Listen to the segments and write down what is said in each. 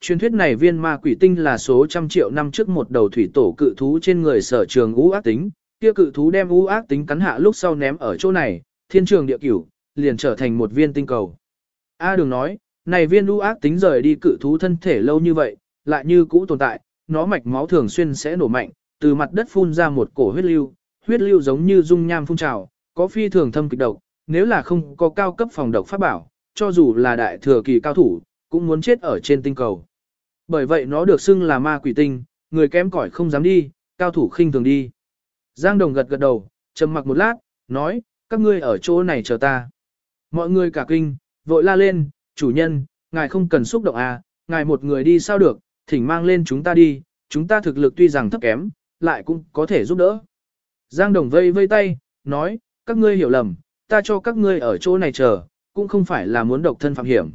truyền thuyết này viên ma quỷ tinh là số trăm triệu năm trước một đầu thủy tổ cự thú trên người sở trường ú ác tính, kia cự thú đem ú ác tính cắn hạ lúc sau ném ở chỗ này, thiên trường địa cửu, liền trở thành một viên tinh cầu. A đường nói, này viên ú ác tính rời đi cự thú thân thể lâu như vậy, lại như cũ tồn tại, nó mạch máu thường xuyên sẽ nổ mạnh, từ mặt đất phun ra một cổ huyết lưu, huyết lưu giống như dung nham phun trào, có phi thường thâm kịch độc, nếu là không có cao cấp phòng độc pháp bảo, cho dù là đại thừa kỳ cao thủ, cũng muốn chết ở trên tinh cầu. Bởi vậy nó được xưng là ma quỷ tinh, người kém cỏi không dám đi, cao thủ khinh thường đi. Giang Đồng gật gật đầu, trầm mặc một lát, nói, các ngươi ở chỗ này chờ ta. Mọi người cả kinh, vội la lên, chủ nhân, ngài không cần xúc động à, ngài một người đi sao được, thỉnh mang lên chúng ta đi, chúng ta thực lực tuy rằng thấp kém, lại cũng có thể giúp đỡ. Giang Đồng vây vây tay, nói, các ngươi hiểu lầm, ta cho các ngươi ở chỗ này chờ, cũng không phải là muốn độc thân phạm hiểm.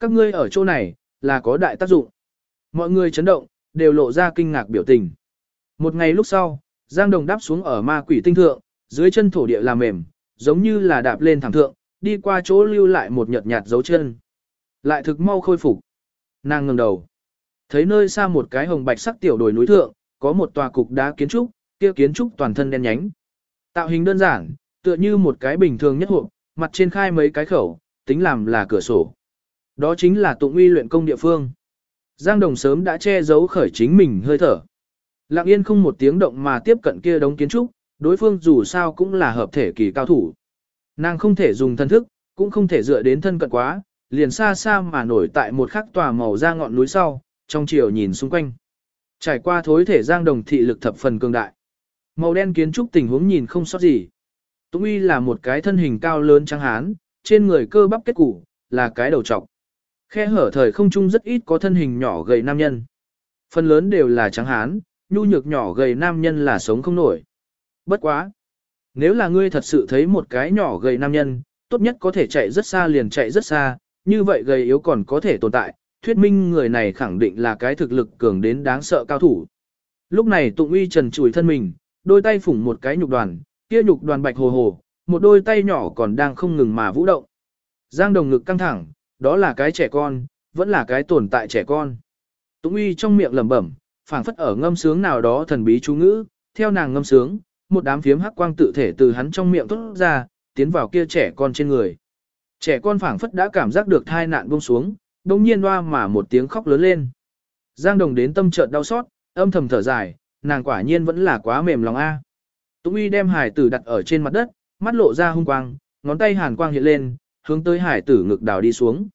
Các ngươi ở chỗ này, là có đại tác dụng. Mọi người chấn động, đều lộ ra kinh ngạc biểu tình. Một ngày lúc sau, Giang Đồng đáp xuống ở ma quỷ tinh thượng, dưới chân thổ địa là mềm, giống như là đạp lên thẳng thượng, đi qua chỗ lưu lại một nhợt nhạt dấu chân. Lại thực mau khôi phục. Nàng ngẩng đầu. Thấy nơi xa một cái hồng bạch sắc tiểu đồi núi thượng, có một tòa cục đá kiến trúc, kia kiến trúc toàn thân đen nhánh. Tạo hình đơn giản, tựa như một cái bình thường nhất hộp, mặt trên khai mấy cái khẩu, tính làm là cửa sổ. Đó chính là tụng uy luyện công địa phương. Giang Đồng sớm đã che giấu khởi chính mình hơi thở. Lặng yên không một tiếng động mà tiếp cận kia đống kiến trúc, đối phương dù sao cũng là hợp thể kỳ cao thủ. Nàng không thể dùng thân thức, cũng không thể dựa đến thân cận quá, liền xa xa mà nổi tại một khắc tòa màu ra ngọn núi sau, trong chiều nhìn xung quanh. Trải qua thối thể Giang Đồng thị lực thập phần cường đại. Màu đen kiến trúc tình huống nhìn không sót gì. Túng uy là một cái thân hình cao lớn trắng hán, trên người cơ bắp kết củ, là cái đầu trọc. Khe hở thời không trung rất ít có thân hình nhỏ gầy nam nhân. Phần lớn đều là trắng hán, nhu nhược nhỏ gầy nam nhân là sống không nổi. Bất quá. Nếu là ngươi thật sự thấy một cái nhỏ gầy nam nhân, tốt nhất có thể chạy rất xa liền chạy rất xa, như vậy gầy yếu còn có thể tồn tại, thuyết minh người này khẳng định là cái thực lực cường đến đáng sợ cao thủ. Lúc này Tụng Uy trần chùi thân mình, đôi tay phủng một cái nhục đoàn, kia nhục đoàn bạch hồ hồ, một đôi tay nhỏ còn đang không ngừng mà vũ động. Giang đồng ngực căng thẳng, đó là cái trẻ con, vẫn là cái tồn tại trẻ con. Tụng uy trong miệng lẩm bẩm, phảng phất ở ngâm sướng nào đó thần bí chú ngữ, theo nàng ngâm sướng, một đám phiếm hắc quang tự thể từ hắn trong miệng tốt ra, tiến vào kia trẻ con trên người. Trẻ con phảng phất đã cảm giác được thai nạn buông xuống, đồng nhiên hoa mà một tiếng khóc lớn lên. Giang đồng đến tâm chợt đau xót, âm thầm thở dài, nàng quả nhiên vẫn là quá mềm lòng a. Tụng uy đem hải tử đặt ở trên mặt đất, mắt lộ ra hung quang, ngón tay hàn quang hiện lên, hướng tới hải tử ngực đào đi xuống.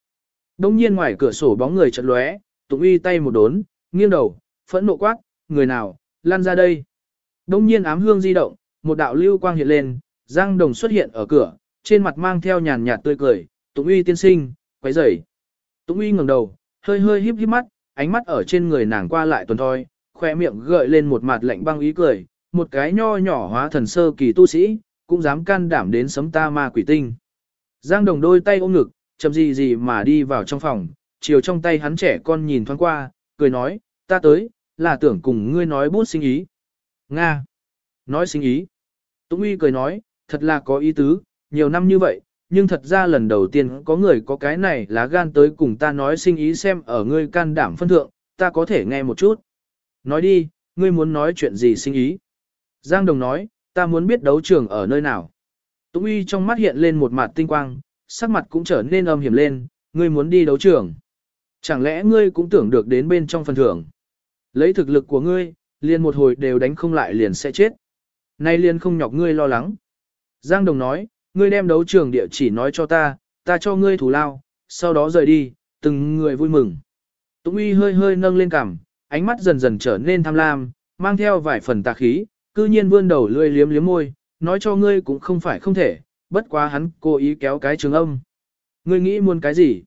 Đông nhiên ngoài cửa sổ bóng người chợt lóe, Tụng uy tay một đốn, nghiêng đầu, phẫn nộ quát, người nào, lan ra đây. Đông nhiên ám hương di động, một đạo lưu quang hiện lên, Giang Đồng xuất hiện ở cửa, trên mặt mang theo nhàn nhạt tươi cười, Tụng uy tiên sinh, quấy rầy. Tụng uy ngẩng đầu, hơi hơi híp híp mắt, ánh mắt ở trên người nàng qua lại tuần thôi, khoe miệng gợi lên một mặt lạnh băng ý cười, một cái nho nhỏ hóa thần sơ kỳ tu sĩ, cũng dám can đảm đến sấm ta ma quỷ tinh. Giang đồng đôi tay ôm ngực, chậm gì gì mà đi vào trong phòng, chiều trong tay hắn trẻ con nhìn thoáng qua, cười nói, ta tới, là tưởng cùng ngươi nói bút sinh ý. Nga. Nói sinh ý. Tũng uy cười nói, thật là có ý tứ, nhiều năm như vậy, nhưng thật ra lần đầu tiên có người có cái này lá gan tới cùng ta nói sinh ý xem ở ngươi can đảm phân thượng, ta có thể nghe một chút. Nói đi, ngươi muốn nói chuyện gì sinh ý. Giang Đồng nói, ta muốn biết đấu trường ở nơi nào. Tống uy trong mắt hiện lên một mặt tinh quang, sắc mặt cũng trở nên âm hiểm lên, ngươi muốn đi đấu trường. Chẳng lẽ ngươi cũng tưởng được đến bên trong phần thưởng. Lấy thực lực của ngươi, liền một hồi đều đánh không lại liền sẽ chết. Nay liền không nhọc ngươi lo lắng. Giang Đồng nói, ngươi đem đấu trường địa chỉ nói cho ta, ta cho ngươi thủ lao, sau đó rời đi, từng người vui mừng. Tống uy hơi hơi nâng lên cằm, ánh mắt dần dần trở nên tham lam, mang theo vài phần tà khí, cư nhiên vươn đầu lươi liếm liếm môi, nói cho ngươi cũng không phải không thể, bất quá hắn cố ý kéo cái trường âm. Ngươi nghĩ muốn cái gì?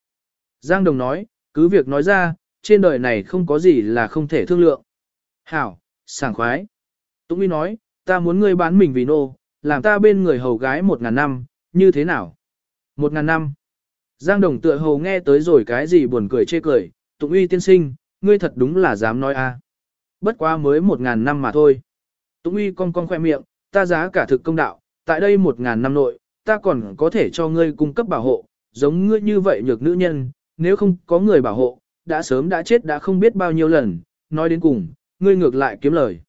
Giang Đồng nói, cứ việc nói ra, trên đời này không có gì là không thể thương lượng. Hảo, sảng khoái. Tũng uy nói, ta muốn ngươi bán mình vì nô, làm ta bên người hầu gái một ngàn năm, như thế nào? Một ngàn năm. Giang Đồng tựa hầu nghe tới rồi cái gì buồn cười chê cười, Tụng uy tiên sinh, ngươi thật đúng là dám nói a. Bất quá mới một ngàn năm mà thôi. Tụng uy cong cong khoe miệng, ta giá cả thực công đạo, tại đây một ngàn năm nội, ta còn có thể cho ngươi cung cấp bảo hộ, giống ngươi như vậy nhược nữ nhân, nếu không có người bảo hộ, đã sớm đã chết đã không biết bao nhiêu lần, nói đến cùng, ngươi ngược lại kiếm lời.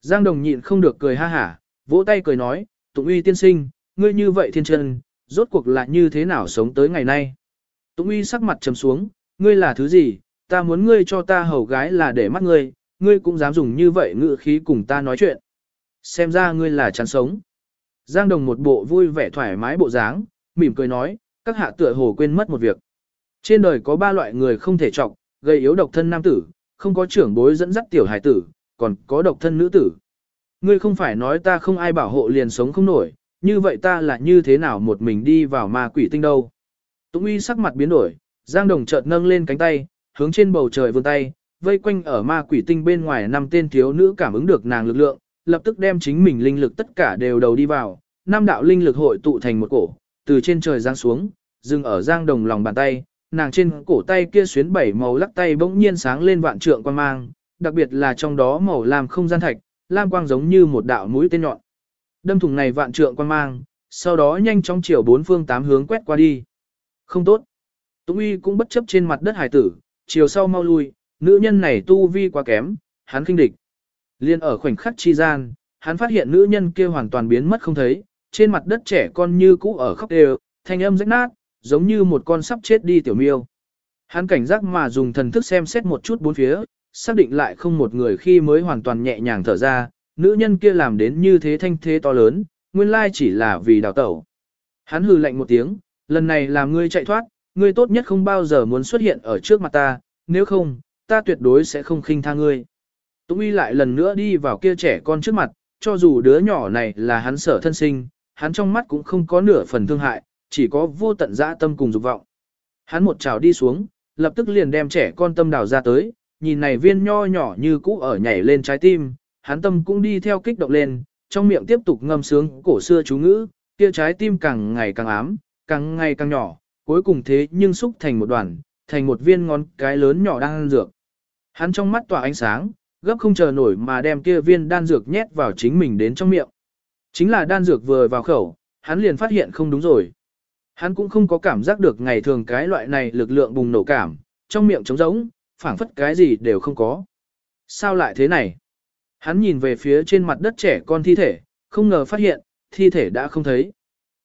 Giang Đồng nhịn không được cười ha hả, vỗ tay cười nói, Tụng uy tiên sinh, ngươi như vậy thiên chân, rốt cuộc là như thế nào sống tới ngày nay. Tụng uy sắc mặt trầm xuống, ngươi là thứ gì, ta muốn ngươi cho ta hầu gái là để mắt ngươi, ngươi cũng dám dùng như vậy ngữ khí cùng ta nói chuyện. Xem ra ngươi là chán sống. Giang Đồng một bộ vui vẻ thoải mái bộ dáng, mỉm cười nói, các hạ tựa hồ quên mất một việc. Trên đời có ba loại người không thể trọng, gây yếu độc thân nam tử, không có trưởng bối dẫn dắt tiểu hải tử, còn có độc thân nữ tử. Ngươi không phải nói ta không ai bảo hộ liền sống không nổi, như vậy ta là như thế nào một mình đi vào ma quỷ tinh đâu. Tụng uy sắc mặt biến đổi, Giang Đồng chợt nâng lên cánh tay, hướng trên bầu trời vươn tay, vây quanh ở ma quỷ tinh bên ngoài năm tên thiếu nữ cảm ứng được nàng lực lượng, lập tức đem chính mình linh lực tất cả đều đầu đi vào, năm đạo linh lực hội tụ thành một cổ, từ trên trời giáng xuống, dừng ở Giang Đồng lòng bàn tay, nàng trên cổ tay kia xuyến bảy màu lắc tay bỗng nhiên sáng lên vạn trượng quang mang, đặc biệt là trong đó màu lam không gian thạch, lam quang giống như một đạo mũi tên nhọn. Đâm thủng này vạn trượng quang mang, sau đó nhanh chóng chiều bốn phương tám hướng quét qua đi. Không tốt. Túng uy cũng bất chấp trên mặt đất hải tử, chiều sau mau lui, nữ nhân này tu vi quá kém, hắn kinh địch. Liên ở khoảnh khắc chi gian, hắn phát hiện nữ nhân kia hoàn toàn biến mất không thấy, trên mặt đất trẻ con như cũ ở khóc đều, thanh âm rách nát, giống như một con sắp chết đi tiểu miêu. Hắn cảnh giác mà dùng thần thức xem xét một chút bốn phía, xác định lại không một người khi mới hoàn toàn nhẹ nhàng thở ra, nữ nhân kia làm đến như thế thanh thế to lớn, nguyên lai chỉ là vì đào tẩu. Hắn hừ lạnh một tiếng, lần này làm ngươi chạy thoát, ngươi tốt nhất không bao giờ muốn xuất hiện ở trước mặt ta, nếu không, ta tuyệt đối sẽ không khinh tha ngươi. Tống uy lại lần nữa đi vào kia trẻ con trước mặt, cho dù đứa nhỏ này là hắn sở thân sinh, hắn trong mắt cũng không có nửa phần thương hại, chỉ có vô tận dã tâm cùng dục vọng. Hắn một trào đi xuống, lập tức liền đem trẻ con tâm đào ra tới, nhìn này viên nho nhỏ như cũ ở nhảy lên trái tim, hắn tâm cũng đi theo kích động lên, trong miệng tiếp tục ngâm sướng cổ xưa chú ngữ, kia trái tim càng ngày càng ám, càng ngày càng nhỏ, cuối cùng thế nhưng xúc thành một đoàn, thành một viên ngón cái lớn nhỏ đang ăn dược. Hắn trong mắt tỏa ánh sáng, gấp không chờ nổi mà đem kia viên đan dược nhét vào chính mình đến trong miệng. Chính là đan dược vừa vào khẩu, hắn liền phát hiện không đúng rồi. Hắn cũng không có cảm giác được ngày thường cái loại này lực lượng bùng nổ cảm, trong miệng trống rỗng, phảng phất cái gì đều không có. Sao lại thế này? Hắn nhìn về phía trên mặt đất trẻ con thi thể, không ngờ phát hiện, thi thể đã không thấy.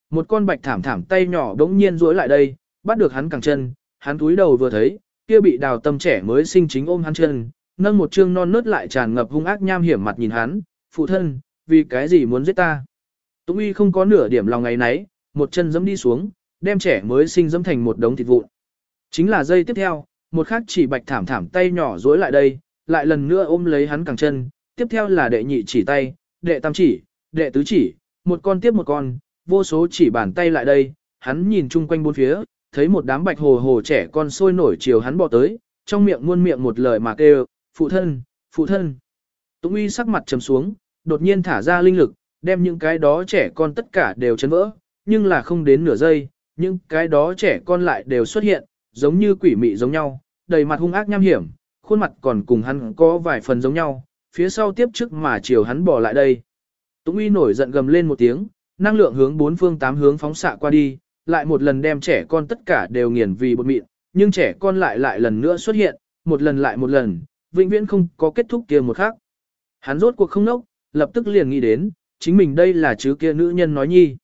Một con bạch thảm thảm tay nhỏ đống nhiên duỗi lại đây, bắt được hắn cẳng chân, hắn túi đầu vừa thấy, kia bị đào tâm trẻ mới sinh chính ôm hắn chân, nâng một trương non nớt lại tràn ngập hung ác nham hiểm mặt nhìn hắn, phụ thân, vì cái gì muốn giết ta? Tống uy không có nửa điểm lòng ngày nấy, một chân giẫm đi xuống, đem trẻ mới sinh giẫm thành một đống thịt vụn. Chính là giây tiếp theo, một khắc chỉ bạch thảm thảm tay nhỏ dối lại đây, lại lần nữa ôm lấy hắn cẳng chân, tiếp theo là đệ nhị chỉ tay, đệ tam chỉ, đệ tứ chỉ, một con tiếp một con, vô số chỉ bàn tay lại đây, hắn nhìn chung quanh bốn phía, thấy một đám bạch hồ hồ trẻ con sôi nổi chiều hắn bỏ tới, trong miệng muôn miệng một lời mà kêu, phụ thân, phụ thân. Tụng uy sắc mặt trầm xuống, đột nhiên thả ra linh lực, đem những cái đó trẻ con tất cả đều chấn vỡ, nhưng là không đến nửa giây, những cái đó trẻ con lại đều xuất hiện, giống như quỷ mị giống nhau, đầy mặt hung ác nham hiểm, khuôn mặt còn cùng hắn có vài phần giống nhau, phía sau tiếp trước mà chiều hắn bỏ lại đây. Tụng uy nổi giận gầm lên một tiếng, năng lượng hướng bốn phương tám hướng phóng xạ qua đi, lại một lần đem trẻ con tất cả đều nghiền vì bột mịn, nhưng trẻ con lại lại lần nữa xuất hiện, một lần lại một lần, vĩnh viễn không có kết thúc kia một khác. Hắn rốt cuộc không nốc, lập tức liền nghĩ đến, chính mình đây là chứ kia nữ nhân nói nhi.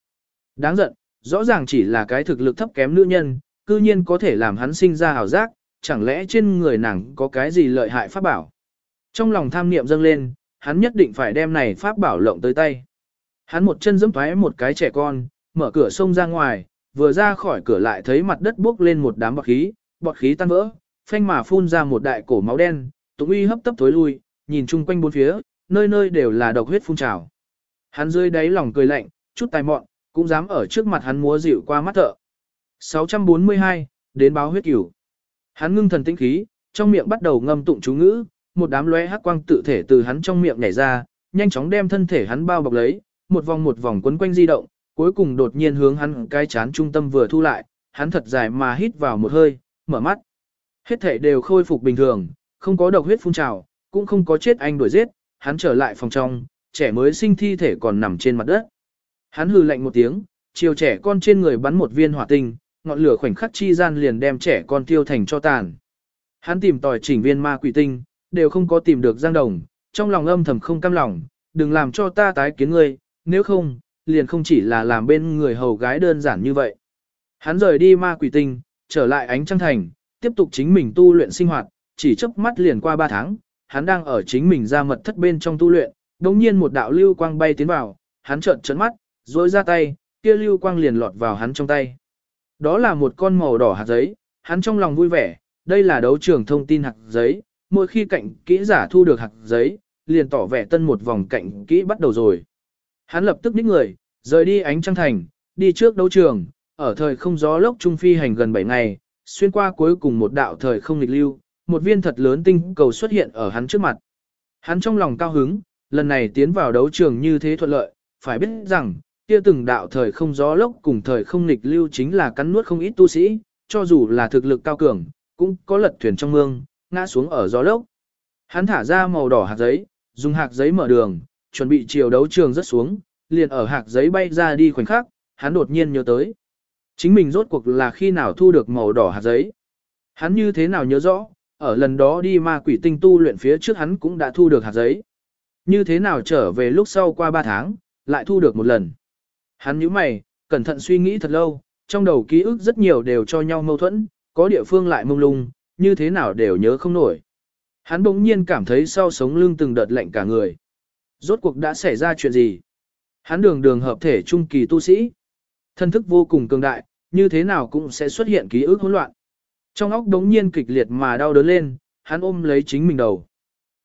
Đáng giận, rõ ràng chỉ là cái thực lực thấp kém nữ nhân, cư nhiên có thể làm hắn sinh ra hào giác, chẳng lẽ trên người nàng có cái gì lợi hại pháp bảo. Trong lòng tham niệm dâng lên, hắn nhất định phải đem này pháp bảo lộng tới tay. Hắn một chân giẫm thoái một cái trẻ con, mở cửa sông ra ngoài, vừa ra khỏi cửa lại thấy mặt đất bốc lên một đám bọt khí, bọt khí tan vỡ, phanh mà phun ra một đại cổ máu đen, Tụng uy hấp tấp thối lui, nhìn chung quanh bốn phía, nơi nơi đều là độc huyết phun trào. Hắn rơi đáy lòng cười lạnh, chút tài mọn, cũng dám ở trước mặt hắn múa dịu qua mắt thợ. 642, đến báo huyết cửu. Hắn ngưng thần tĩnh khí, trong miệng bắt đầu ngâm tụng chú ngữ, một đám lóe hắc quang tự thể từ hắn trong miệng nhảy ra, nhanh chóng đem thân thể hắn bao bọc lấy, một vòng một vòng quấn quanh di động, cuối cùng đột nhiên hướng hắn cái chán trung tâm vừa thu lại, hắn thật dài mà hít vào một hơi, mở mắt. Hết thể đều khôi phục bình thường, không có độc huyết phun trào, cũng không có chết anh đuổi giết, hắn trở lại phòng trong, trẻ mới sinh thi thể còn nằm trên mặt đất. Hắn hừ lạnh một tiếng, chiều trẻ con trên người bắn một viên hỏa tinh, ngọn lửa khoảnh khắc chi gian liền đem trẻ con tiêu thành cho tàn. Hắn tìm tòi chỉnh viên ma quỷ tinh, đều không có tìm được Giang Đồng, trong lòng âm thầm không cam lòng, đừng làm cho ta tái kiến ngươi, nếu không, liền không chỉ là làm bên người hầu gái đơn giản như vậy. Hắn rời đi ma quỷ tinh, trở lại ánh trăng thành, tiếp tục chính mình tu luyện sinh hoạt, chỉ chớp mắt liền qua 3 tháng, hắn đang ở chính mình ra mật thất bên trong tu luyện, đồng nhiên một đạo lưu quang bay tiến vào, hắn trợn trợn mắt, rồi ra tay, kia lưu quang liền lọt vào hắn trong tay. Đó là một con màu đỏ hạt giấy, hắn trong lòng vui vẻ, đây là đấu trường thông tin hạt giấy, mỗi khi cạnh kỹ giả thu được hạt giấy, liền tỏ vẻ tân một vòng cạnh kỹ bắt đầu rồi. Hắn lập tức ních người, rời đi ánh trăng thành, đi trước đấu trường, ở thời không gió lốc trung phi hành gần 7 ngày, xuyên qua cuối cùng một đạo thời không nghịch lưu, một viên thật lớn tinh cầu xuất hiện ở hắn trước mặt. Hắn trong lòng cao hứng, lần này tiến vào đấu trường như thế thuận lợi, phải biết rằng, kia từng đạo thời không gió lốc cùng thời không nghịch lưu chính là cắn nuốt không ít tu sĩ, cho dù là thực lực cao cường, cũng có lật thuyền trong mương, ngã xuống ở gió lốc. Hắn thả ra màu đỏ hạt giấy, dùng hạt giấy mở đường, chuẩn bị chiều đấu trường rất xuống, liền ở hạt giấy bay ra đi khoảnh khắc, hắn đột nhiên nhớ tới. Chính mình rốt cuộc là khi nào thu được màu đỏ hạt giấy. Hắn như thế nào nhớ rõ, ở lần đó đi ma quỷ tinh tu luyện phía trước hắn cũng đã thu được hạt giấy. Như thế nào trở về lúc sau qua 3 tháng, lại thu được một lần. Hắn nhíu mày, cẩn thận suy nghĩ thật lâu, trong đầu ký ức rất nhiều đều cho nhau mâu thuẫn, có địa phương lại mông lung, như thế nào đều nhớ không nổi. Hắn bỗng nhiên cảm thấy sau sống lưng từng đợt lạnh cả người. Rốt cuộc đã xảy ra chuyện gì? Hắn đường đường hợp thể trung kỳ tu sĩ. Thân thức vô cùng cường đại, như thế nào cũng sẽ xuất hiện ký ức hỗn loạn. Trong óc đống nhiên kịch liệt mà đau đớn lên, hắn ôm lấy chính mình đầu.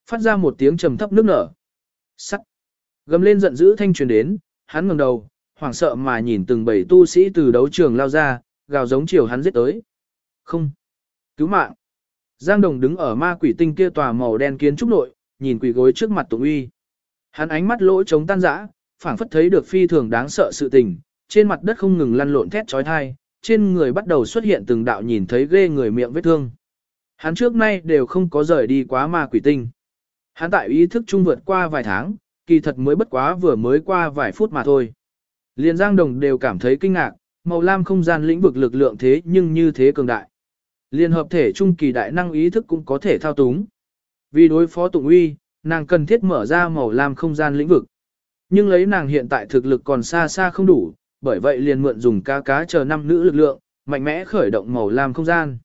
Phát ra một tiếng trầm thấp nước nở. Sắt. Gầm lên giận dữ thanh truyền đến, hắn ngẩng đầu, hoảng sợ mà nhìn từng bảy tu sĩ từ đấu trường lao ra, gào giống chiều hắn giết tới. Không. Cứu mạng. Giang Đồng đứng ở ma quỷ tinh kia tòa màu đen kiến trúc nội, nhìn quỷ gối trước mặt Tụng Uy. Hắn ánh mắt lỗ trống tan rã, phảng phất thấy được phi thường đáng sợ sự tình, trên mặt đất không ngừng lăn lộn thét chói tai, trên người bắt đầu xuất hiện từng đạo nhìn thấy ghê người miệng vết thương. Hắn trước nay đều không có rời đi quá ma quỷ tinh. Hắn tại ý thức trung vượt qua vài tháng, kỳ thật mới bất quá vừa mới qua vài phút mà thôi. Liên Giang Đồng đều cảm thấy kinh ngạc, màu lam không gian lĩnh vực lực lượng thế nhưng như thế cường đại. Liên hợp thể trung kỳ đại năng ý thức cũng có thể thao túng. Vì đối phó Tụng Uy, nàng cần thiết mở ra màu lam không gian lĩnh vực. Nhưng lấy nàng hiện tại thực lực còn xa xa không đủ, bởi vậy liền mượn dùng cá cá chờ năm nữ lực lượng, mạnh mẽ khởi động màu lam không gian.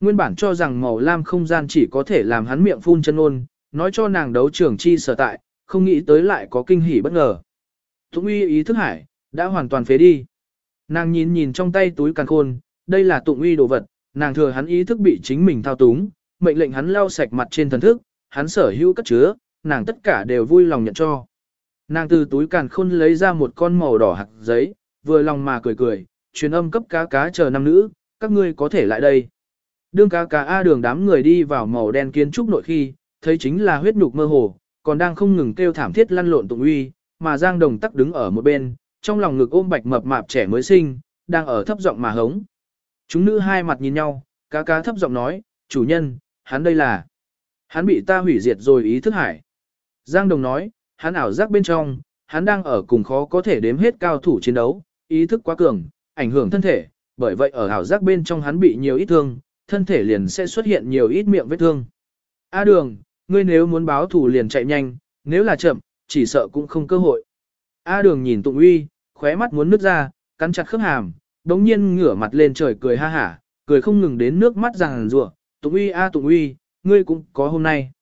Nguyên bản cho rằng màu lam không gian chỉ có thể làm hắn miệng phun chân ôn, nói cho nàng đấu trưởng chi sở tại, không nghĩ tới lại có kinh hỉ bất ngờ. Tụng uy ý thức hải, đã hoàn toàn phế đi. Nàng nhìn nhìn trong tay túi càng khôn, đây là tụng uy đồ vật, nàng thừa hắn ý thức bị chính mình thao túng, mệnh lệnh hắn lau sạch mặt trên thần thức, hắn sở hữu cất chứa, nàng tất cả đều vui lòng nhận cho. Nàng từ túi càn khôn lấy ra một con màu đỏ hạt giấy, vừa lòng mà cười cười, truyền âm cấp cá cá chờ nam nữ, các ngươi có thể lại đây. Đương cá cá A đường đám người đi vào màu đen kiến trúc nội khi, thấy chính là huyết nhục mơ hồ, còn đang không ngừng kêu thảm thiết lăn lộn tụng uy, mà Giang Đồng tắc đứng ở một bên, trong lòng ngực ôm bạch mập mạp trẻ mới sinh, đang ở thấp giọng mà hống. Chúng nữ hai mặt nhìn nhau, cá cá thấp giọng nói, chủ nhân, hắn đây là. Hắn bị ta hủy diệt rồi ý thức hải. Giang Đồng nói, hắn ảo giác bên trong, hắn đang ở cùng khó có thể đếm hết cao thủ chiến đấu, ý thức quá cường, ảnh hưởng thân thể, bởi vậy ở ảo giác bên trong hắn bị nhiều ít thương, thân thể liền sẽ xuất hiện nhiều ít miệng vết thương. A đường, ngươi nếu muốn báo thù liền chạy nhanh, nếu là chậm, chỉ sợ cũng không cơ hội. A đường nhìn Tụng Uy, khóe mắt muốn nước ra, cắn chặt khớp hàm, đống nhiên ngửa mặt lên trời cười ha hả, cười không ngừng đến nước mắt ràng rùa. Tụng Uy a Tụng Uy, ngươi cũng có hôm nay.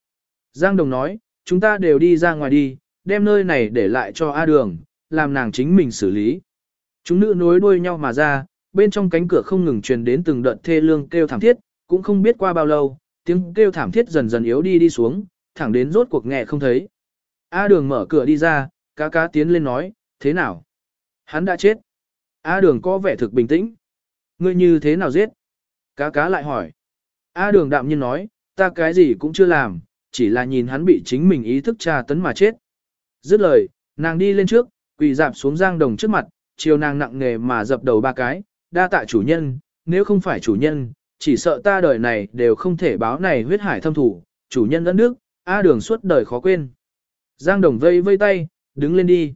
Giang Đồng nói, chúng ta đều đi ra ngoài đi, đem nơi này để lại cho A đường, làm nàng chính mình xử lý. Chúng nữ nối đuôi nhau mà ra, bên trong cánh cửa không ngừng truyền đến từng đợt thê lương kêu thảm thiết, cũng không biết qua bao lâu, tiếng kêu thảm thiết dần dần yếu đi đi xuống, thẳng đến rốt cuộc nghe không thấy. A đường mở cửa đi ra, cá cá tiến lên nói, thế nào? Hắn đã chết. A đường có vẻ thực bình tĩnh. Ngươi như thế nào giết? Cá cá lại hỏi. A đường đạm nhiên nói, ta cái gì cũng chưa làm, chỉ là nhìn hắn bị chính mình ý thức tra tấn mà chết. Dứt lời, nàng đi lên trước, quỳ dạp xuống giang đồng trước mặt, chiều nàng nặng nghề mà dập đầu ba cái, đa tạ chủ nhân, nếu không phải chủ nhân, chỉ sợ ta đời này đều không thể báo này huyết hải thâm thủ, chủ nhân đất nước, A đường suốt đời khó quên. Giang đồng vây vây tay, đứng lên đi.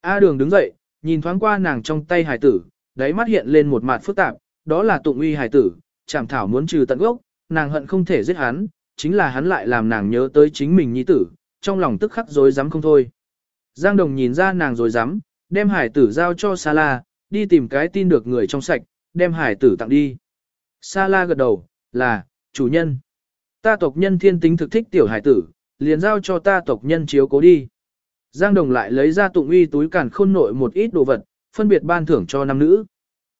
A đường đứng dậy, nhìn thoáng qua nàng trong tay hải tử, đáy mắt hiện lên một mặt phức tạp, đó là tụng uy hải tử, chảm thảo muốn trừ tận gốc, nàng hận không thể giết hắn, chính là hắn lại làm nàng nhớ tới chính mình nhi tử, trong lòng tức khắc rối rắm không thôi. Giang Đồng nhìn ra nàng rối rắm, đem hải tử giao cho Sa La, đi tìm cái tin được người trong sạch, đem hải tử tặng đi. Sa La gật đầu, là, chủ nhân. Ta tộc nhân thiên tính thực thích tiểu hải tử, liền giao cho ta tộc nhân chiếu cố đi. Giang Đồng lại lấy ra tụng uy túi cản khôn nội một ít đồ vật, phân biệt ban thưởng cho nam nữ.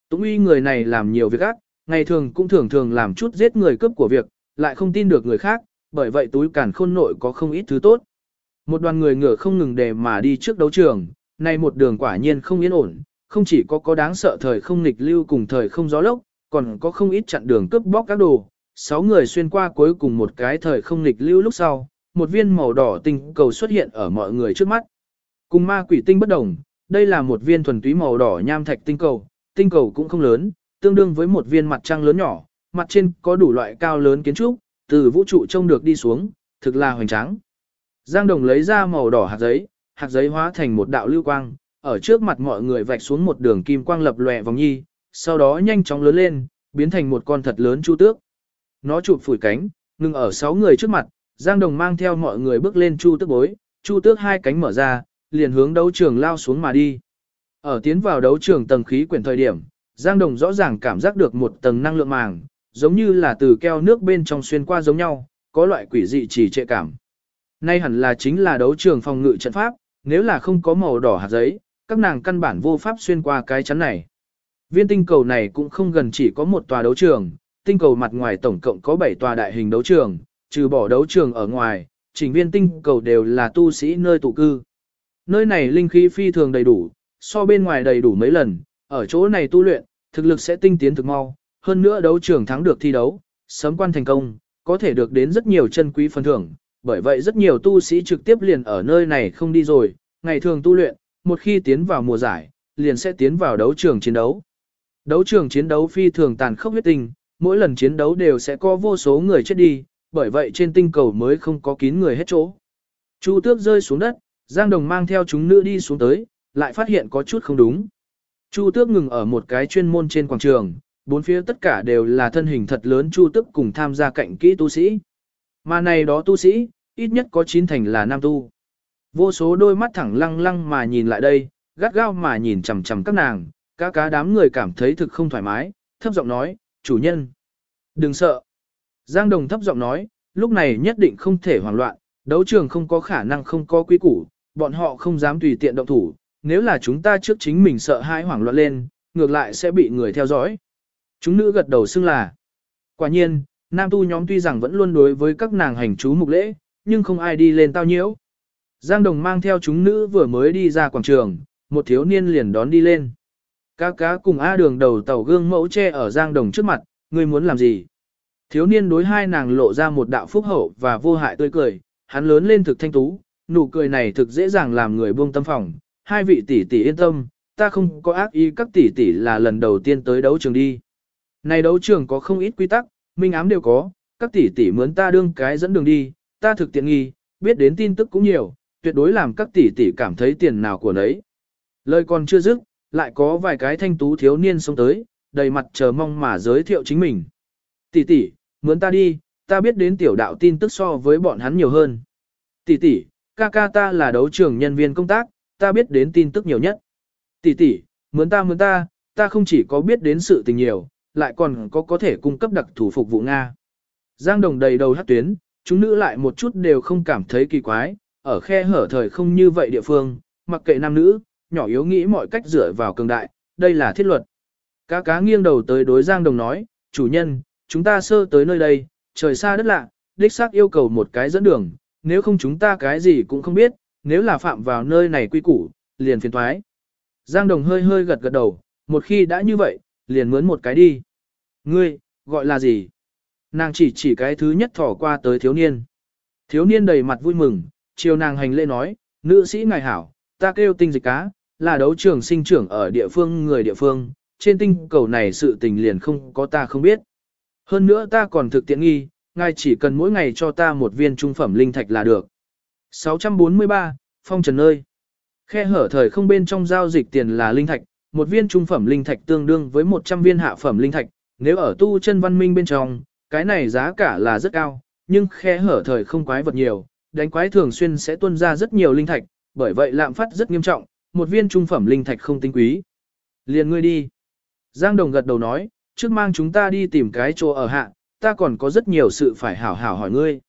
Tụng uy người này làm nhiều việc ác, ngày thường cũng thường thường làm chút giết người cướp của việc, lại không tin được người khác, bởi vậy túi cản khôn nội có không ít thứ tốt. Một đoàn người ngựa không ngừng để mà đi trước đấu trường, nay một đường quả nhiên không yên ổn, không chỉ có có đáng sợ thời không nghịch lưu cùng thời không gió lốc, còn có không ít chặn đường cướp bóc các đồ. Sáu người xuyên qua cuối cùng một cái thời không nghịch lưu lúc sau, một viên màu đỏ tinh cầu xuất hiện ở mọi người trước mắt. Cùng ma quỷ tinh bất đồng, đây là một viên thuần túy màu đỏ nham thạch tinh cầu, tinh cầu cũng không lớn, tương đương với một viên mặt trăng lớn nhỏ, mặt trên có đủ loại cao lớn kiến trúc, từ vũ trụ trông được đi xuống, thực là hoành tráng. Giang Đồng lấy ra màu đỏ hạt giấy, hạt giấy hóa thành một đạo lưu quang, ở trước mặt mọi người vạch xuống một đường kim quang lập lòe vòng nhi, sau đó nhanh chóng lớn lên, biến thành một con thật lớn chu tước. Nó chụp phủi cánh, ngừng ở sáu người trước mặt, Giang Đồng mang theo mọi người bước lên chu tước bối, chu tước hai cánh mở ra, liền hướng đấu trường lao xuống mà đi. Ở tiến vào đấu trường tầng khí quyển thời điểm, Giang Đồng rõ ràng cảm giác được một tầng năng lượng màng, giống như là từ keo nước bên trong xuyên qua giống nhau, có loại quỷ dị chỉ trệ cảm. Nay hẳn là chính là đấu trường phòng ngự trận pháp, nếu là không có màu đỏ hạt giấy, các nàng căn bản vô pháp xuyên qua cái chắn này. Viên tinh cầu này cũng không gần chỉ có một tòa đấu trường, tinh cầu mặt ngoài tổng cộng có 7 tòa đại hình đấu trường, trừ bỏ đấu trường ở ngoài, chỉnh viên tinh cầu đều là tu sĩ nơi tụ cư. Nơi này linh khí phi thường đầy đủ, so bên ngoài đầy đủ mấy lần, ở chỗ này tu luyện, thực lực sẽ tinh tiến thực mau, hơn nữa đấu trường thắng được thi đấu, sớm quan thành công, có thể được đến rất nhiều chân quý phần thưởng, bởi vậy rất nhiều tu sĩ trực tiếp liền ở nơi này không đi rồi, ngày thường tu luyện, một khi tiến vào mùa giải, liền sẽ tiến vào đấu trường chiến đấu. Đấu trường chiến đấu phi thường tàn khốc huyết tinh, mỗi lần chiến đấu đều sẽ có vô số người chết đi, bởi vậy trên tinh cầu mới không có kín người hết chỗ. Chu tước rơi xuống đất, Giang Đồng mang theo chúng nữ đi xuống tới, lại phát hiện có chút không đúng. Chu tước ngừng ở một cái chuyên môn trên quảng trường, bốn phía tất cả đều là thân hình thật lớn chu tước cùng tham gia cạnh kỹ tu sĩ. Mà này đó tu sĩ, ít nhất có chín thành là nam tu. Vô số đôi mắt thẳng lăng lăng mà nhìn lại đây, gắt gao mà nhìn chằm chằm các nàng, cá cá đám người cảm thấy thực không thoải mái, thấp giọng nói, chủ nhân. Đừng sợ. Giang Đồng thấp giọng nói, lúc này nhất định không thể hoảng loạn, đấu trường không có khả năng không có quy củ, bọn họ không dám tùy tiện động thủ, nếu là chúng ta trước chính mình sợ hãi hoảng loạn lên, ngược lại sẽ bị người theo dõi. Chúng nữ gật đầu xưng là. Quả nhiên, nam tu nhóm tuy rằng vẫn luôn đối với các nàng hành chú mục lễ, nhưng không ai đi lên tao nhiễu. Giang Đồng mang theo chúng nữ vừa mới đi ra quảng trường, một thiếu niên liền đón đi lên. Cá cá cùng A đường đầu tàu gương mẫu che ở Giang Đồng trước mặt, ngươi muốn làm gì? Thiếu niên đối hai nàng lộ ra một đạo phúc hậu và vô hại tươi cười, hắn lớn lên thực thanh tú, nụ cười này thực dễ dàng làm người buông tâm phòng. Hai vị tỷ tỷ yên tâm, ta không có ác ý các tỷ tỷ là lần đầu tiên tới đấu trường đi. Này đấu trường có không ít quy tắc, minh ám đều có, các tỷ tỷ mướn ta đương cái dẫn đường đi, ta thực tiện nghi, biết đến tin tức cũng nhiều, tuyệt đối làm các tỷ tỷ cảm thấy tiền nào của nấy. Lời còn chưa dứt, lại có vài cái thanh tú thiếu niên xông tới, đầy mặt chờ mong mà giới thiệu chính mình. Tỷ tỷ, mướn ta đi, ta biết đến tiểu đạo tin tức so với bọn hắn nhiều hơn. Tỷ tỷ, ca ca ta là đấu trường nhân viên công tác, ta biết đến tin tức nhiều nhất. Tỷ tỷ, mướn ta mướn ta, ta không chỉ có biết đến sự tình nhiều, lại còn có có thể cung cấp đặc thủ phục vụ Nga. Giang Đồng đầy đầu hát tuyến, chúng nữ lại một chút đều không cảm thấy kỳ quái, ở khe hở thời không như vậy địa phương, mặc kệ nam nữ, nhỏ yếu nghĩ mọi cách dựa vào cường đại, đây là thiết luật. Cá cá nghiêng đầu tới đối Giang Đồng nói, chủ nhân, chúng ta sơ tới nơi đây, trời xa đất lạ, đích xác yêu cầu một cái dẫn đường, nếu không chúng ta cái gì cũng không biết, nếu là phạm vào nơi này quy củ, liền phiền thoái. Giang Đồng hơi hơi gật gật đầu, một khi đã như vậy, liền mướn một cái đi. Ngươi, gọi là gì? Nàng chỉ chỉ cái thứ nhất thỏ qua tới thiếu niên. Thiếu niên đầy mặt vui mừng, chiều nàng hành lễ nói, nữ sĩ ngài hảo, ta kêu tinh dịch cá, là đấu trường sinh trưởng ở địa phương người địa phương, trên tinh cầu này sự tình liền không có ta không biết. Hơn nữa ta còn thực tiện nghi, ngài chỉ cần mỗi ngày cho ta một viên trung phẩm linh thạch là được. 643, Phong Trần ơi. Khe hở thời không bên trong giao dịch tiền là linh thạch, một viên trung phẩm linh thạch tương đương với 100 viên hạ phẩm linh thạch, nếu ở tu chân văn minh bên trong, cái này giá cả là rất cao, nhưng khe hở thời không quái vật nhiều, đánh quái thường xuyên sẽ tuôn ra rất nhiều linh thạch, bởi vậy lạm phát rất nghiêm trọng, một viên trung phẩm linh thạch không tinh quý. Liền ngươi đi. Giang Đồng gật đầu nói, trước mang chúng ta đi tìm cái chỗ ở hạ, ta còn có rất nhiều sự phải hảo hảo hỏi ngươi.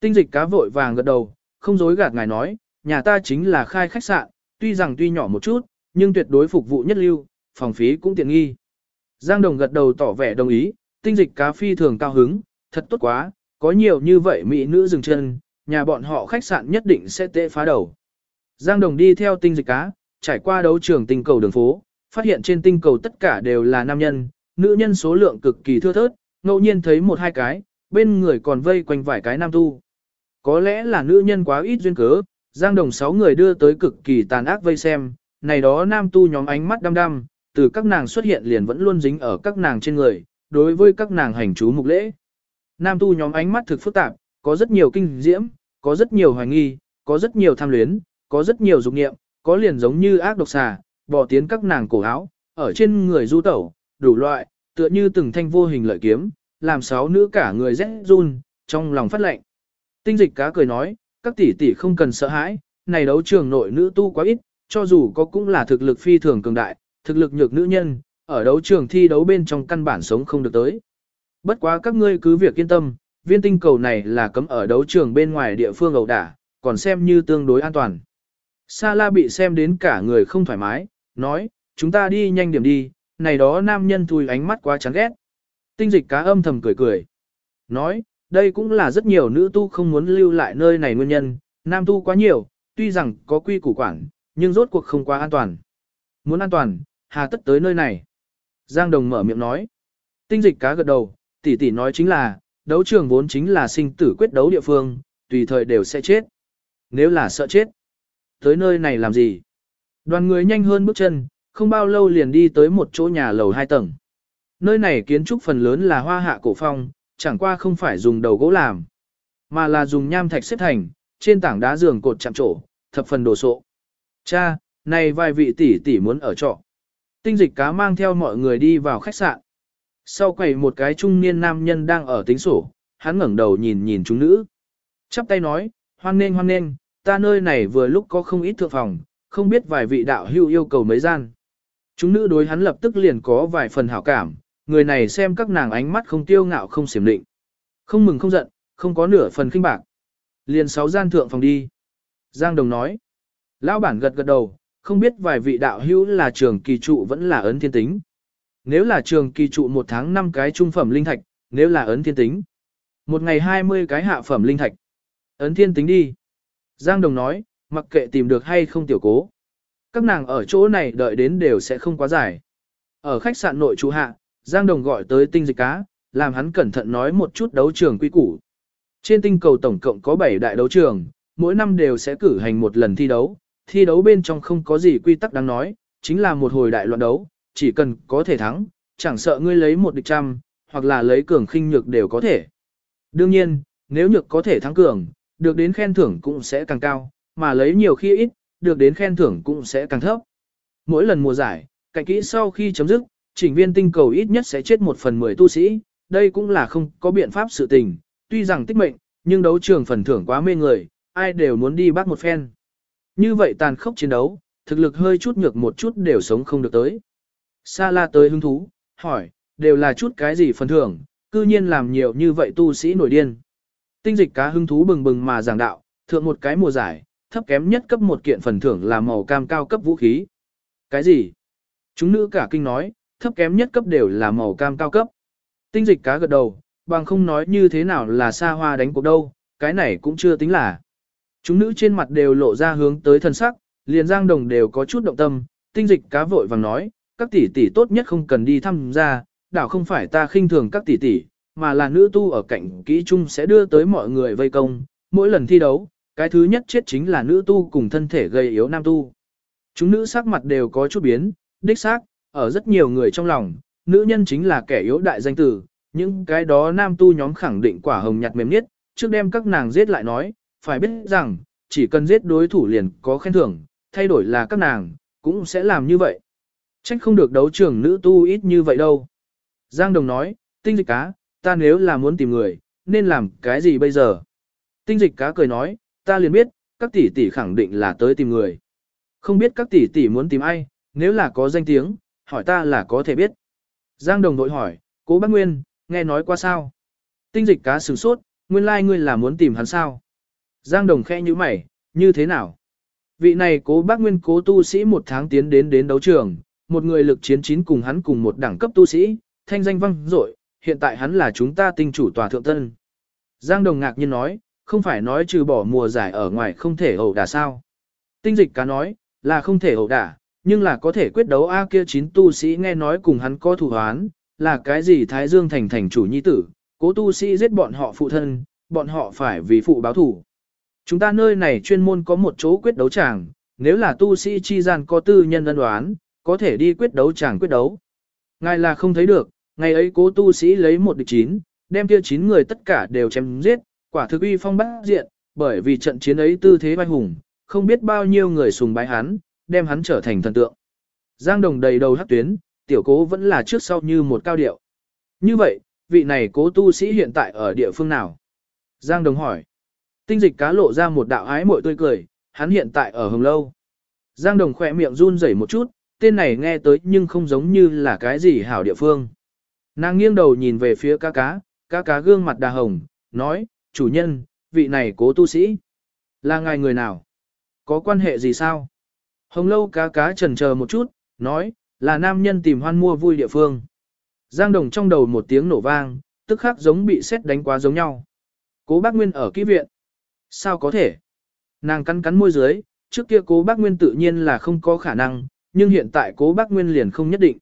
Tinh dịch cá vội vàng gật đầu, không dối gạt ngài nói, nhà ta chính là khai khách sạn, tuy rằng tuy nhỏ một chút, nhưng tuyệt đối phục vụ nhất lưu, phòng phí cũng tiện nghi. Giang Đồng gật đầu tỏ vẻ đồng ý, tinh dịch cá phi thường cao hứng, thật tốt quá, có nhiều như vậy mỹ nữ dừng chân, nhà bọn họ khách sạn nhất định sẽ tệ phá đầu. Giang Đồng đi theo tinh dịch cá, trải qua đấu trường tinh cầu đường phố, phát hiện trên tinh cầu tất cả đều là nam nhân, nữ nhân số lượng cực kỳ thưa thớt, ngẫu nhiên thấy một hai cái, bên người còn vây quanh vài cái nam tu. Có lẽ là nữ nhân quá ít duyên cớ, Giang Đồng sáu người đưa tới cực kỳ tàn ác vây xem, này đó nam tu nhóm ánh mắt đăm đăm, từ các nàng xuất hiện liền vẫn luôn dính ở các nàng trên người, đối với các nàng hành chú mục lễ. Nam tu nhóm ánh mắt thực phức tạp, có rất nhiều kinh diễm, có rất nhiều hoài nghi, có rất nhiều tham luyến, có rất nhiều dục nghiệm, có liền giống như ác độc xà, bỏ tiến các nàng cổ áo, ở trên người du tẩu, đủ loại, tựa như từng thanh vô hình lợi kiếm, làm sáu nữ cả người rẽ run, trong lòng phát lệnh. Tinh dịch cá cười nói, các tỷ tỷ không cần sợ hãi, này đấu trường nội nữ tu quá ít, cho dù có cũng là thực lực phi thường cường đại, thực lực nhược nữ nhân, ở đấu trường thi đấu bên trong căn bản sống không được tới. Bất quá các ngươi cứ việc yên tâm, viên tinh cầu này là cấm ở đấu trường bên ngoài địa phương ẩu đả, còn xem như tương đối an toàn. Sa la bị xem đến cả người không thoải mái, nói, chúng ta đi nhanh điểm đi, này đó nam nhân thui ánh mắt quá chán ghét. Tinh dịch cá âm thầm cười cười. Nói, đây cũng là rất nhiều nữ tu không muốn lưu lại nơi này nguyên nhân, nam tu quá nhiều, tuy rằng có quy củ quản, nhưng rốt cuộc không quá an toàn. Muốn an toàn, hà tất tới nơi này. Giang Đồng mở miệng nói. Tinh dịch cá gật đầu, tỷ tỷ nói chính là, đấu trường vốn chính là sinh tử quyết đấu địa phương, tùy thời đều sẽ chết. Nếu là sợ chết, tới nơi này làm gì? Đoàn người nhanh hơn bước chân, không bao lâu liền đi tới một chỗ nhà lầu hai tầng. Nơi này kiến trúc phần lớn là hoa hạ cổ phong, chẳng qua không phải dùng đầu gỗ làm, mà là dùng nham thạch xếp thành, trên tảng đá giường cột chạm trổ, thập phần đồ sộ. Cha, này vài vị tỷ tỷ muốn ở trọ. Tinh dịch cá mang theo mọi người đi vào khách sạn. Sau quầy một cái trung niên nam nhân đang ở tính sổ, hắn ngẩng đầu nhìn nhìn chúng nữ. Chắp tay nói, hoan nên hoan nên, ta nơi này vừa lúc có không ít thượng phòng, không biết vài vị đạo hưu yêu cầu mấy gian. Chúng nữ đối hắn lập tức liền có vài phần hảo cảm, người này xem các nàng ánh mắt không tiêu ngạo không xiểm định. Không mừng không giận, không có nửa phần kinh bạc. Liền sáu gian thượng phòng đi. Giang Đồng nói. Lão bản gật gật đầu, không biết vài vị đạo hữu là trường kỳ trụ vẫn là ấn thiên tính. Nếu là trường kỳ trụ một tháng 5 cái trung phẩm linh thạch, nếu là ấn thiên tính. Một ngày 20 cái hạ phẩm linh thạch. Ấn thiên tính đi. Giang Đồng nói, mặc kệ tìm được hay không tiểu cố. Các nàng ở chỗ này đợi đến đều sẽ không quá dài. Ở khách sạn nội trú hạ, Giang Đồng gọi tới tinh dịch cá, làm hắn cẩn thận nói một chút đấu trường quy củ. Trên tinh cầu tổng cộng có 7 đại đấu trường, mỗi năm đều sẽ cử hành một lần thi đấu, thi đấu bên trong không có gì quy tắc đáng nói, chính là một hồi đại loạn đấu, chỉ cần có thể thắng, chẳng sợ ngươi lấy một địch trăm, hoặc là lấy cường khinh nhược đều có thể. Đương nhiên, nếu nhược có thể thắng cường, được đến khen thưởng cũng sẽ càng cao, mà lấy nhiều khi ít, được đến khen thưởng cũng sẽ càng thấp. Mỗi lần mùa giải, cạnh kỹ sau khi chấm dứt, chỉnh viên tinh cầu ít nhất sẽ chết một phần mười tu sĩ, đây cũng là không có biện pháp sự tình, tuy rằng tích mệnh, nhưng đấu trường phần thưởng quá mê người, ai đều muốn đi bắt một phen. Như vậy tàn khốc chiến đấu, thực lực hơi chút nhược một chút đều sống không được tới. Sa la tới hứng thú, hỏi, đều là chút cái gì phần thưởng, cư nhiên làm nhiều như vậy tu sĩ nổi điên. Tinh dịch cá hứng thú bừng bừng mà giảng đạo, thượng một cái mùa giải, thấp kém nhất cấp một kiện phần thưởng là màu cam cao cấp vũ khí. Cái gì? Chúng nữ cả kinh nói, thấp kém nhất cấp đều là màu cam cao cấp. Tinh dịch cá gật đầu, bằng không nói như thế nào là xa hoa đánh cuộc đâu, cái này cũng chưa tính là. Chúng nữ trên mặt đều lộ ra hướng tới thân sắc, liền giang đồng đều có chút động tâm, tinh dịch cá vội vàng nói, các tỷ tỷ tốt nhất không cần đi thăm ra, đảo không phải ta khinh thường các tỷ tỷ, mà là nữ tu ở cạnh kỹ chung sẽ đưa tới mọi người vây công, mỗi lần thi đấu, cái thứ nhất chết chính là nữ tu cùng thân thể gây yếu nam tu. Chúng nữ sắc mặt đều có chút biến, đích xác, ở rất nhiều người trong lòng, nữ nhân chính là kẻ yếu đại danh tử, những cái đó nam tu nhóm khẳng định quả hồng nhặt mềm nhất, trước đem các nàng giết lại nói, phải biết rằng, chỉ cần giết đối thủ liền có khen thưởng, thay đổi là các nàng, cũng sẽ làm như vậy. Trách không được đấu trường nữ tu ít như vậy đâu. Giang Đồng nói, tinh dịch cá, ta nếu là muốn tìm người, nên làm cái gì bây giờ? Tinh dịch cá cười nói, ta liền biết, các tỷ tỷ khẳng định là tới tìm người. Không biết các tỷ tỷ muốn tìm ai, nếu là có danh tiếng, hỏi ta là có thể biết. Giang Đồng đội hỏi, cố bác Nguyên, nghe nói qua sao? Tinh dịch cá sửng sốt, nguyên lai like ngươi là muốn tìm hắn sao? Giang Đồng khẽ như mày, như thế nào? Vị này cố bác Nguyên cố tu sĩ một tháng tiến đến đến đấu trường, một người lực chiến chín cùng hắn cùng một đẳng cấp tu sĩ, thanh danh văng dội hiện tại hắn là chúng ta tinh chủ tòa thượng tân. Giang Đồng ngạc nhiên nói, không phải nói trừ bỏ mùa giải ở ngoài không thể ẩu đả sao. Tinh dịch cá nói, là không thể ẩu đả, nhưng là có thể quyết đấu A kia chín tu sĩ nghe nói cùng hắn có thủ hoán, là cái gì Thái Dương thành thành chủ nhi tử, cố tu sĩ giết bọn họ phụ thân, bọn họ phải vì phụ báo thủ. Chúng ta nơi này chuyên môn có một chỗ quyết đấu tràng, nếu là tu sĩ chi gian có tư nhân ân đoán, có thể đi quyết đấu tràng quyết đấu. Ngài là không thấy được, ngày ấy cố tu sĩ lấy một địch chín, đem kia chín người tất cả đều chém giết, quả thực uy phong bát diện, bởi vì trận chiến ấy tư thế vai hùng, không biết bao nhiêu người sùng bái hắn, đem hắn trở thành thần tượng. Giang Đồng đầy đầu hắc tuyến, tiểu cố vẫn là trước sau như một cao điệu. Như vậy, vị này cố tu sĩ hiện tại ở địa phương nào? Giang Đồng hỏi. Tinh dịch cá lộ ra một đạo ái mội tươi cười, hắn hiện tại ở Hồng Lâu. Giang Đồng khỏe miệng run rẩy một chút, tên này nghe tới nhưng không giống như là cái gì hảo địa phương. Nàng nghiêng đầu nhìn về phía cá cá, cá cá gương mặt đà hồng, nói, chủ nhân, vị này cố tu sĩ. Là ngài người nào? Có quan hệ gì sao? Hồng lâu cá cá trần chờ một chút, nói, là nam nhân tìm hoan mua vui địa phương. Giang đồng trong đầu một tiếng nổ vang, tức khắc giống bị xét đánh quá giống nhau. Cố bác Nguyên ở kỹ viện. Sao có thể? Nàng cắn cắn môi dưới, trước kia cố bác Nguyên tự nhiên là không có khả năng, nhưng hiện tại cố bác Nguyên liền không nhất định.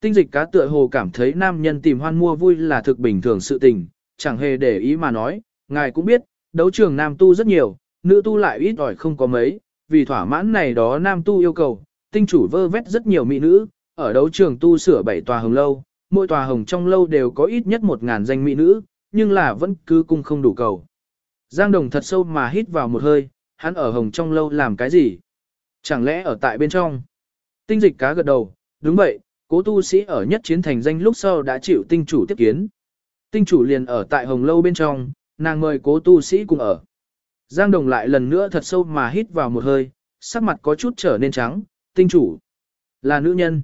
Tinh dịch cá tựa hồ cảm thấy nam nhân tìm hoan mua vui là thực bình thường sự tình, chẳng hề để ý mà nói, ngài cũng biết, đấu trường nam tu rất nhiều, nữ tu lại ít ỏi không có mấy, vì thỏa mãn này đó nam tu yêu cầu, tinh chủ vơ vét rất nhiều mỹ nữ, ở đấu trường tu sửa bảy tòa hồng lâu, mỗi tòa hồng trong lâu đều có ít nhất một ngàn danh mỹ nữ, nhưng là vẫn cứ cung không đủ cầu. Giang Đồng thật sâu mà hít vào một hơi, hắn ở hồng trong lâu làm cái gì? Chẳng lẽ ở tại bên trong? Tinh dịch cá gật đầu, đúng vậy, cố tu sĩ ở nhất chiến thành danh lúc sau đã chịu tinh chủ tiếp kiến. Tinh chủ liền ở tại hồng lâu bên trong, nàng mời cố tu sĩ cùng ở. Giang Đồng lại lần nữa thật sâu mà hít vào một hơi, sắc mặt có chút trở nên trắng, tinh chủ là nữ nhân.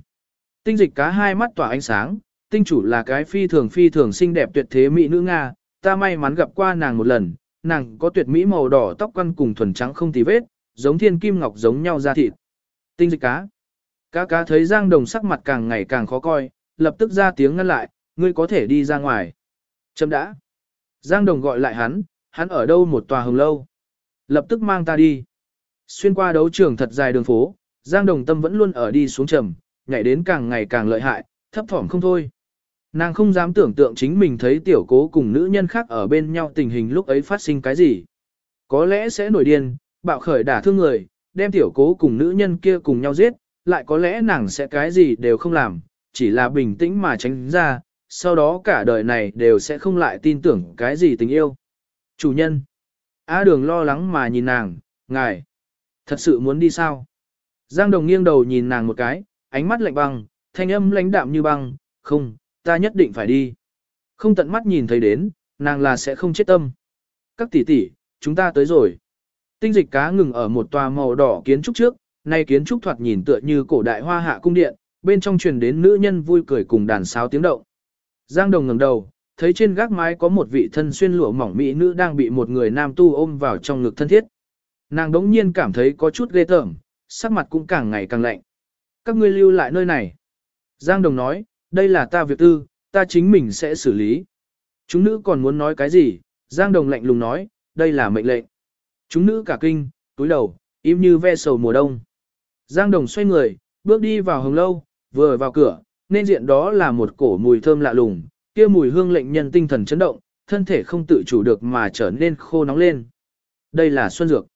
Tinh dịch cá hai mắt tỏa ánh sáng, tinh chủ là cái phi thường phi thường xinh đẹp tuyệt thế mỹ nữ Nga, ta may mắn gặp qua nàng một lần, nàng có tuyệt mỹ màu đỏ tóc quăn cùng thuần trắng không tì vết, giống thiên kim ngọc giống nhau da thịt. Tinh dịch cá. Cá cá thấy Giang Đồng sắc mặt càng ngày càng khó coi, lập tức ra tiếng ngăn lại, ngươi có thể đi ra ngoài. Chấm đã. Giang Đồng gọi lại hắn, hắn ở đâu một tòa hồng lâu. Lập tức mang ta đi. Xuyên qua đấu trường thật dài đường phố, Giang Đồng tâm vẫn luôn ở đi xuống trầm, nhảy đến càng ngày càng lợi hại, thấp thỏm không thôi. Nàng không dám tưởng tượng chính mình thấy tiểu cố cùng nữ nhân khác ở bên nhau tình hình lúc ấy phát sinh cái gì. Có lẽ sẽ nổi điên, bạo khởi đả thương người, đem tiểu cố cùng nữ nhân kia cùng nhau giết, lại có lẽ nàng sẽ cái gì đều không làm, chỉ là bình tĩnh mà tránh ra, sau đó cả đời này đều sẽ không lại tin tưởng cái gì tình yêu. Chủ nhân. Á đường lo lắng mà nhìn nàng, ngài. Thật sự muốn đi sao? Giang đồng nghiêng đầu nhìn nàng một cái, ánh mắt lạnh băng, thanh âm lãnh đạm như băng, không, ta nhất định phải đi. Không tận mắt nhìn thấy đến, nàng là sẽ không chết tâm. Các tỷ tỷ, chúng ta tới rồi. Tinh dịch cá ngừng ở một tòa màu đỏ kiến trúc trước, nay kiến trúc thoạt nhìn tựa như cổ đại hoa hạ cung điện, bên trong truyền đến nữ nhân vui cười cùng đàn sáo tiếng động. Giang Đồng ngẩng đầu, thấy trên gác mái có một vị thân xuyên lụa mỏng mỹ nữ đang bị một người nam tu ôm vào trong ngực thân thiết. Nàng đống nhiên cảm thấy có chút ghê tởm, sắc mặt cũng càng ngày càng lạnh. Các ngươi lưu lại nơi này. Giang Đồng nói, đây là ta việc tư, ta chính mình sẽ xử lý. Chúng nữ còn muốn nói cái gì? Giang Đồng lạnh lùng nói, đây là mệnh lệnh. Chúng nữ cả kinh, túi đầu, im như ve sầu mùa đông. Giang Đồng xoay người, bước đi vào hồng lâu, vừa vào cửa, nên diện đó là một cổ mùi thơm lạ lùng, kia mùi hương lệnh nhân tinh thần chấn động, thân thể không tự chủ được mà trở nên khô nóng lên. Đây là xuân dược.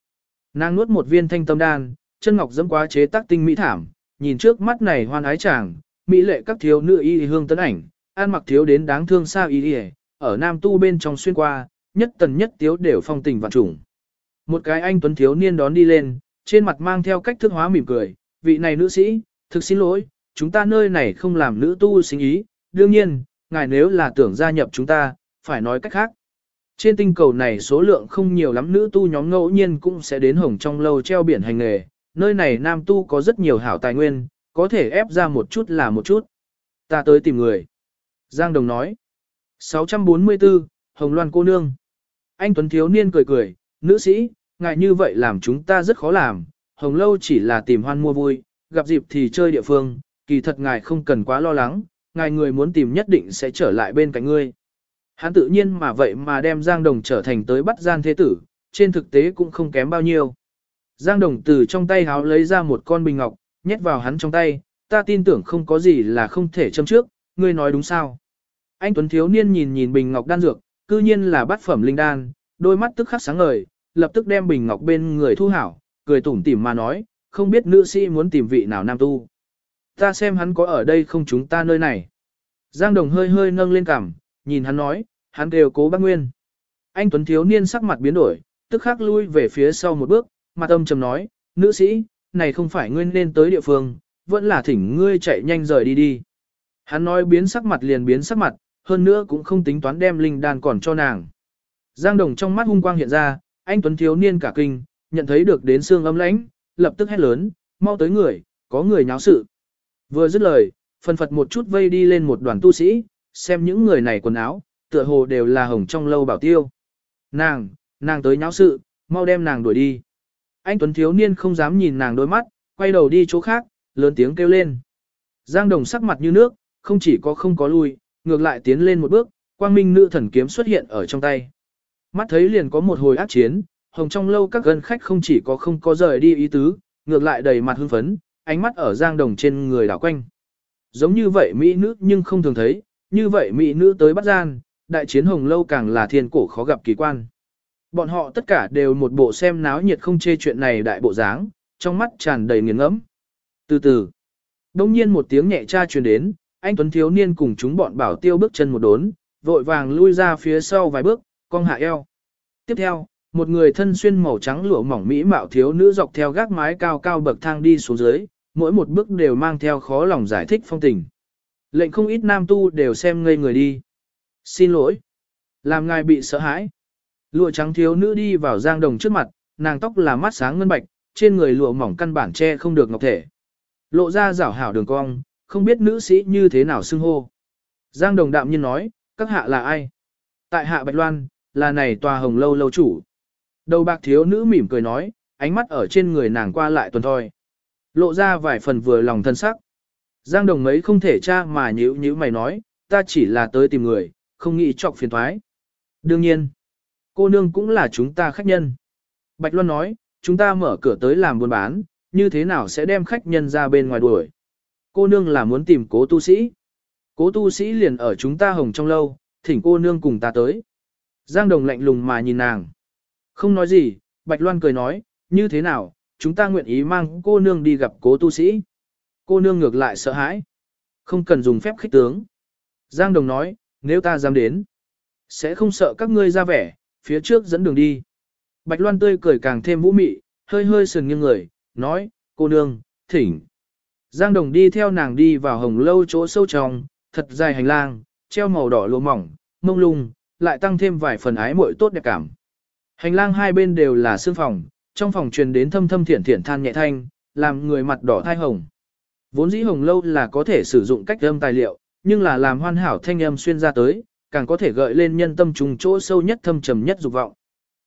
Nàng nuốt một viên thanh tâm đan, chân ngọc dẫm quá chế tác tinh mỹ thảm, nhìn trước mắt này hoan ái chàng, mỹ lệ các thiếu nữ y hương tấn ảnh, an mặc thiếu đến đáng thương sao y ở nam tu bên trong xuyên qua, nhất tần nhất tiếu đều phong tình vạn trùng. Một cái anh tuấn thiếu niên đón đi lên, trên mặt mang theo cách thức hóa mỉm cười, vị này nữ sĩ, thực xin lỗi, chúng ta nơi này không làm nữ tu sinh ý, đương nhiên, ngài nếu là tưởng gia nhập chúng ta, phải nói cách khác. Trên tinh cầu này số lượng không nhiều lắm nữ tu nhóm ngẫu nhiên cũng sẽ đến hồng trong lâu treo biển hành nghề, nơi này nam tu có rất nhiều hảo tài nguyên, có thể ép ra một chút là một chút. Ta tới tìm người. Giang Đồng nói. 644, Hồng Loan cô nương. Anh Tuấn Thiếu Niên cười cười, nữ sĩ, ngài như vậy làm chúng ta rất khó làm, Hồng Lâu chỉ là tìm hoan mua vui, gặp dịp thì chơi địa phương, kỳ thật ngài không cần quá lo lắng, ngài người muốn tìm nhất định sẽ trở lại bên cạnh ngươi. Hắn tự nhiên mà vậy mà đem Giang Đồng trở thành tới bắt gian thế tử, trên thực tế cũng không kém bao nhiêu. Giang Đồng từ trong tay háo lấy ra một con bình ngọc, nhét vào hắn trong tay, ta tin tưởng không có gì là không thể châm trước, ngươi nói đúng sao. Anh Tuấn Thiếu Niên nhìn nhìn bình ngọc đan dược, cư nhiên là bát phẩm linh đan, đôi mắt tức khắc sáng ngời, lập tức đem bình ngọc bên người thu hảo, cười tủm tỉm mà nói, không biết nữ sĩ muốn tìm vị nào nam tu. Ta xem hắn có ở đây không chúng ta nơi này. Giang Đồng hơi hơi nâng lên cằm, nhìn hắn nói, hắn đều cố bác Nguyên. Anh Tuấn Thiếu Niên sắc mặt biến đổi, tức khắc lui về phía sau một bước, mặt âm trầm nói, nữ sĩ, này không phải ngươi nên tới địa phương, vẫn là thỉnh ngươi chạy nhanh rời đi đi. Hắn nói biến sắc mặt liền biến sắc mặt, hơn nữa cũng không tính toán đem linh đan còn cho nàng. Giang Đồng trong mắt hung quang hiện ra, anh Tuấn thiếu niên cả kinh, nhận thấy được đến xương âm lãnh, lập tức hét lớn, mau tới người, có người nháo sự. Vừa dứt lời, phân phật một chút vây đi lên một đoàn tu sĩ, xem những người này quần áo, tựa hồ đều là hồng trong lâu bảo tiêu. Nàng, nàng tới nháo sự, mau đem nàng đuổi đi. Anh Tuấn thiếu niên không dám nhìn nàng đôi mắt, quay đầu đi chỗ khác, lớn tiếng kêu lên. Giang Đồng sắc mặt như nước, không chỉ có không có lui, ngược lại tiến lên một bước, quang minh nữ thần kiếm xuất hiện ở trong tay. Mắt thấy liền có một hồi ác chiến, hồng trong lâu các gần khách không chỉ có không có rời đi ý tứ, ngược lại đầy mặt hưng phấn, ánh mắt ở giang đồng trên người đảo quanh. Giống như vậy mỹ nữ nhưng không thường thấy, như vậy mỹ nữ tới bắt gian, đại chiến hồng lâu càng là thiên cổ khó gặp kỳ quan. Bọn họ tất cả đều một bộ xem náo nhiệt không chê chuyện này đại bộ dáng, trong mắt tràn đầy nghiền ngẫm. Từ từ, đông nhiên một tiếng nhẹ tra truyền đến, anh Tuấn thiếu niên cùng chúng bọn bảo tiêu bước chân một đốn, vội vàng lui ra phía sau vài bước, cong hạ eo. Tiếp theo, một người thân xuyên màu trắng lụa mỏng mỹ mạo thiếu nữ dọc theo gác mái cao cao bậc thang đi xuống dưới, mỗi một bước đều mang theo khó lòng giải thích phong tình. Lệnh không ít nam tu đều xem ngây người đi. Xin lỗi. Làm ngài bị sợ hãi. Lụa trắng thiếu nữ đi vào giang đồng trước mặt, nàng tóc là mắt sáng ngân bạch, trên người lụa mỏng căn bản che không được ngọc thể. Lộ ra rảo hảo đường cong, không biết nữ sĩ như thế nào xưng hô. Giang đồng đạm nhiên nói, các hạ là ai? Tại hạ Bạch Loan, là này tòa hồng lâu lâu chủ. Đầu bạc thiếu nữ mỉm cười nói, ánh mắt ở trên người nàng qua lại tuần thôi. Lộ ra vài phần vừa lòng thân sắc. Giang đồng mấy không thể tra mà nhữ nhữ mày nói, ta chỉ là tới tìm người, không nghĩ chọc phiền thoái. Đương nhiên, cô nương cũng là chúng ta khách nhân. Bạch Loan nói, chúng ta mở cửa tới làm buôn bán, như thế nào sẽ đem khách nhân ra bên ngoài đuổi. Cô nương là muốn tìm cố tu sĩ. Cố tu sĩ liền ở chúng ta hồng trong lâu, thỉnh cô nương cùng ta tới. Giang Đồng lạnh lùng mà nhìn nàng. Không nói gì, Bạch Loan cười nói, như thế nào, chúng ta nguyện ý mang cô nương đi gặp cố tu sĩ. Cô nương ngược lại sợ hãi. Không cần dùng phép khích tướng. Giang Đồng nói, nếu ta dám đến, sẽ không sợ các ngươi ra vẻ, phía trước dẫn đường đi. Bạch Loan tươi cười càng thêm vũ mị, hơi hơi sườn nghiêng người, nói, cô nương, thỉnh. Giang Đồng đi theo nàng đi vào hồng lâu chỗ sâu trong, thật dài hành lang, treo màu đỏ lụa mỏng, mông lung, lại tăng thêm vài phần ái muội tốt đẹp cảm. Hành lang hai bên đều là sương phòng, trong phòng truyền đến thâm thâm thiển thiển than nhẹ thanh, làm người mặt đỏ thai hồng. Vốn dĩ hồng lâu là có thể sử dụng cách âm tài liệu, nhưng là làm hoàn hảo thanh âm xuyên ra tới, càng có thể gợi lên nhân tâm trùng chỗ sâu nhất thâm trầm nhất dục vọng.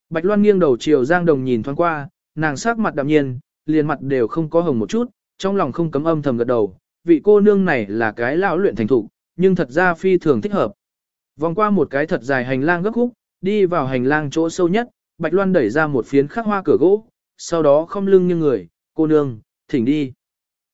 Bạch Loan nghiêng đầu chiều Giang Đồng nhìn thoáng qua, nàng sắc mặt đạm nhiên, liền mặt đều không có hồng một chút, trong lòng không cấm âm thầm gật đầu, vị cô nương này là cái lão luyện thành thục, nhưng thật ra phi thường thích hợp. Vòng qua một cái thật dài hành lang gấp khúc, đi vào hành lang chỗ sâu nhất, Bạch Loan đẩy ra một phiến khắc hoa cửa gỗ, sau đó không lưng như người, cô nương, thỉnh đi.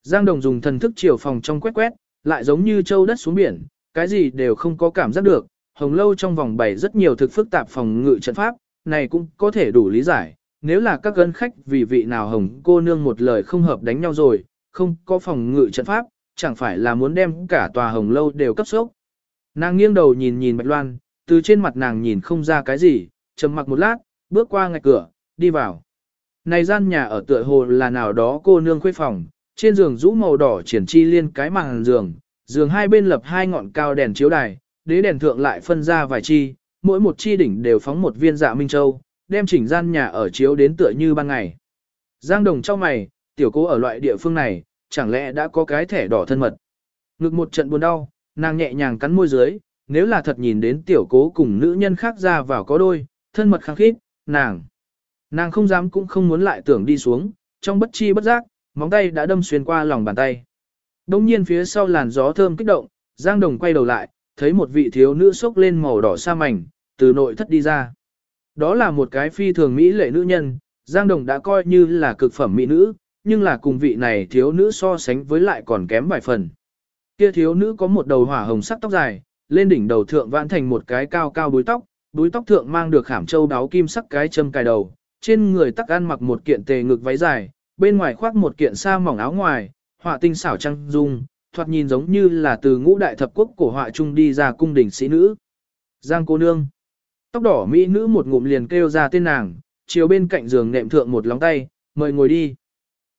Giang Đồng dùng thần thức chiều phòng trong quét quét, lại giống như châu đất xuống biển, cái gì đều không có cảm giác được, hồng lâu trong vòng bày rất nhiều thực phức tạp phòng ngự trận pháp, này cũng có thể đủ lý giải, nếu là các gân khách vì vị nào hồng cô nương một lời không hợp đánh nhau rồi, không có phòng ngự trận pháp, chẳng phải là muốn đem cả tòa hồng lâu đều cấp sốc. Nàng nghiêng đầu nhìn nhìn Bạch Loan, từ trên mặt nàng nhìn không ra cái gì, trầm mặc một lát, bước qua ngạch cửa, đi vào. Này gian nhà ở tựa hồ là nào đó cô nương khuê phòng, trên giường rũ màu đỏ triển chi liên cái màn giường, giường hai bên lập hai ngọn cao đèn chiếu đài, đế đèn thượng lại phân ra vài chi, mỗi một chi đỉnh đều phóng một viên dạ minh châu, đem chỉnh gian nhà ở chiếu đến tựa như ban ngày. Giang Đồng trong mày, tiểu cô ở loại địa phương này, chẳng lẽ đã có cái thẻ đỏ thân mật. Ngực một trận buồn đau, nàng nhẹ nhàng cắn môi dưới, nếu là thật nhìn đến tiểu cố cùng nữ nhân khác ra vào có đôi, thân mật khăng khít, nàng. Nàng không dám cũng không muốn lại tưởng đi xuống, trong bất chi bất giác, móng tay đã đâm xuyên qua lòng bàn tay. Đông nhiên phía sau làn gió thơm kích động, Giang Đồng quay đầu lại, thấy một vị thiếu nữ xốc lên màu đỏ sa mảnh, từ nội thất đi ra. Đó là một cái phi thường mỹ lệ nữ nhân, Giang Đồng đã coi như là cực phẩm mỹ nữ, nhưng là cùng vị này thiếu nữ so sánh với lại còn kém vài phần. Kia thiếu nữ có một đầu hỏa hồng sắc tóc dài, lên đỉnh đầu thượng vãn thành một cái cao cao búi tóc, búi tóc thượng mang được khảm châu đáo kim sắc cái châm cài đầu, trên người tắc ăn mặc một kiện tề ngực váy dài, bên ngoài khoác một kiện sa mỏng áo ngoài, họa tinh xảo trang dung, thoạt nhìn giống như là từ ngũ đại thập quốc cổ họa trung đi ra cung đình sĩ nữ. Giang cô nương. Tóc đỏ mỹ nữ một ngụm liền kêu ra tên nàng, chiều bên cạnh giường nệm thượng một lóng tay, mời ngồi đi.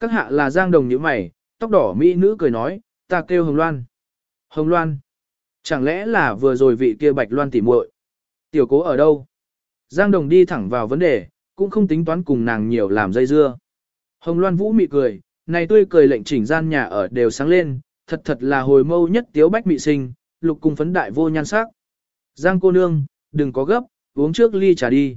Các hạ là Giang đồng như mày, tóc đỏ mỹ nữ cười nói, ta kêu Hồng Loan. Hồng Loan. Chẳng lẽ là vừa rồi vị kia Bạch Loan tỉ muội? Tiểu cố ở đâu? Giang đồng đi thẳng vào vấn đề, cũng không tính toán cùng nàng nhiều làm dây dưa. Hồng Loan Vũ mị cười, này tươi cười lệnh chỉnh gian nhà ở đều sáng lên, thật thật là hồi mâu nhất tiếu bách mị sinh, lục cùng phấn đại vô nhan sắc. Giang cô nương, đừng có gấp, uống trước ly trà đi.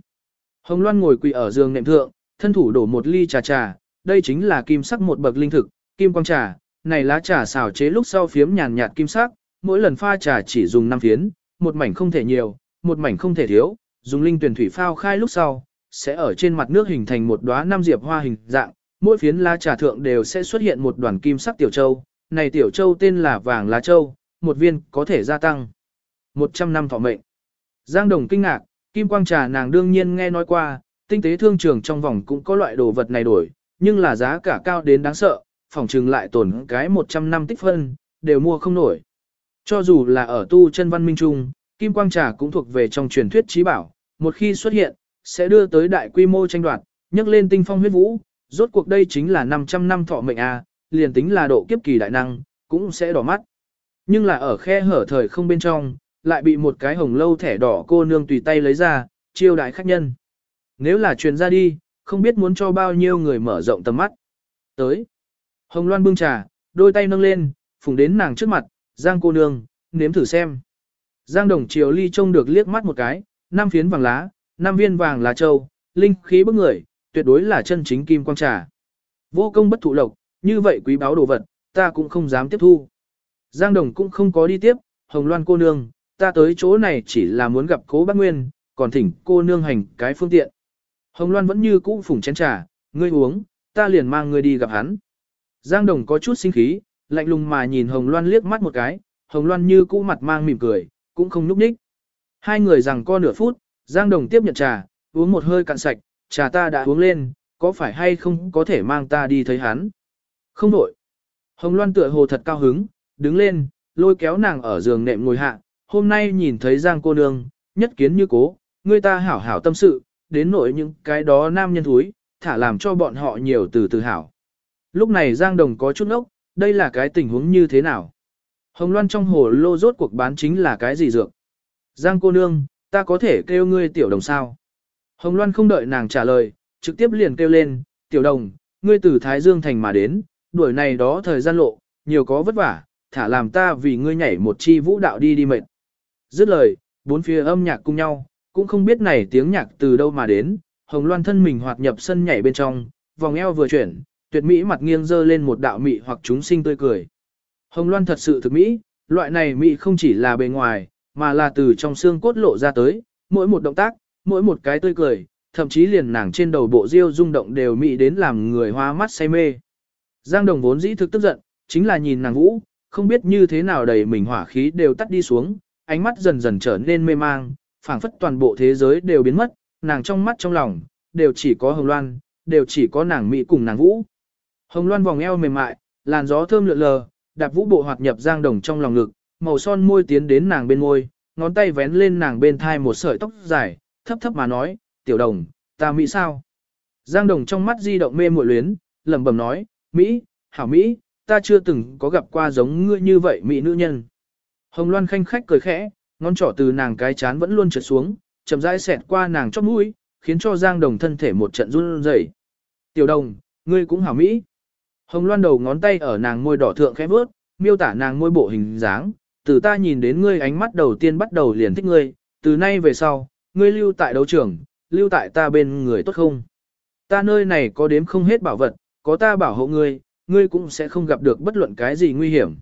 Hồng Loan ngồi quỳ ở giường nệm thượng, thân thủ đổ một ly trà trà, đây chính là kim sắc một bậc linh thực, kim quang trà, này lá trà xào chế lúc sau phiếm nhàn nhạt kim sắc, mỗi lần pha trà chỉ dùng 5 phiến, một mảnh không thể nhiều, một mảnh không thể thiếu, dùng linh tuyển thủy phao khai lúc sau, sẽ ở trên mặt nước hình thành một đóa năm diệp hoa hình dạng, mỗi phiến lá trà thượng đều sẽ xuất hiện một đoàn kim sắc tiểu châu, này tiểu châu tên là vàng lá châu, một viên có thể gia tăng 100 năm thọ mệnh. Giang Đồng kinh ngạc, kim quang trà nàng đương nhiên nghe nói qua, tinh tế thương trường trong vòng cũng có loại đồ vật này đổi, nhưng là giá cả cao đến đáng sợ, phòng trừng lại tổn cái 100 năm tích phân, đều mua không nổi. Cho dù là ở tu chân văn minh trung, kim quang trà cũng thuộc về trong truyền thuyết trí bảo, một khi xuất hiện, sẽ đưa tới đại quy mô tranh đoạt, nhấc lên tinh phong huyết vũ, rốt cuộc đây chính là 500 năm thọ mệnh a, liền tính là độ kiếp kỳ đại năng, cũng sẽ đỏ mắt. Nhưng là ở khe hở thời không bên trong, lại bị một cái hồng lâu thẻ đỏ cô nương tùy tay lấy ra, chiêu đại khách nhân. Nếu là truyền ra đi, không biết muốn cho bao nhiêu người mở rộng tầm mắt. Tới. Hồng Loan bưng trà, đôi tay nâng lên, phùng đến nàng trước mặt, Giang cô nương, nếm thử xem. Giang đồng chiều ly trông được liếc mắt một cái, năm phiến vàng lá, năm viên vàng lá châu, linh khí bức người, tuyệt đối là chân chính kim quang trà. Vô công bất thụ lộc, như vậy quý báu đồ vật, ta cũng không dám tiếp thu. Giang Đồng cũng không có đi tiếp, Hồng Loan cô nương, ta tới chỗ này chỉ là muốn gặp cố bác Nguyên, còn thỉnh cô nương hành cái phương tiện. Hồng Loan vẫn như cũ phủng chén trà, ngươi uống, ta liền mang ngươi đi gặp hắn. Giang Đồng có chút sinh khí, lạnh lùng mà nhìn Hồng Loan liếc mắt một cái, Hồng Loan như cũ mặt mang mỉm cười, cũng không núp ních. Hai người rằng co nửa phút, Giang Đồng tiếp nhận trà, uống một hơi cạn sạch, trà ta đã uống lên, có phải hay không có thể mang ta đi thấy hắn? Không đổi. Hồng Loan tựa hồ thật cao hứng, đứng lên, lôi kéo nàng ở giường nệm ngồi hạ, hôm nay nhìn thấy Giang cô nương, nhất kiến như cố, người ta hảo hảo tâm sự, đến nỗi những cái đó nam nhân thúi, thả làm cho bọn họ nhiều từ từ hảo. Lúc này Giang Đồng có chút ốc, đây là cái tình huống như thế nào? Hồng Loan trong hồ lô rốt cuộc bán chính là cái gì dược? Giang cô nương, ta có thể kêu ngươi tiểu đồng sao? Hồng Loan không đợi nàng trả lời, trực tiếp liền kêu lên, tiểu đồng, ngươi từ Thái Dương Thành mà đến, đuổi này đó thời gian lộ, nhiều có vất vả, thả làm ta vì ngươi nhảy một chi vũ đạo đi đi mệt. Dứt lời, bốn phía âm nhạc cùng nhau, cũng không biết này tiếng nhạc từ đâu mà đến, Hồng Loan thân mình hoạt nhập sân nhảy bên trong, vòng eo vừa chuyển, tuyệt mỹ mặt nghiêng dơ lên một đạo mị hoặc chúng sinh tươi cười. Hồng Loan thật sự thực mỹ, loại này mị không chỉ là bề ngoài, mà là từ trong xương cốt lộ ra tới, mỗi một động tác, mỗi một cái tươi cười, thậm chí liền nàng trên đầu bộ diêu rung động đều mị đến làm người hoa mắt say mê. Giang Đồng vốn dĩ thực tức giận, chính là nhìn nàng vũ, không biết như thế nào đầy mình hỏa khí đều tắt đi xuống, ánh mắt dần dần trở nên mê mang, phảng phất toàn bộ thế giới đều biến mất, nàng trong mắt trong lòng, đều chỉ có Hồng Loan, đều chỉ có nàng mỹ cùng nàng vũ. Hồng Loan vòng eo mềm mại, làn gió thơm lượn lờ, đạp vũ bộ hoạt nhập Giang Đồng trong lòng ngực, màu son môi tiến đến nàng bên môi, ngón tay vén lên nàng bên thai một sợi tóc dài, thấp thấp mà nói, tiểu đồng, ta Mỹ sao? Giang Đồng trong mắt di động mê muội luyến, lẩm bẩm nói, Mỹ, hảo Mỹ, ta chưa từng có gặp qua giống ngươi như vậy Mỹ nữ nhân. Hồng Loan khanh khách cười khẽ, ngón trỏ từ nàng cái chán vẫn luôn trượt xuống, chậm rãi xẹt qua nàng chóp mũi, khiến cho Giang Đồng thân thể một trận run rẩy. Tiểu Đồng, ngươi cũng hảo mỹ. Hồng Loan đầu ngón tay ở nàng môi đỏ thượng khẽ vớt, miêu tả nàng môi bộ hình dáng, từ ta nhìn đến ngươi ánh mắt đầu tiên bắt đầu liền thích ngươi, từ nay về sau, ngươi lưu tại đấu trường, lưu tại ta bên người tốt không? Ta nơi này có đếm không hết bảo vật, có ta bảo hộ ngươi, ngươi cũng sẽ không gặp được bất luận cái gì nguy hiểm.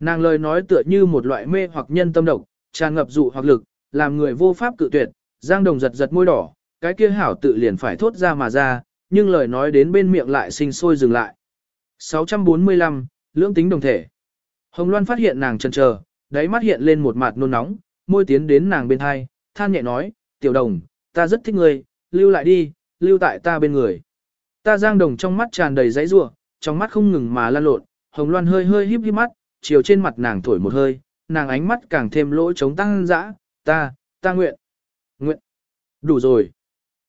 Nàng lời nói tựa như một loại mê hoặc nhân tâm độc, tràn ngập dụ hoặc lực, làm người vô pháp cự tuyệt, Giang Đồng giật giật môi đỏ, cái kia hảo tự liền phải thốt ra mà ra, nhưng lời nói đến bên miệng lại sinh sôi dừng lại. 645, lưỡng tính đồng thể. Hồng Loan phát hiện nàng chần chờ, đáy mắt hiện lên một mặt nôn nóng, môi tiến đến nàng bên hai, than nhẹ nói, tiểu đồng, ta rất thích ngươi, lưu lại đi, lưu tại ta bên người. Ta giang đồng trong mắt tràn đầy dãy rủa trong mắt không ngừng mà lan lộn, hồng loan hơi hơi híp híp mắt, chiều trên mặt nàng thổi một hơi, nàng ánh mắt càng thêm lỗ trống tăng dã, ta, ta nguyện, nguyện, đủ rồi.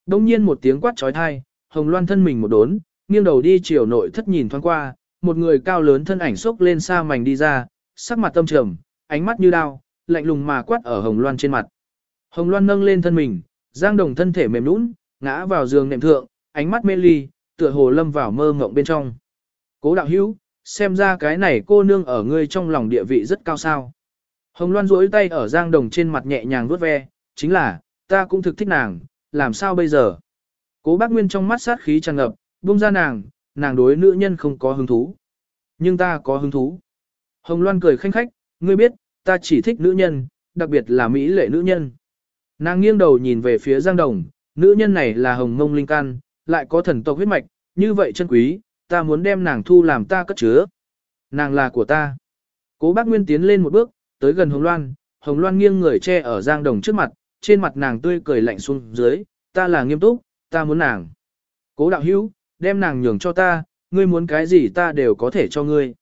Đông nhiên một tiếng quát trói thai, hồng loan thân mình một đốn, nghiêng đầu đi chiều nội thất nhìn thoáng qua, một người cao lớn thân ảnh xốc lên xa mảnh đi ra, sắc mặt tâm trầm, ánh mắt như đao, lạnh lùng mà quát ở hồng loan trên mặt. Hồng loan nâng lên thân mình, giang đồng thân thể mềm nũng, ngã vào giường nệm thượng, ánh mắt mê ly, tựa hồ lâm vào mơ ngộng bên trong. Cố đạo hữu, xem ra cái này cô nương ở ngươi trong lòng địa vị rất cao sao. Hồng Loan duỗi tay ở Giang Đồng trên mặt nhẹ nhàng vuốt ve, chính là, ta cũng thực thích nàng, làm sao bây giờ? Cố bác Nguyên trong mắt sát khí tràn ngập, buông ra nàng, nàng đối nữ nhân không có hứng thú. Nhưng ta có hứng thú. Hồng Loan cười khanh khách, ngươi biết, ta chỉ thích nữ nhân, đặc biệt là mỹ lệ nữ nhân. Nàng nghiêng đầu nhìn về phía Giang Đồng, nữ nhân này là hồng mông linh can, lại có thần tộc huyết mạch, như vậy chân quý, ta muốn đem nàng thu làm ta cất chứa. Nàng là của ta. Cố bác Nguyên tiến lên một bước, tới gần Hồng Loan, Hồng Loan nghiêng người che ở Giang Đồng trước mặt, trên mặt nàng tươi cười lạnh xuống dưới, ta là nghiêm túc, ta muốn nàng. Cố đạo hữu, đem nàng nhường cho ta, ngươi muốn cái gì ta đều có thể cho ngươi.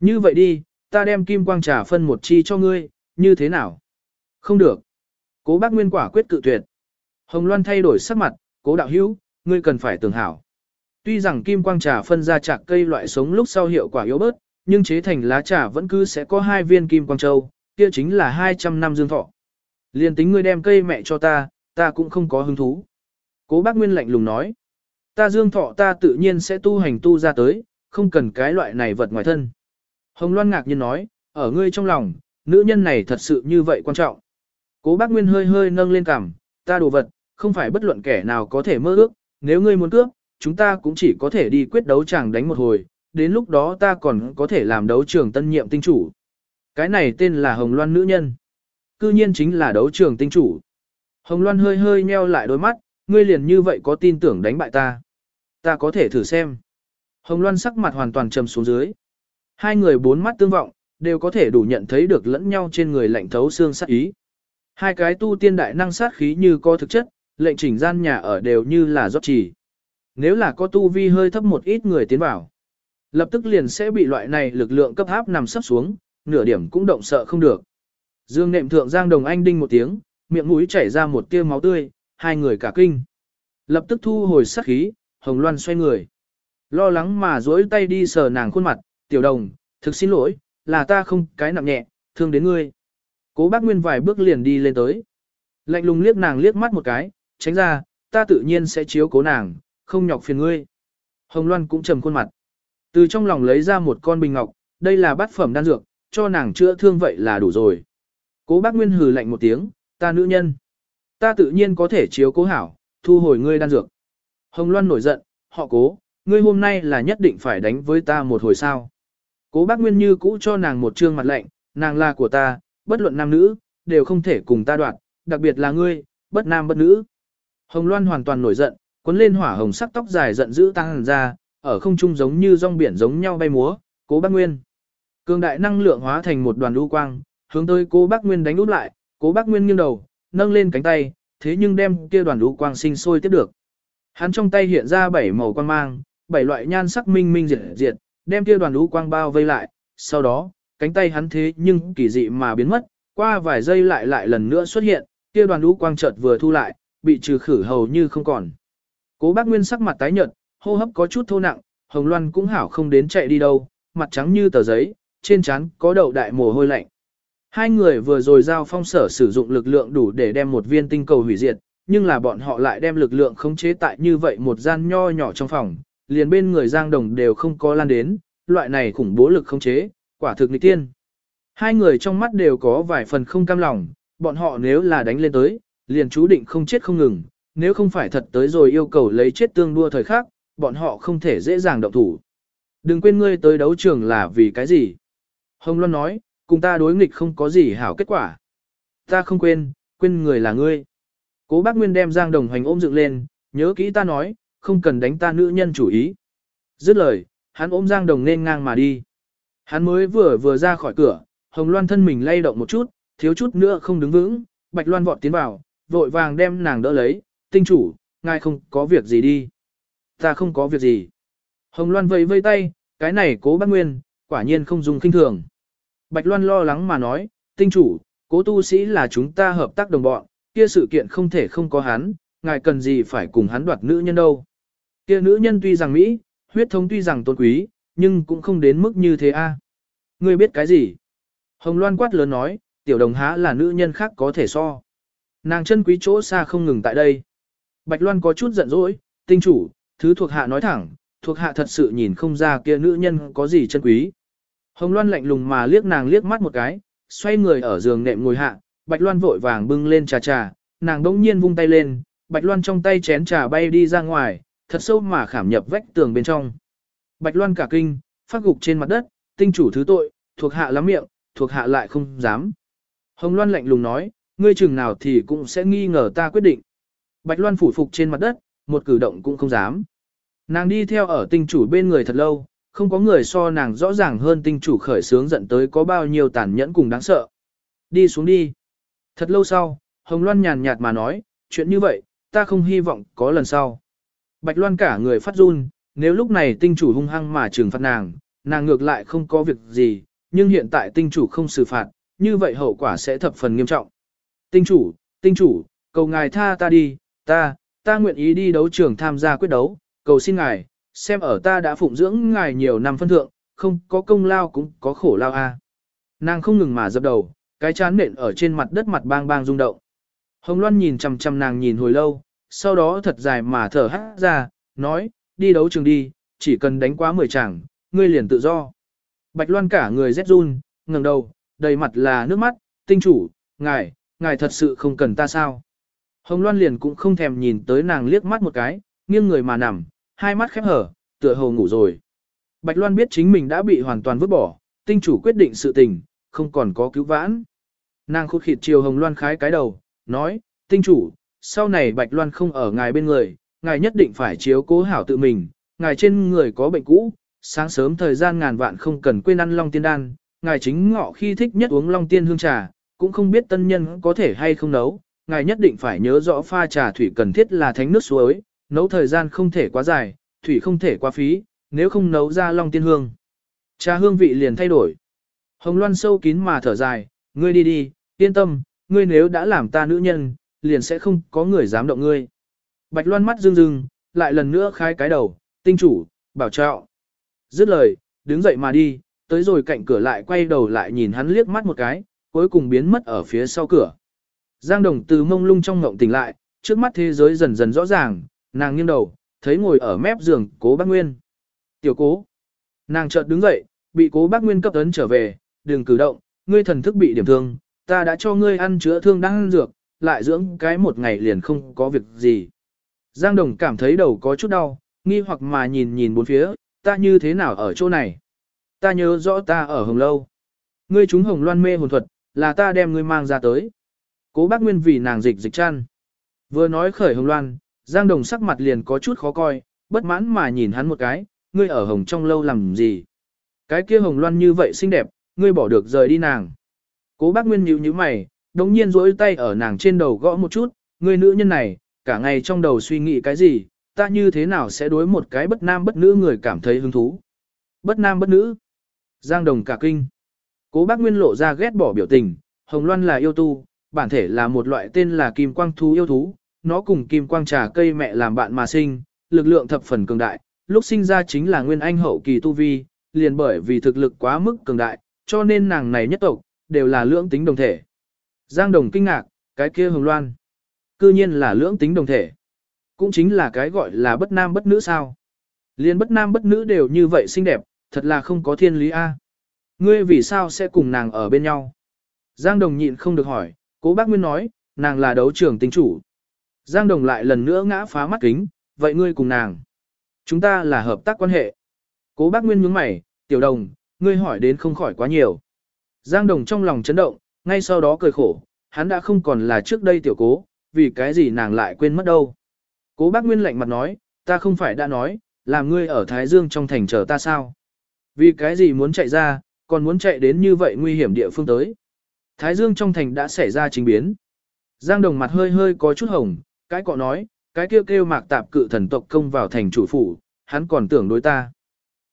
Như vậy đi, ta đem kim quang trà phân một chi cho ngươi, như thế nào? Không được. Cố bác Nguyên quả quyết cự tuyệt. Hồng Loan thay đổi sắc mặt, cố đạo hữu, ngươi cần phải tưởng hảo. Tuy rằng kim quang trà phân ra chạc cây loại sống lúc sau hiệu quả yếu bớt, nhưng chế thành lá trà vẫn cứ sẽ có hai viên kim quang châu, kia chính là 200 năm dương thọ. Liên tính ngươi đem cây mẹ cho ta, ta cũng không có hứng thú. Cố bác Nguyên lạnh lùng nói, ta dương thọ ta tự nhiên sẽ tu hành tu ra tới, không cần cái loại này vật ngoài thân. Hồng Loan ngạc nhiên nói, ở ngươi trong lòng, nữ nhân này thật sự như vậy quan trọng. Cố bác Nguyên hơi hơi nâng lên cằm, ta đồ vật, không phải bất luận kẻ nào có thể mơ ước, nếu ngươi muốn cướp, chúng ta cũng chỉ có thể đi quyết đấu chẳng đánh một hồi, đến lúc đó ta còn có thể làm đấu trường tân nhiệm tinh chủ. Cái này tên là Hồng Loan nữ nhân. Cư nhiên chính là đấu trường tinh chủ. Hồng Loan hơi hơi nheo lại đôi mắt, ngươi liền như vậy có tin tưởng đánh bại ta. Ta có thể thử xem. Hồng Loan sắc mặt hoàn toàn trầm xuống dưới. Hai người bốn mắt tương vọng, đều có thể đủ nhận thấy được lẫn nhau trên người lạnh thấu xương sát ý. Hai cái tu tiên đại năng sát khí như có thực chất, lệnh chỉnh gian nhà ở đều như là rót trì. Nếu là có tu vi hơi thấp một ít người tiến vào, lập tức liền sẽ bị loại này lực lượng cấp áp nằm sấp xuống, nửa điểm cũng động sợ không được. Dương nệm thượng Giang Đồng Anh đinh một tiếng, miệng mũi chảy ra một tia máu tươi, hai người cả kinh. Lập tức thu hồi sát khí, Hồng Loan xoay người. Lo lắng mà duỗi tay đi sờ nàng khuôn mặt, tiểu đồng, thực xin lỗi, là ta không cái nặng nhẹ, thương đến ngươi. Cố bác Nguyên vài bước liền đi lên tới. Lạnh lùng liếc nàng liếc mắt một cái, tránh ra, ta tự nhiên sẽ chiếu cố nàng, không nhọc phiền ngươi. Hồng Loan cũng trầm khuôn mặt. Từ trong lòng lấy ra một con bình ngọc, đây là bát phẩm đan dược, cho nàng chữa thương vậy là đủ rồi. Cố bác Nguyên hừ lạnh một tiếng, ta nữ nhân. Ta tự nhiên có thể chiếu cố hảo, thu hồi ngươi đan dược. Hồng Loan nổi giận, họ cố, ngươi hôm nay là nhất định phải đánh với ta một hồi sao. Cố bác Nguyên như cũ cho nàng một trương mặt lạnh, nàng là của ta, bất luận nam nữ, đều không thể cùng ta đoạt, đặc biệt là ngươi, bất nam bất nữ. Hồng Loan hoàn toàn nổi giận, cuốn lên hỏa hồng sắc tóc dài giận dữ tăng ra, ở không trung giống như rong biển giống nhau bay múa, cố bác Nguyên. Cường đại năng lượng hóa thành một đoàn lưu quang, hướng tới cố bác Nguyên đánh út lại, cố bác Nguyên nghiêng đầu, nâng lên cánh tay, thế nhưng đem kia đoàn lưu quang sinh sôi tiếp được. Hắn trong tay hiện ra bảy màu quang mang, bảy loại nhan sắc minh minh diệt diệt, đem kia đoàn lưu quang bao vây lại, sau đó, cánh tay hắn thế nhưng kỳ dị mà biến mất, qua vài giây lại lại lần nữa xuất hiện, kia đoàn lưu quang chợt vừa thu lại, bị trừ khử hầu như không còn. Cố bác Nguyên sắc mặt tái nhợt, hô hấp có chút thô nặng, Hồng Loan cũng hảo không đến chạy đi đâu, mặt trắng như tờ giấy, trên trán có đậu đại mồ hôi lạnh. Hai người vừa rồi giao phong sở sử dụng lực lượng đủ để đem một viên tinh cầu hủy diệt, nhưng là bọn họ lại đem lực lượng khống chế tại như vậy một gian nho nhỏ trong phòng, liền bên người Giang Đồng đều không có lan đến, loại này khủng bố lực khống chế, quả thực nghịch tiên. Hai người trong mắt đều có vài phần không cam lòng, bọn họ nếu là đánh lên tới, liền chú định không chết không ngừng, nếu không phải thật tới rồi yêu cầu lấy chết tương đua thời khắc, bọn họ không thể dễ dàng động thủ. Đừng quên ngươi tới đấu trường là vì cái gì? Hồng Loan nói, cùng ta đối nghịch không có gì hảo kết quả. Ta không quên, quên người là ngươi. Cố bác Nguyên đem Giang Đồng Hoành ôm dựng lên, nhớ kỹ ta nói, không cần đánh ta nữ nhân chủ ý. Dứt lời, hắn ôm Giang Đồng nên ngang mà đi. Hắn mới vừa vừa ra khỏi cửa, Hồng Loan thân mình lay động một chút, thiếu chút nữa không đứng vững, Bạch Loan vọt tiến vào, vội vàng đem nàng đỡ lấy, tinh chủ, ngài không có việc gì đi. Ta không có việc gì. Hồng Loan vẫy vây tay, cái này cố bác Nguyên, quả nhiên không dùng kinh thường. Bạch Loan lo lắng mà nói, tinh chủ, cố tu sĩ là chúng ta hợp tác đồng bọn, kia sự kiện không thể không có hắn, ngài cần gì phải cùng hắn đoạt nữ nhân đâu. Kia nữ nhân tuy rằng Mỹ, huyết thống tuy rằng tôn quý, nhưng cũng không đến mức như thế a. Ngươi biết cái gì? Hồng Loan quát lớn nói, tiểu đồng há là nữ nhân khác có thể so. Nàng chân quý chỗ xa không ngừng tại đây. Bạch Loan có chút giận dỗi, tinh chủ, thứ thuộc hạ nói thẳng, thuộc hạ thật sự nhìn không ra kia nữ nhân có gì chân quý. Hồng Loan lạnh lùng mà liếc nàng liếc mắt một cái, xoay người ở giường nệm ngồi hạ, Bạch Loan vội vàng bưng lên trà trà, nàng đỗng nhiên vung tay lên, Bạch Loan trong tay chén trà bay đi ra ngoài, thật sâu mà khảm nhập vách tường bên trong. Bạch Loan cả kinh, phát gục trên mặt đất, tinh chủ thứ tội, thuộc hạ lắm miệng, thuộc hạ lại không dám. Hồng Loan lạnh lùng nói, ngươi chừng nào thì cũng sẽ nghi ngờ ta quyết định. Bạch Loan phủ phục trên mặt đất, một cử động cũng không dám. Nàng đi theo ở tinh chủ bên người thật lâu, không có người so nàng rõ ràng hơn tinh chủ khởi sướng giận tới có bao nhiêu tàn nhẫn cùng đáng sợ. Đi xuống đi. Thật lâu sau, Hồng Loan nhàn nhạt mà nói, chuyện như vậy, ta không hy vọng có lần sau. Bạch Loan cả người phát run, nếu lúc này tinh chủ hung hăng mà trừng phạt nàng, nàng ngược lại không có việc gì, nhưng hiện tại tinh chủ không xử phạt, như vậy hậu quả sẽ thập phần nghiêm trọng. Tinh chủ, tinh chủ, cầu ngài tha ta đi, ta, ta nguyện ý đi đấu trường tham gia quyết đấu, cầu xin ngài, xem ở ta đã phụng dưỡng ngài nhiều năm phân thượng, không có công lao cũng có khổ lao a. Nàng không ngừng mà dập đầu, cái chán nện ở trên mặt đất mặt bang bang rung động. Hồng Loan nhìn chằm chằm nàng nhìn hồi lâu, sau đó thật dài mà thở hát ra, nói, đi đấu trường đi, chỉ cần đánh quá 10 chàng, ngươi liền tự do. Bạch Loan cả người rét run, ngẩng đầu, đầy mặt là nước mắt, tinh chủ, ngài, ngài thật sự không cần ta sao. Hồng Loan liền cũng không thèm nhìn tới nàng liếc mắt một cái, nghiêng người mà nằm, hai mắt khép hở, tựa hồ ngủ rồi. Bạch Loan biết chính mình đã bị hoàn toàn vứt bỏ, tinh chủ quyết định sự tình, không còn có cứu vãn. Nàng khụt khịt chiều Hồng Loan khái cái đầu, nói, tinh chủ, sau này Bạch Loan không ở ngài bên người, ngài nhất định phải chiếu cố hảo tự mình, ngài trên người có bệnh cũ, sáng sớm thời gian ngàn vạn không cần quên ăn long tiên đan, ngài chính ngọ khi thích nhất uống long tiên hương trà, cũng không biết tân nhân có thể hay không nấu, ngài nhất định phải nhớ rõ pha trà thủy cần thiết là thánh nước suối, nấu thời gian không thể quá dài, thủy không thể quá phí, nếu không nấu ra long tiên hương. Trà hương vị liền thay đổi. Hồng Loan sâu kín mà thở dài, ngươi đi đi, yên tâm, ngươi nếu đã làm ta nữ nhân, liền sẽ không có người dám động ngươi. Bạch Loan mắt rưng rưng, lại lần nữa khai cái đầu, tinh chủ, bảo trọ Dứt lời, đứng dậy mà đi, tới rồi cạnh cửa lại quay đầu lại nhìn hắn liếc mắt một cái, cuối cùng biến mất ở phía sau cửa. Giang Đồng từ mông lung trong ngộng tỉnh lại, trước mắt thế giới dần dần rõ ràng, nàng nghiêng đầu, thấy ngồi ở mép giường cố bác Nguyên. Tiểu cố. Nàng chợt đứng dậy, bị cố bác Nguyên cấp ấn trở về, đừng cử động, ngươi thần thức bị điểm thương, ta đã cho ngươi ăn chữa thương đang ăn dược, lại dưỡng cái một ngày liền không có việc gì. Giang Đồng cảm thấy đầu có chút đau, nghi hoặc mà nhìn nhìn bốn phía, ta như thế nào ở chỗ này? Ta nhớ rõ ta ở Hồng Lâu. Ngươi chúng Hồng Loan mê hồn thuật, là ta đem ngươi mang ra tới. Cố bác Nguyên vì nàng dịch dịch chăn. Vừa nói khởi Hồng Loan, Giang Đồng sắc mặt liền có chút khó coi, bất mãn mà nhìn hắn một cái, ngươi ở Hồng trong lâu làm gì? Cái kia Hồng Loan như vậy xinh đẹp, ngươi bỏ được rời đi nàng. Cố bác Nguyên nhíu nhíu mày, đồng nhiên rỗi tay ở nàng trên đầu gõ một chút, ngươi nữ nhân này, cả ngày trong đầu suy nghĩ cái gì, ta như thế nào sẽ đối một cái bất nam bất nữ người cảm thấy hứng thú. Bất nam bất nữ. Giang Đồng cả kinh. Cố bác Nguyên lộ ra ghét bỏ biểu tình, Hồng Loan là yêu tu, bản thể là một loại tên là kim quang thú yêu thú, nó cùng kim quang trà cây mẹ làm bạn mà sinh, lực lượng thập phần cường đại, lúc sinh ra chính là nguyên anh hậu kỳ tu vi, liền bởi vì thực lực quá mức cường đại, cho nên nàng này nhất tộc, đều là lưỡng tính đồng thể. Giang Đồng kinh ngạc, cái kia hồng loan. Cư nhiên là lưỡng tính đồng thể. Cũng chính là cái gọi là bất nam bất nữ sao. Liên bất nam bất nữ đều như vậy xinh đẹp, thật là không có thiên lý a. Ngươi vì sao sẽ cùng nàng ở bên nhau? Giang Đồng nhịn không được hỏi, cố bác Nguyên nói, nàng là đấu trưởng tinh chủ. Giang Đồng lại lần nữa ngã phá mắt kính, vậy ngươi cùng nàng. Chúng ta là hợp tác quan hệ. Cố bác Nguyên nhướng mày, tiểu đồng, ngươi hỏi đến không khỏi quá nhiều. Giang Đồng trong lòng chấn động, ngay sau đó cười khổ, hắn đã không còn là trước đây tiểu cố, vì cái gì nàng lại quên mất đâu. Cố bác Nguyên lạnh mặt nói, ta không phải đã nói, làm ngươi ở Thái Dương trong thành chờ ta sao? Vì cái gì muốn chạy ra, còn muốn chạy đến như vậy nguy hiểm địa phương tới? Thái Dương trong thành đã xảy ra chính biến. Giang Đồng mặt hơi hơi có chút hồng, cái cọ nói, cái kêu kêu mạc tạp cự thần tộc công vào thành chủ phủ, hắn còn tưởng đối ta.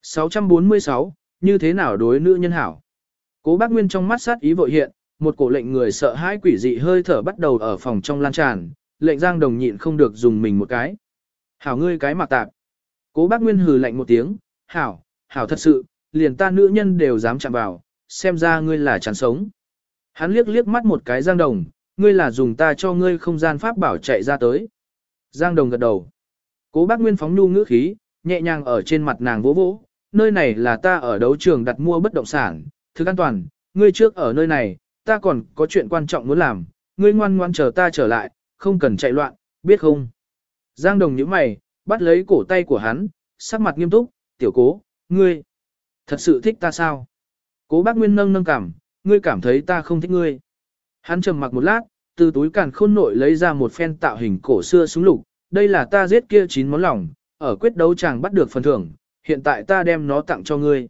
646, như thế nào đối nữ nhân hảo? Cố bác Nguyên trong mắt sát ý vội hiện, một cổ lệnh người sợ hãi quỷ dị hơi thở bắt đầu ở phòng trong lan tràn, lệnh Giang Đồng nhịn không được dùng mình một cái. Hảo ngươi cái mạc tạp. Cố bác Nguyên hừ lạnh một tiếng, hảo, hảo thật sự, liền ta nữ nhân đều dám chạm vào, xem ra ngươi là chán sống. Hắn liếc liếc mắt một cái Giang Đồng, ngươi là dùng ta cho ngươi không gian pháp bảo chạy ra tới. Giang Đồng gật đầu. Cố bác Nguyên phóng nu ngữ khí, nhẹ nhàng ở trên mặt nàng vỗ vỗ, nơi này là ta ở đấu trường đặt mua bất động sản, thức an toàn, ngươi trước ở nơi này, ta còn có chuyện quan trọng muốn làm, ngươi ngoan ngoan chờ ta trở lại, không cần chạy loạn, biết không? Giang Đồng nhíu mày, bắt lấy cổ tay của hắn, sắc mặt nghiêm túc, tiểu cố, ngươi, thật sự thích ta sao? Cố bác Nguyên nâng nâng cảm, ngươi cảm thấy ta không thích ngươi. Hắn trầm mặc một lát, từ túi càn khôn nội lấy ra một phen tạo hình cổ xưa súng lục, đây là ta giết kia chín món lòng, ở quyết đấu chàng bắt được phần thưởng, hiện tại ta đem nó tặng cho ngươi.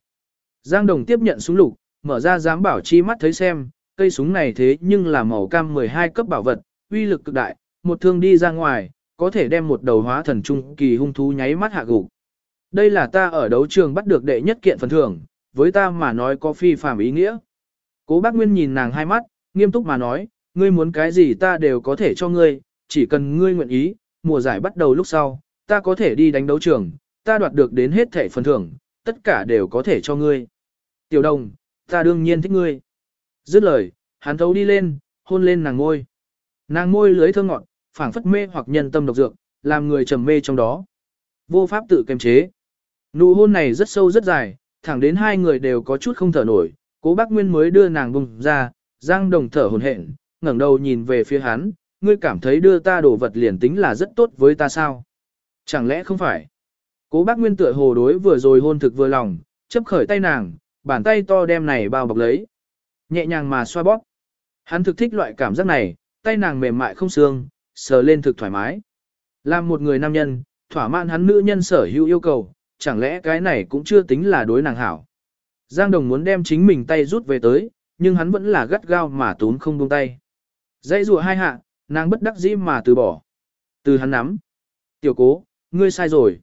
Giang Đồng tiếp nhận súng lục, mở ra giám bảo chi mắt thấy xem, cây súng này thế nhưng là màu cam 12 cấp bảo vật, uy lực cực đại, một thương đi ra ngoài, có thể đem một đầu hóa thần trung kỳ hung thú nháy mắt hạ gục. Đây là ta ở đấu trường bắt được đệ nhất kiện phần thưởng, với ta mà nói có phi phàm ý nghĩa. Cố bác Nguyên nhìn nàng hai mắt, nghiêm túc mà nói, ngươi muốn cái gì ta đều có thể cho ngươi, chỉ cần ngươi nguyện ý, mùa giải bắt đầu lúc sau, ta có thể đi đánh đấu trường, ta đoạt được đến hết thể phần thưởng, tất cả đều có thể cho ngươi. Tiểu đồng, ta đương nhiên thích ngươi. Dứt lời, hắn thấu đi lên, hôn lên nàng ngôi. Nàng môi lưới thơ ngọt, phảng phất mê hoặc nhân tâm độc dược, làm người trầm mê trong đó. Vô pháp tự kiềm chế. Nụ hôn này rất sâu rất dài, thẳng đến hai người đều có chút không thở nổi, cố bác Nguyên mới đưa nàng bùng ra, giang đồng thở hồn hển, ngẩng đầu nhìn về phía hắn, ngươi cảm thấy đưa ta đồ vật liền tính là rất tốt với ta sao? Chẳng lẽ không phải? Cố bác Nguyên tựa hồ đối vừa rồi hôn thực vừa lòng, chấp khởi tay nàng, bàn tay to đem này bao bọc lấy. Nhẹ nhàng mà xoa bóp. Hắn thực thích loại cảm giác này, tay nàng mềm mại không xương, sờ lên thực thoải mái. Làm một người nam nhân, thỏa mãn hắn nữ nhân sở hữu yêu cầu, chẳng lẽ cái này cũng chưa tính là đối nàng hảo. Giang Đồng muốn đem chính mình tay rút về tới, nhưng hắn vẫn là gắt gao mà tốn không buông tay. Dây rùa hai hạ, nàng bất đắc dĩ mà từ bỏ. Từ hắn nắm. Tiểu cố, ngươi sai rồi.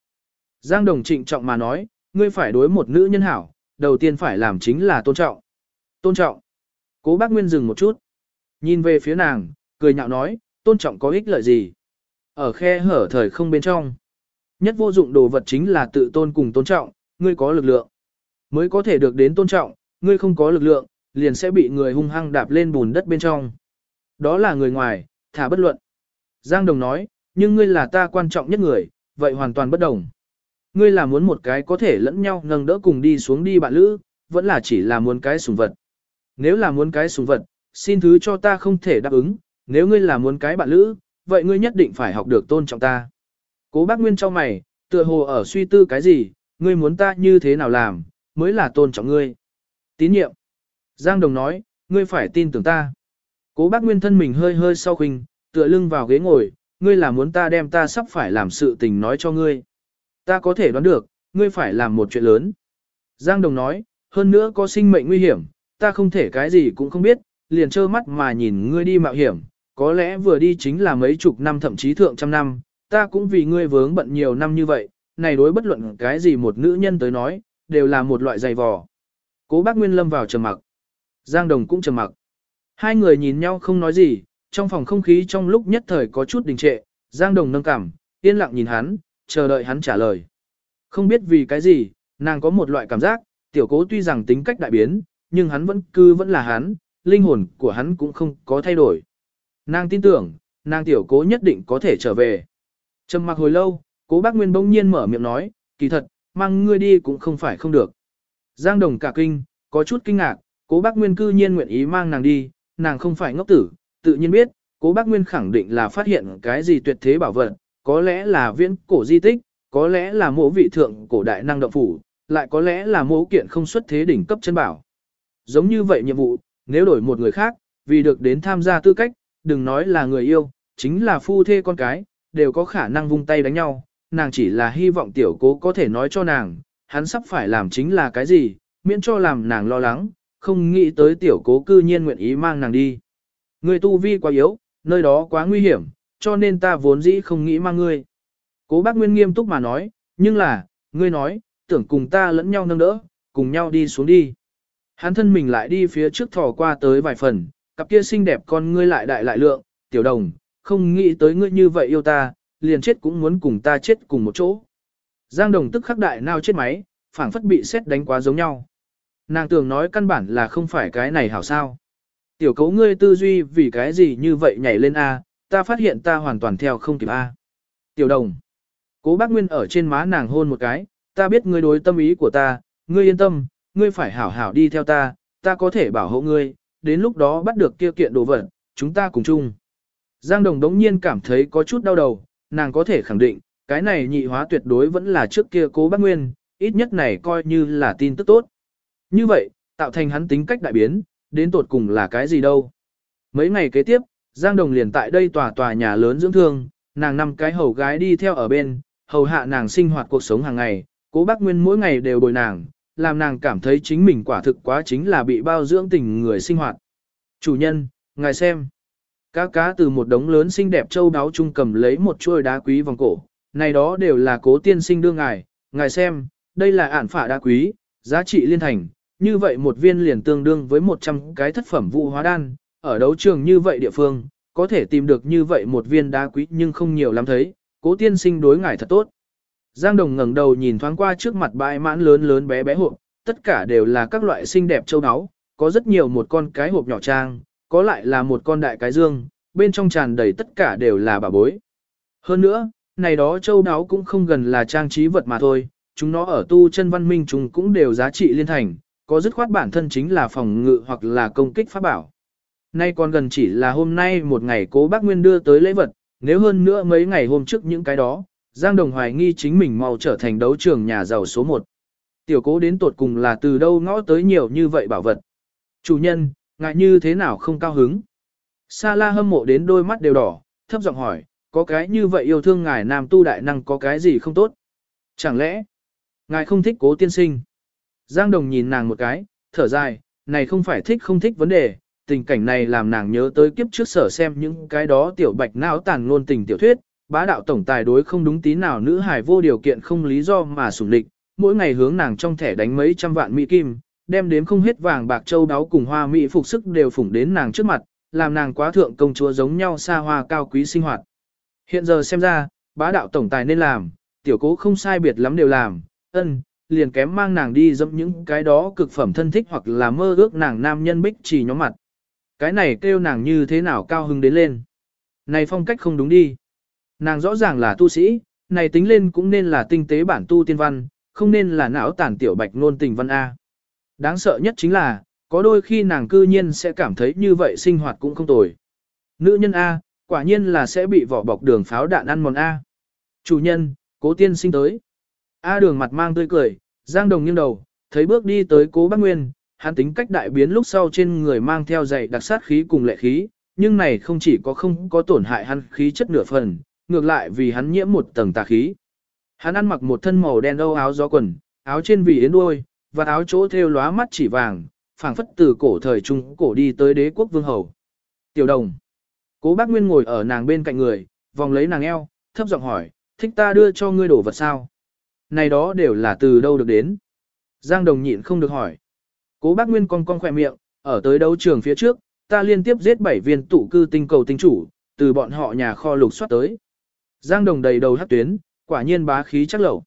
Giang Đồng trịnh trọng mà nói, ngươi phải đối một nữ nhân hảo, đầu tiên phải làm chính là tôn trọng. Tôn trọng. Cố bác Nguyên dừng một chút. Nhìn về phía nàng, cười nhạo nói, tôn trọng có ích lợi gì? Ở khe hở thời không bên trong. Nhất vô dụng đồ vật chính là tự tôn cùng tôn trọng, ngươi có lực lượng. Mới có thể được đến tôn trọng, ngươi không có lực lượng, liền sẽ bị người hung hăng đạp lên bùn đất bên trong. Đó là người ngoài, thả bất luận. Giang Đồng nói, nhưng ngươi là ta quan trọng nhất người, vậy hoàn toàn bất đồng. Ngươi là muốn một cái có thể lẫn nhau nâng đỡ cùng đi xuống đi bạn lữ, vẫn là chỉ là muốn cái sùng vật. Nếu là muốn cái sùng vật, xin thứ cho ta không thể đáp ứng, nếu ngươi là muốn cái bạn lữ, vậy ngươi nhất định phải học được tôn trọng ta. Cố bác Nguyên cho mày, tựa hồ ở suy tư cái gì, ngươi muốn ta như thế nào làm, mới là tôn trọng ngươi. Tín nhiệm. Giang Đồng nói, ngươi phải tin tưởng ta. Cố bác Nguyên thân mình hơi hơi sau khinh, tựa lưng vào ghế ngồi, ngươi là muốn ta đem ta sắp phải làm sự tình nói cho ngươi. Ta có thể đoán được, ngươi phải làm một chuyện lớn. Giang Đồng nói, hơn nữa có sinh mệnh nguy hiểm, ta không thể cái gì cũng không biết, liền trơ mắt mà nhìn ngươi đi mạo hiểm, có lẽ vừa đi chính là mấy chục năm thậm chí thượng trăm năm, ta cũng vì ngươi vướng bận nhiều năm như vậy, này đối bất luận cái gì một nữ nhân tới nói, đều là một loại dày vò. Cố bác Nguyên lâm vào trầm mặc. Giang Đồng cũng trầm mặc. Hai người nhìn nhau không nói gì, trong phòng không khí trong lúc nhất thời có chút đình trệ, Giang Đồng nâng cảm, yên lặng nhìn hắn, chờ đợi hắn trả lời. Không biết vì cái gì, nàng có một loại cảm giác, tiểu cố tuy rằng tính cách đại biến, nhưng hắn vẫn cư vẫn là hắn, linh hồn của hắn cũng không có thay đổi. Nàng tin tưởng, nàng tiểu cố nhất định có thể trở về. Trầm mặc hồi lâu, cố bác Nguyên bỗng nhiên mở miệng nói, kỳ thật, mang ngươi đi cũng không phải không được. Giang Đồng cả kinh, có chút kinh ngạc, cố bác Nguyên cư nhiên nguyện ý mang nàng đi, nàng không phải ngốc tử, tự nhiên biết, cố bác Nguyên khẳng định là phát hiện cái gì tuyệt thế bảo vật, có lẽ là viễn cổ di tích, có lẽ là mộ vị thượng cổ đại năng động phủ, lại có lẽ là mộ kiện không xuất thế đỉnh cấp chân bảo. Giống như vậy nhiệm vụ, nếu đổi một người khác, vì được đến tham gia tư cách, đừng nói là người yêu, chính là phu thê con cái, đều có khả năng vung tay đánh nhau, nàng chỉ là hy vọng tiểu cố có thể nói cho nàng, hắn sắp phải làm chính là cái gì, miễn cho làm nàng lo lắng, không nghĩ tới tiểu cố cư nhiên nguyện ý mang nàng đi. Người tu vi quá yếu, nơi đó quá nguy hiểm, cho nên ta vốn dĩ không nghĩ mang ngươi. Cố bác Nguyên nghiêm túc mà nói, nhưng là, ngươi nói, tưởng cùng ta lẫn nhau nâng đỡ, cùng nhau đi xuống đi. Hắn thân mình lại đi phía trước thò qua tới vài phần, cặp kia xinh đẹp con ngươi lại đại lại lượng, tiểu đồng, không nghĩ tới ngươi như vậy yêu ta, liền chết cũng muốn cùng ta chết cùng một chỗ. Giang đồng tức khắc đại nào chết máy, phảng phất bị xét đánh quá giống nhau. Nàng tưởng nói căn bản là không phải cái này hảo sao. Tiểu cấu ngươi tư duy vì cái gì như vậy nhảy lên A, ta phát hiện ta hoàn toàn theo không kịp A. Tiểu đồng. Cố bác Nguyên ở trên má nàng hôn một cái, ta biết ngươi đối tâm ý của ta, ngươi yên tâm, ngươi phải hảo hảo đi theo ta, ta có thể bảo hộ ngươi, đến lúc đó bắt được kia kiện đồ vật, chúng ta cùng chung. Giang Đồng đống nhiên cảm thấy có chút đau đầu, nàng có thể khẳng định, cái này nhị hóa tuyệt đối vẫn là trước kia cố bác Nguyên, ít nhất này coi như là tin tức tốt. Như vậy, tạo thành hắn tính cách đại biến, đến tột cùng là cái gì đâu. Mấy ngày kế tiếp, Giang Đồng liền tại đây tòa tòa nhà lớn dưỡng thương, nàng năm cái hầu gái đi theo ở bên, hầu hạ nàng sinh hoạt cuộc sống hàng ngày, cố bác Nguyên mỗi ngày đều bồi nàng, làm nàng cảm thấy chính mình quả thực quá chính là bị bao dưỡng tình người sinh hoạt. Chủ nhân, ngài xem. Cá cá từ một đống lớn xinh đẹp châu đáo trung cầm lấy một chuôi đá quý vòng cổ, này đó đều là cố tiên sinh đưa ngài, ngài xem, đây là ản phả đá quý, giá trị liên thành, như vậy một viên liền tương đương với 100 cái thất phẩm vụ hóa đan, ở đấu trường như vậy địa phương, có thể tìm được như vậy một viên đá quý nhưng không nhiều lắm thấy, cố tiên sinh đối ngài thật tốt. Giang Đồng ngẩng đầu nhìn thoáng qua trước mặt bãi mãn lớn lớn bé bé hộp, tất cả đều là các loại xinh đẹp châu đáo, có rất nhiều một con cái hộp nhỏ trang, có lại là một con đại cái dương, bên trong tràn đầy tất cả đều là bà bối. Hơn nữa, này đó châu đáo cũng không gần là trang trí vật mà thôi, chúng nó ở tu chân văn minh chúng cũng đều giá trị liên thành, có dứt khoát bản thân chính là phòng ngự hoặc là công kích pháp bảo. Nay còn gần chỉ là hôm nay một ngày cố bác Nguyên đưa tới lễ vật, nếu hơn nữa mấy ngày hôm trước những cái đó, Giang Đồng hoài nghi chính mình mau trở thành đấu trường nhà giàu số 1. Tiểu cố đến tột cùng là từ đâu ngõ tới nhiều như vậy bảo vật. Chủ nhân, ngại như thế nào không cao hứng. Sa la hâm mộ đến đôi mắt đều đỏ, thấp giọng hỏi, có cái như vậy yêu thương ngài nam tu đại năng có cái gì không tốt? Chẳng lẽ, ngài không thích cố tiên sinh? Giang Đồng nhìn nàng một cái, thở dài, này không phải thích không thích vấn đề, tình cảnh này làm nàng nhớ tới kiếp trước sở xem những cái đó tiểu bạch não tàn ngôn tình tiểu thuyết, bá đạo tổng tài đối không đúng tí nào nữ hài vô điều kiện không lý do mà sủng địch, mỗi ngày hướng nàng trong thẻ đánh mấy trăm vạn mỹ kim, đem đếm không hết vàng bạc châu đáo cùng hoa mỹ phục sức đều phủng đến nàng trước mặt, làm nàng quá thượng công chúa giống nhau xa hoa cao quý sinh hoạt. Hiện giờ xem ra, bá đạo tổng tài nên làm, tiểu cố không sai biệt lắm đều làm, ân, liền kém mang nàng đi dẫm những cái đó cực phẩm thân thích hoặc là mơ ước nàng nam nhân bích chỉ nhóm mặt. Cái này kêu nàng như thế nào cao hứng đến lên. Này phong cách không đúng đi. Nàng rõ ràng là tu sĩ, này tính lên cũng nên là tinh tế bản tu tiên văn, không nên là não tản tiểu bạch nôn tình văn A. Đáng sợ nhất chính là, có đôi khi nàng cư nhiên sẽ cảm thấy như vậy sinh hoạt cũng không tồi. Nữ nhân A, quả nhiên là sẽ bị vỏ bọc đường pháo đạn ăn mòn A. Chủ nhân, cố tiên sinh tới. A đường mặt mang tươi cười, giang đồng nghiêng đầu, thấy bước đi tới cố bác Nguyên, hắn tính cách đại biến lúc sau trên người mang theo dày đặc sát khí cùng lệ khí, nhưng này không chỉ có không có tổn hại hắn khí chất nửa phần, ngược lại vì hắn nhiễm một tầng tà khí. Hắn ăn mặc một thân màu đen âu áo gió quần, áo trên vì yến đuôi, và áo chỗ thêu lóa mắt chỉ vàng, phảng phất từ cổ thời trung cổ đi tới đế quốc vương hầu. Tiểu đồng. Cố bác Nguyên ngồi ở nàng bên cạnh người, vòng lấy nàng eo, thấp giọng hỏi, thích ta đưa cho ngươi đổ vật sao? Này đó đều là từ đâu được đến? Giang đồng nhịn không được hỏi. Cố bác Nguyên con cong khỏe miệng, ở tới đấu trường phía trước, ta liên tiếp giết 7 viên tụ cư tinh cầu tinh chủ, từ bọn họ nhà kho lục soát tới. Giang đồng đầy đầu hát tuyến, quả nhiên bá khí chắc lẩu.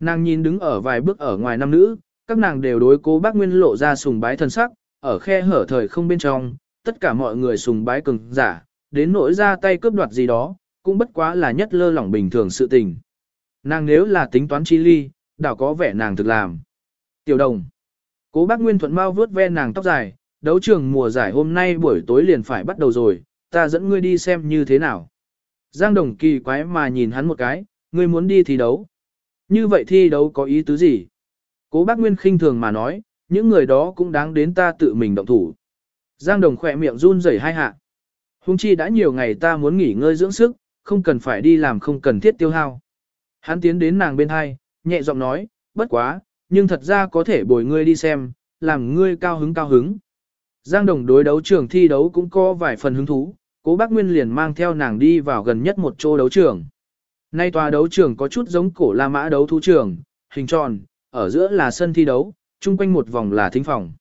Nàng nhìn đứng ở vài bước ở ngoài nam nữ, các nàng đều đối cố bác Nguyên lộ ra sùng bái thần sắc, ở khe hở thời không bên trong, tất cả mọi người sùng bái cường giả, đến nỗi ra tay cướp đoạt gì đó, cũng bất quá là nhất lơ lỏng bình thường sự tình. Nàng nếu là tính toán chi ly, đảo có vẻ nàng thực làm. Tiểu đồng. Cố bác Nguyên Thuận mau vớt ve nàng tóc dài, đấu trường mùa giải hôm nay buổi tối liền phải bắt đầu rồi, ta dẫn ngươi đi xem như thế nào. Giang đồng kỳ quái mà nhìn hắn một cái, ngươi muốn đi thi đấu. Như vậy thi đấu có ý tứ gì? Cố bác Nguyên khinh thường mà nói, những người đó cũng đáng đến ta tự mình động thủ. Giang đồng khỏe miệng run rẩy hai hạ. Hung chi đã nhiều ngày ta muốn nghỉ ngơi dưỡng sức, không cần phải đi làm không cần thiết tiêu hao. Hắn tiến đến nàng bên hai, nhẹ giọng nói, bất quá, nhưng thật ra có thể bồi ngươi đi xem, làm ngươi cao hứng cao hứng. Giang đồng đối đấu trường thi đấu cũng có vài phần hứng thú, cố bác Nguyên liền mang theo nàng đi vào gần nhất một chỗ đấu trường. Nay tòa đấu trường có chút giống cổ La Mã đấu thú trường, hình tròn, ở giữa là sân thi đấu, chung quanh một vòng là thính phòng.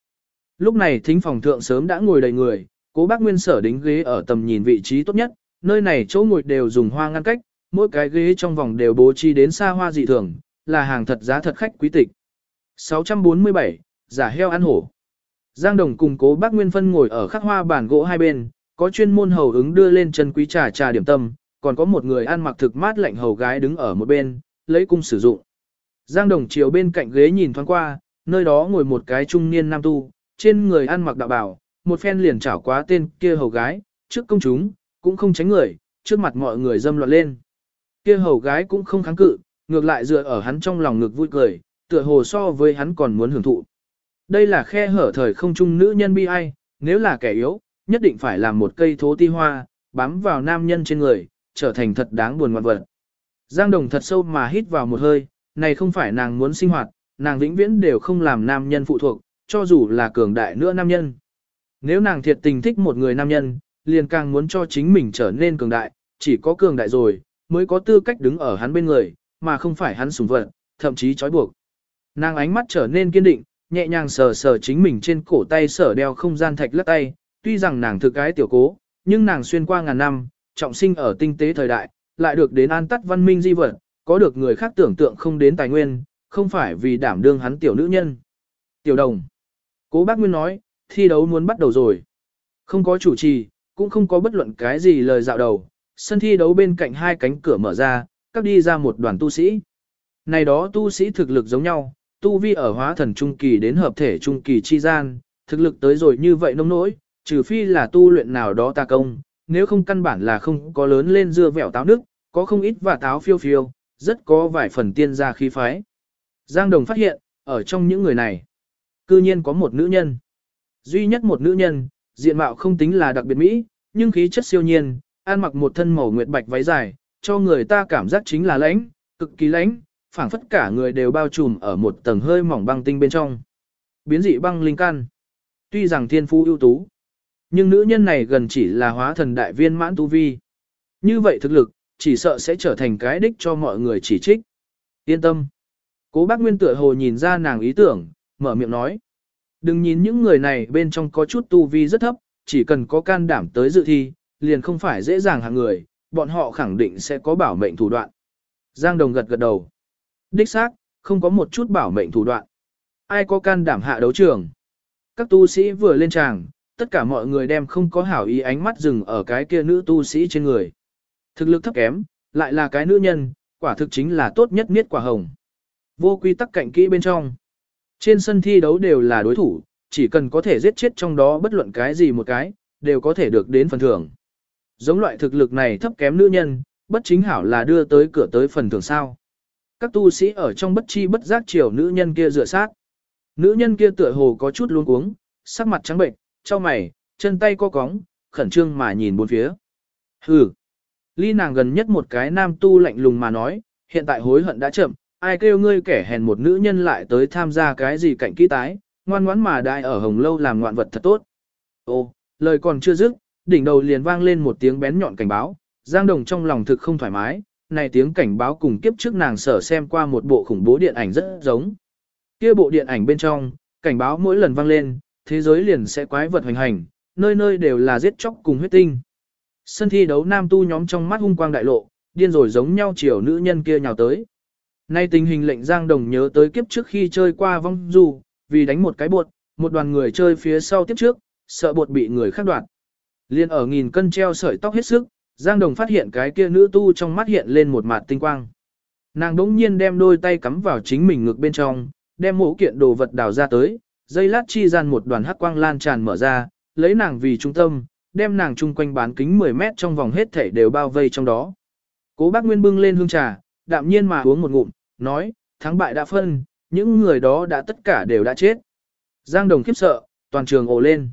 Lúc này thính phòng thượng sớm đã ngồi đầy người, cố bác Nguyên sở đính ghế ở tầm nhìn vị trí tốt nhất, nơi này chỗ ngồi đều dùng hoa ngăn cách, mỗi cái ghế trong vòng đều bố trí đến xa hoa dị thường, là hàng thật giá thật khách quý tịch. 647, giả heo ăn hổ. Giang Đồng cùng cố bác Nguyên Phân ngồi ở khắc hoa bàn gỗ hai bên, có chuyên môn hầu ứng đưa lên chân quý trà trà điểm tâm, còn có một người ăn mặc thực mát lạnh hầu gái đứng ở một bên, lấy cung sử dụng. Giang Đồng chiều bên cạnh ghế nhìn thoáng qua, nơi đó ngồi một cái trung niên nam tu, trên người ăn mặc đạo bảo, một phen liền chảo quá tên kia hầu gái, trước công chúng, cũng không tránh người, trước mặt mọi người dâm loạn lên. Kia hầu gái cũng không kháng cự, ngược lại dựa ở hắn trong lòng ngực vui cười, tựa hồ so với hắn còn muốn hưởng thụ. Đây là khe hở thời không trung nữ nhân bi ai, nếu là kẻ yếu, nhất định phải làm một cây thố ti hoa, bám vào nam nhân trên người, trở thành thật đáng buồn ngoạn vật. Giang Đồng thật sâu mà hít vào một hơi, này không phải nàng muốn sinh hoạt, nàng vĩnh viễn đều không làm nam nhân phụ thuộc, cho dù là cường đại nữa nam nhân. Nếu nàng thiệt tình thích một người nam nhân, liền càng muốn cho chính mình trở nên cường đại, chỉ có cường đại rồi, mới có tư cách đứng ở hắn bên người, mà không phải hắn sủng vật, thậm chí trói buộc. Nàng ánh mắt trở nên kiên định, nhẹ nhàng sờ sờ chính mình trên cổ tay sở đeo không gian thạch lắc tay, tuy rằng nàng thực cái tiểu cố, nhưng nàng xuyên qua ngàn năm, trọng sinh ở tinh tế thời đại, lại được đến an tắt văn minh di vật, có được người khác tưởng tượng không đến tài nguyên, không phải vì đảm đương hắn tiểu nữ nhân. Tiểu đồng. Cố bác Nguyên nói, thi đấu muốn bắt đầu rồi. Không có chủ trì, cũng không có bất luận cái gì lời dạo đầu. Sân thi đấu bên cạnh hai cánh cửa mở ra, các đi ra một đoàn tu sĩ. Này đó tu sĩ thực lực giống nhau, tu vi ở hóa thần trung kỳ đến hợp thể trung kỳ chi gian, thực lực tới rồi như vậy nông nỗi, trừ phi là tu luyện nào đó ta công, nếu không căn bản là không có lớn lên dưa vẻo táo nước, có không ít và táo phiêu phiêu, rất có vài phần tiên gia khí phái. Giang Đồng phát hiện, ở trong những người này, cư nhiên có một nữ nhân. Duy nhất một nữ nhân, diện mạo không tính là đặc biệt mỹ, nhưng khí chất siêu nhiên, ăn mặc một thân màu nguyệt bạch váy dài, cho người ta cảm giác chính là lãnh, cực kỳ lãnh, phảng phất cả người đều bao trùm ở một tầng hơi mỏng băng tinh bên trong. Biến dị băng linh căn. Tuy rằng thiên phú ưu tú, nhưng nữ nhân này gần chỉ là hóa thần đại viên mãn tu vi. Như vậy thực lực, chỉ sợ sẽ trở thành cái đích cho mọi người chỉ trích. Yên tâm. Cố bác Nguyên tựa hồ nhìn ra nàng ý tưởng, mở miệng nói. Đừng nhìn những người này bên trong có chút tu vi rất thấp, chỉ cần có can đảm tới dự thi, liền không phải dễ dàng hàng người, bọn họ khẳng định sẽ có bảo mệnh thủ đoạn. Giang Đồng gật gật đầu. Đích xác, không có một chút bảo mệnh thủ đoạn. Ai có can đảm hạ đấu trường. Các tu sĩ vừa lên tràng, tất cả mọi người đem không có hảo ý ánh mắt dừng ở cái kia nữ tu sĩ trên người. Thực lực thấp kém, lại là cái nữ nhân, quả thực chính là tốt nhất niết quả hồng. Vô quy tắc cạnh kỹ bên trong. Trên sân thi đấu đều là đối thủ, chỉ cần có thể giết chết trong đó bất luận cái gì một cái, đều có thể được đến phần thưởng. Giống loại thực lực này thấp kém nữ nhân, bất chính hảo là đưa tới cửa tới phần thưởng sao. Các tu sĩ ở trong bất chi bất giác chiều nữ nhân kia dựa sát. Nữ nhân kia tựa hồ có chút luống cuống, sắc mặt trắng bệnh, cho mày, chân tay co cóng, khẩn trương mà nhìn bốn phía. Hừ. Ly nàng gần nhất một cái nam tu lạnh lùng mà nói, hiện tại hối hận đã chậm, ai kêu ngươi kẻ hèn một nữ nhân lại tới tham gia cái gì cạnh kỹ tái, ngoan ngoãn mà đại ở hồng lâu làm ngoạn vật thật tốt. Ô, lời còn chưa dứt, đỉnh đầu liền vang lên một tiếng bén nhọn cảnh báo, Giang Đồng trong lòng thực không thoải mái, này tiếng cảnh báo cùng kiếp trước nàng sở xem qua một bộ khủng bố điện ảnh rất giống. Kia bộ điện ảnh bên trong, cảnh báo mỗi lần vang lên, thế giới liền sẽ quái vật hoành hành, nơi nơi đều là giết chóc cùng huyết tinh. Sân thi đấu nam tu nhóm trong mắt hung quang đại lộ, điên rồi giống nhau chiều nữ nhân kia nhào tới. Nay tình hình lệnh Giang Đồng nhớ tới kiếp trước khi chơi qua vong du, vì đánh một cái buột, một đoàn người chơi phía sau tiếp trước, sợ bột bị người khác đoạt. Liên ở nghìn cân treo sợi tóc hết sức, Giang Đồng phát hiện cái kia nữ tu trong mắt hiện lên một mặt tinh quang. Nàng đống nhiên đem đôi tay cắm vào chính mình ngực bên trong, đem mũ kiện đồ vật đào ra tới, dây lát chi gian một đoàn hắc quang lan tràn mở ra, lấy nàng vì trung tâm, đem nàng chung quanh bán kính 10 mét trong vòng hết thể đều bao vây trong đó. Cố bác Nguyên bưng lên hương trà, đạm nhiên mà uống một ngụm, nói, thắng bại đã phân, những người đó đã tất cả đều đã chết. Giang Đồng khiếp sợ, toàn trường ồ lên.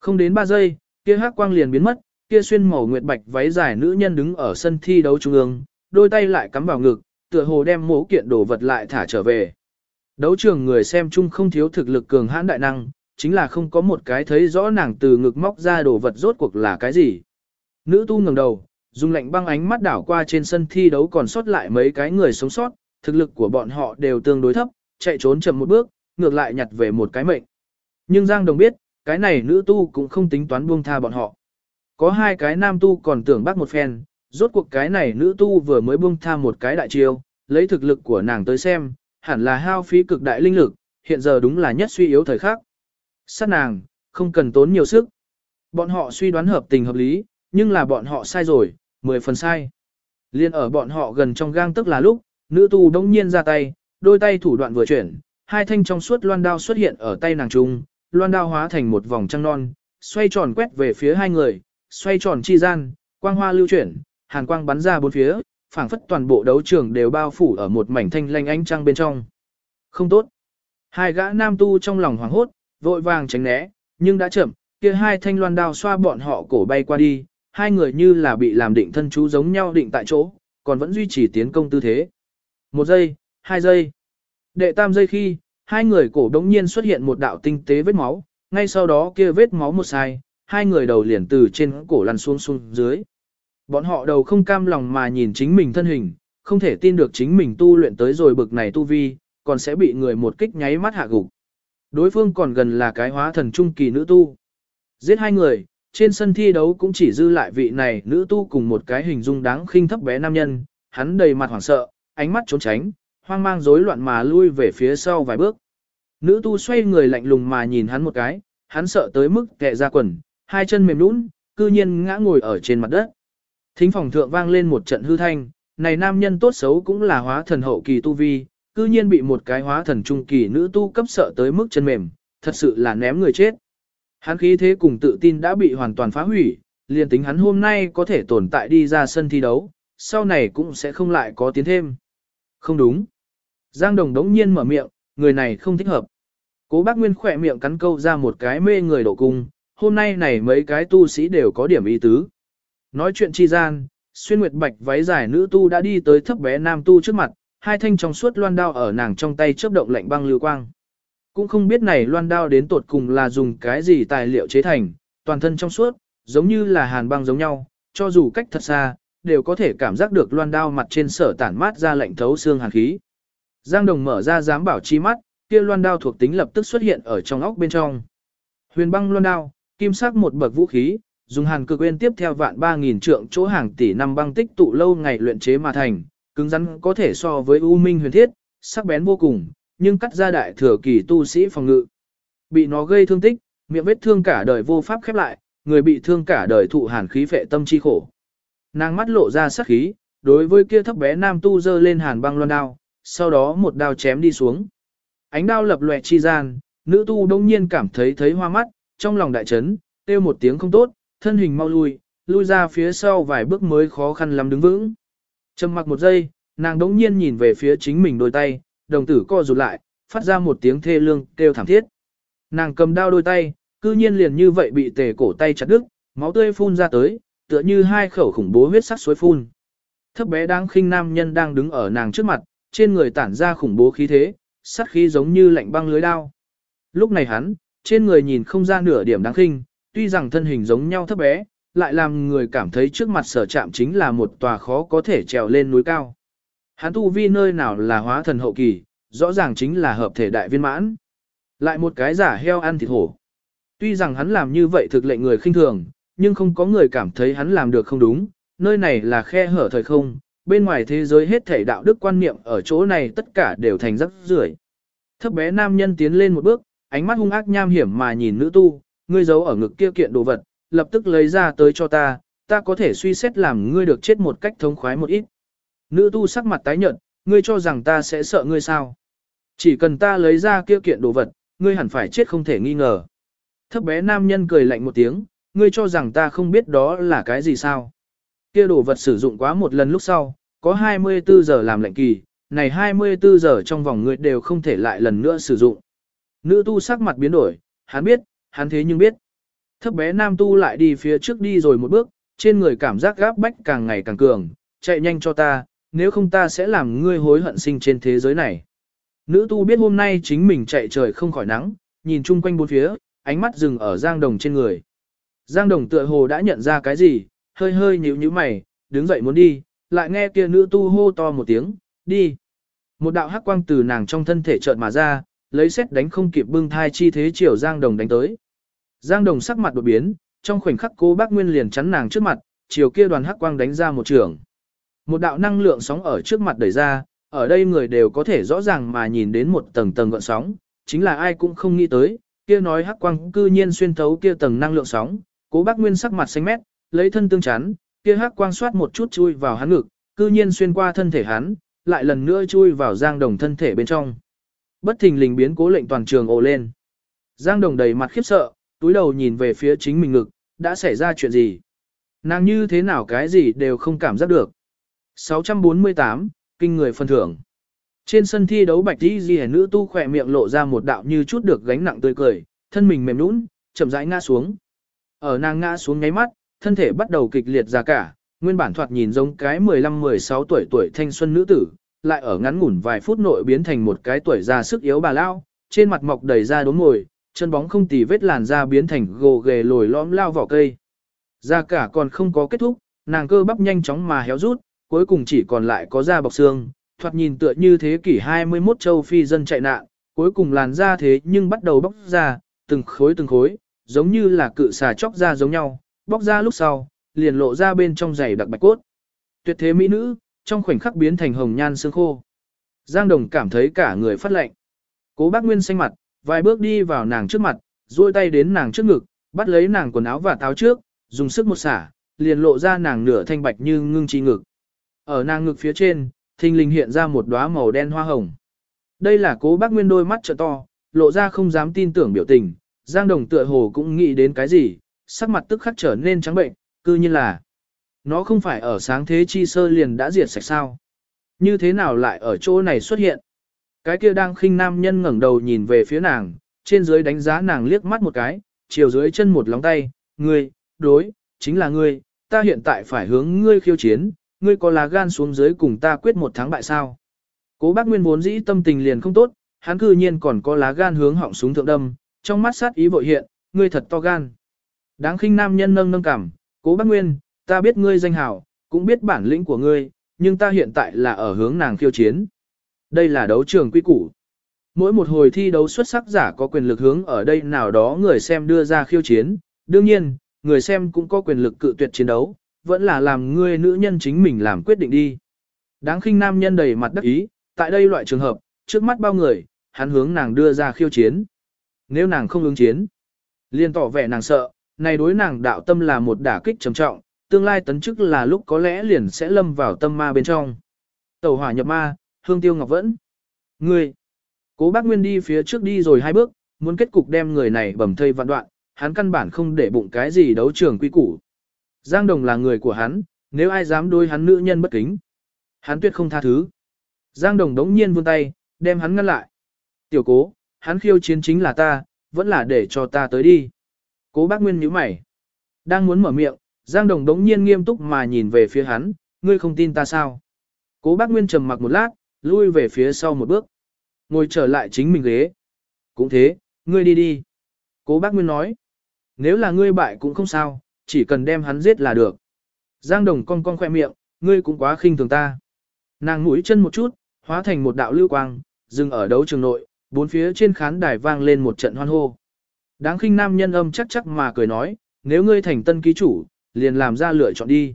Không đến 3 giây, kia hắc quang liền biến mất, kia xuyên màu nguyệt bạch váy dài nữ nhân đứng ở sân thi đấu trung ương, đôi tay lại cắm vào ngực, tựa hồ đem mũ kiện đồ vật lại thả trở về. Đấu trường người xem chung không thiếu thực lực cường hãn đại năng, chính là không có một cái thấy rõ nàng từ ngực móc ra đồ vật rốt cuộc là cái gì. Nữ tu ngẩng đầu, dùng lạnh băng ánh mắt đảo qua trên sân thi đấu còn sót lại mấy cái người sống sót, thực lực của bọn họ đều tương đối thấp, chạy trốn chậm một bước, ngược lại nhặt về một cái mệnh. Nhưng Giang Đồng biết, cái này nữ tu cũng không tính toán buông tha bọn họ. Có hai cái nam tu còn tưởng bác một phen, rốt cuộc cái này nữ tu vừa mới buông tha một cái đại chiêu, lấy thực lực của nàng tới xem, hẳn là hao phí cực đại linh lực, hiện giờ đúng là nhất suy yếu thời khắc. Sát nàng, không cần tốn nhiều sức. Bọn họ suy đoán hợp tình hợp lý, nhưng là bọn họ sai rồi, mười phần sai. Liên ở bọn họ gần trong gang tức là lúc, nữ tu đông nhiên ra tay, đôi tay thủ đoạn vừa chuyển, hai thanh trong suốt loan đao xuất hiện ở tay nàng trung, loan đao hóa thành một vòng trăng non, xoay tròn quét về phía hai người, xoay tròn chi gian, quang hoa lưu chuyển, hàn quang bắn ra bốn phía, phảng phất toàn bộ đấu trường đều bao phủ ở một mảnh thanh lanh ánh trăng bên trong. Không tốt. Hai gã nam tu trong lòng hoảng hốt, vội vàng tránh né, nhưng đã chậm, kia hai thanh loan đao xoa bọn họ cổ bay qua đi, hai người như là bị làm định thân chú giống nhau định tại chỗ, còn vẫn duy trì tiến công tư thế. Một giây, hai giây. Đệ tam giây khi, hai người cổ đống nhiên xuất hiện một đạo tinh tế vết máu, ngay sau đó kia vết máu một sai, hai người đầu liền từ trên cổ lăn xuống xuống dưới. Bọn họ đầu không cam lòng mà nhìn chính mình thân hình, không thể tin được chính mình tu luyện tới rồi bực này tu vi, còn sẽ bị người một kích nháy mắt hạ gục. Đối phương còn gần là cái hóa thần trung kỳ nữ tu. Giết hai người, trên sân thi đấu cũng chỉ dư lại vị này nữ tu cùng một cái hình dung đáng khinh thấp bé nam nhân, hắn đầy mặt hoảng sợ, ánh mắt trốn tránh, hoang mang rối loạn mà lui về phía sau vài bước. Nữ tu xoay người lạnh lùng mà nhìn hắn một cái, hắn sợ tới mức kẹ ra quần, hai chân mềm nhũn, cư nhiên ngã ngồi ở trên mặt đất. Thính phòng thượng vang lên một trận hư thanh, này nam nhân tốt xấu cũng là hóa thần hậu kỳ tu vi, cư nhiên bị một cái hóa thần trung kỳ nữ tu cấp sợ tới mức chân mềm, thật sự là ném người chết. Hắn khí thế cùng tự tin đã bị hoàn toàn phá hủy, liền tính hắn hôm nay có thể tồn tại đi ra sân thi đấu, sau này cũng sẽ không lại có tiến thêm. Không đúng. Giang Đồng đống nhiên mở miệng, người này không thích hợp. Cố bác Nguyên khỏe miệng cắn câu ra một cái mê người độ cung, hôm nay này mấy cái tu sĩ đều có điểm ý tứ. Nói chuyện chi gian, xuyên nguyệt bạch váy dài nữ tu đã đi tới thấp bé nam tu trước mặt, hai thanh trong suốt loan đao ở nàng trong tay chớp động lạnh băng lưu quang. Cũng không biết này loan đao đến tột cùng là dùng cái gì tài liệu chế thành, toàn thân trong suốt, giống như là hàn băng giống nhau, cho dù cách thật xa, đều có thể cảm giác được loan đao mặt trên sở tản mát ra lạnh thấu xương hàn khí. Giang Đồng mở ra giám bảo chi mắt, kia loan đao thuộc tính lập tức xuất hiện ở trong óc bên trong. Huyền băng loan đao, kim sắc một bậc vũ khí, dùng hàn cực nguyên tiếp theo vạn ba nghìn trượng chỗ hàng tỷ năm băng tích tụ lâu ngày luyện chế mà thành, cứng rắn có thể so với u minh huyền thiết, sắc bén vô cùng, nhưng cắt ra đại thừa kỳ tu sĩ phòng ngự. Bị nó gây thương tích, miệng vết thương cả đời vô pháp khép lại, người bị thương cả đời thụ hàn khí phệ tâm chi khổ. Nàng mắt lộ ra sắc khí, đối với kia thấp bé nam tu dơ lên hàn băng loan đao, sau đó một đao chém đi xuống. Ánh đao lập lòe chi gian, nữ tu đông nhiên cảm thấy thấy hoa mắt, trong lòng đại chấn, kêu một tiếng không tốt, thân hình mau lui, lui ra phía sau vài bước mới khó khăn lắm đứng vững. Trầm mặc một giây, nàng đống nhiên nhìn về phía chính mình đôi tay, đồng tử co rụt lại, phát ra một tiếng thê lương, kêu thảm thiết. Nàng cầm đao đôi tay, cư nhiên liền như vậy bị tề cổ tay chặt đứt, máu tươi phun ra tới, tựa như hai khẩu khủng bố huyết sắc suối phun. Thấp bé đáng khinh nam nhân đang đứng ở nàng trước mặt, trên người tản ra khủng bố khí thế, sát khí giống như lạnh băng lưới đao. Lúc này hắn, trên người nhìn không ra nửa điểm đáng khinh, tuy rằng thân hình giống nhau thấp bé, lại làm người cảm thấy trước mặt sở chạm chính là một tòa khó có thể trèo lên núi cao. Hắn tu vi nơi nào là hóa thần hậu kỳ, rõ ràng chính là hợp thể đại viên mãn. Lại một cái giả heo ăn thịt hổ. Tuy rằng hắn làm như vậy thực lệnh người khinh thường, nhưng không có người cảm thấy hắn làm được không đúng, nơi này là khe hở thời không, bên ngoài thế giới hết thể đạo đức quan niệm ở chỗ này tất cả đều thành rắc rưởi. Thấp bé nam nhân tiến lên một bước, ánh mắt hung ác nham hiểm mà nhìn nữ tu, ngươi giấu ở ngực kia kiện đồ vật, lập tức lấy ra tới cho ta, ta có thể suy xét làm ngươi được chết một cách thống khoái một ít. Nữ tu sắc mặt tái nhợt, ngươi cho rằng ta sẽ sợ ngươi sao? Chỉ cần ta lấy ra kia kiện đồ vật, ngươi hẳn phải chết không thể nghi ngờ. Thấp bé nam nhân cười lạnh một tiếng, ngươi cho rằng ta không biết đó là cái gì sao? Kia đồ vật sử dụng quá một lần lúc sau, có 24 giờ làm lệnh kỳ, này 24 giờ trong vòng ngươi đều không thể lại lần nữa sử dụng. Nữ tu sắc mặt biến đổi, hắn biết, hắn thế nhưng biết. Thấp bé nam tu lại đi phía trước đi rồi một bước, trên người cảm giác gáp bách càng ngày càng cường, chạy nhanh cho ta, nếu không ta sẽ làm ngươi hối hận sinh trên thế giới này. Nữ tu biết hôm nay chính mình chạy trời không khỏi nắng, nhìn chung quanh bốn phía, ánh mắt dừng ở Giang Đồng trên người. Giang Đồng tựa hồ đã nhận ra cái gì, hơi hơi nhíu nhíu mày, đứng dậy muốn đi, lại nghe kia nữ tu hô to một tiếng, đi. Một đạo hắc quang từ nàng trong thân thể chợt mà ra, lấy xét đánh không kịp bưng thai chi thế chiều Giang Đồng đánh tới. Giang Đồng sắc mặt đột biến, trong khoảnh khắc cô bác Nguyên liền chắn nàng trước mặt, chiều kia đoàn hắc quang đánh ra một trường. Một đạo năng lượng sóng ở trước mặt đẩy ra, ở đây người đều có thể rõ ràng mà nhìn đến một tầng tầng gợn sóng, chính là ai cũng không nghĩ tới, kia nói hắc quang cư nhiên xuyên thấu kia tầng năng lượng sóng, cố bác Nguyên sắc mặt xanh mét, lấy thân tương chắn, kia hắc quang xoát một chút chui vào hắn ngực, cư nhiên xuyên qua thân thể hắn, lại lần nữa chui vào Giang Đồng thân thể bên trong. Bất thình lình biến cố lệnh toàn trường ồ lên. Giang Đồng đầy mặt khiếp sợ, túi đầu nhìn về phía chính mình ngực, đã xảy ra chuyện gì? Nàng như thế nào cái gì đều không cảm giác được. 648, kinh người phân thưởng. Trên sân thi đấu bạch đi ghi nữ tu khỏe miệng lộ ra một đạo như chút được gánh nặng tươi cười, thân mình mềm nũng, chậm rãi ngã xuống. Ở nàng ngã xuống nháy mắt, thân thể bắt đầu kịch liệt ra cả, nguyên bản thoạt nhìn giống cái 15-16 tuổi tuổi thanh xuân nữ tử, lại ở ngắn ngủn vài phút nội biến thành một cái tuổi già sức yếu bà lao, trên mặt mọc đầy da đốm ngồi, chân bóng không tì vết làn da biến thành gồ ghề lồi lõm lao vỏ cây. Da cả còn không có kết thúc, nàng cơ bắp nhanh chóng mà héo rút, cuối cùng chỉ còn lại có da bọc xương, thoạt nhìn tựa như thế kỷ 21 châu phi dân chạy nạn, cuối cùng làn da thế nhưng bắt đầu bóc ra, từng khối từng khối, giống như là cự xà chóc ra giống nhau, bóc ra lúc sau, liền lộ ra bên trong giày đặc bạch cốt. Tuyệt thế mỹ nữ, trong khoảnh khắc biến thành hồng nhan xương khô. Giang Đồng cảm thấy cả người phát lạnh. Cố bác Nguyên xanh mặt, vài bước đi vào nàng trước mặt, duỗi tay đến nàng trước ngực, bắt lấy nàng quần áo và táo trước, dùng sức một xả, liền lộ ra nàng nửa thanh bạch như ngưng chi ngực. Ở nàng ngực phía trên, thình lình hiện ra một đóa màu đen hoa hồng. Đây là cố bác Nguyên đôi mắt trợ to, lộ ra không dám tin tưởng biểu tình, Giang Đồng tựa hồ cũng nghĩ đến cái gì, sắc mặt tức khắc trở nên trắng bệnh, cư nhiên là nó không phải ở sáng thế chi sơ liền đã diệt sạch sao. Như thế nào lại ở chỗ này xuất hiện? Cái kia đang khinh nam nhân ngẩng đầu nhìn về phía nàng, trên dưới đánh giá nàng liếc mắt một cái, chiều dưới chân một lóng tay, ngươi, đối, chính là ngươi, ta hiện tại phải hướng ngươi khiêu chiến, ngươi có lá gan xuống dưới cùng ta quyết một thắng bại sao. Cố bác Nguyên vốn dĩ tâm tình liền không tốt, hắn cư nhiên còn có lá gan hướng họng súng thượng đâm, trong mắt sát ý vội hiện, ngươi thật to gan. Đáng khinh nam nhân nâng nâng cảm, cố bác Nguyên, ta biết ngươi danh hào, cũng biết bản lĩnh của ngươi, nhưng ta hiện tại là ở hướng nàng khiêu chiến. Đây là đấu trường quy củ. Mỗi một hồi thi đấu xuất sắc giả có quyền lực hướng ở đây nào đó người xem đưa ra khiêu chiến, đương nhiên, người xem cũng có quyền lực cự tuyệt chiến đấu, vẫn là làm người nữ nhân chính mình làm quyết định đi. Đáng khinh nam nhân đầy mặt đắc ý, tại đây loại trường hợp, trước mắt bao người, hắn hướng nàng đưa ra khiêu chiến. Nếu nàng không ứng chiến, liền tỏ vẻ nàng sợ, này đối nàng đạo tâm là một đả kích trầm trọng, tương lai tấn chức là lúc có lẽ liền sẽ lâm vào tâm ma bên trong. Tẩu hỏa nhập ma, hương tiêu ngọc vẫn. Ngươi, cố bác Nguyên đi phía trước đi rồi hai bước, muốn kết cục đem người này bầm thây vạn đoạn, hắn căn bản không để bụng cái gì đấu trường quy củ. Giang Đồng là người của hắn, nếu ai dám đối hắn nữ nhân bất kính, hắn tuyệt không tha thứ. Giang Đồng đống nhiên vươn tay, đem hắn ngăn lại. Tiểu cố, hắn khiêu chiến chính là ta, vẫn là để cho ta tới đi. Cố bác Nguyên nhíu mày. Đang muốn mở miệng, Giang Đồng đống nhiên nghiêm túc mà nhìn về phía hắn, ngươi không tin ta sao? Cố bác Nguyên trầm mặc một lát, lui về phía sau một bước. Ngồi trở lại chính mình ghế. Cũng thế, ngươi đi đi. Cố bác Nguyên nói. Nếu là ngươi bại cũng không sao, chỉ cần đem hắn giết là được. Giang Đồng cong cong khoe miệng, ngươi cũng quá khinh thường ta. Nàng mũi chân một chút, hóa thành một đạo lưu quang, dừng ở đấu trường nội, bốn phía trên khán đài vang lên một trận hoan hô. Đáng khinh nam nhân âm chắc chắc mà cười nói, nếu ngươi thành tân ký chủ, liền làm ra lựa chọn đi.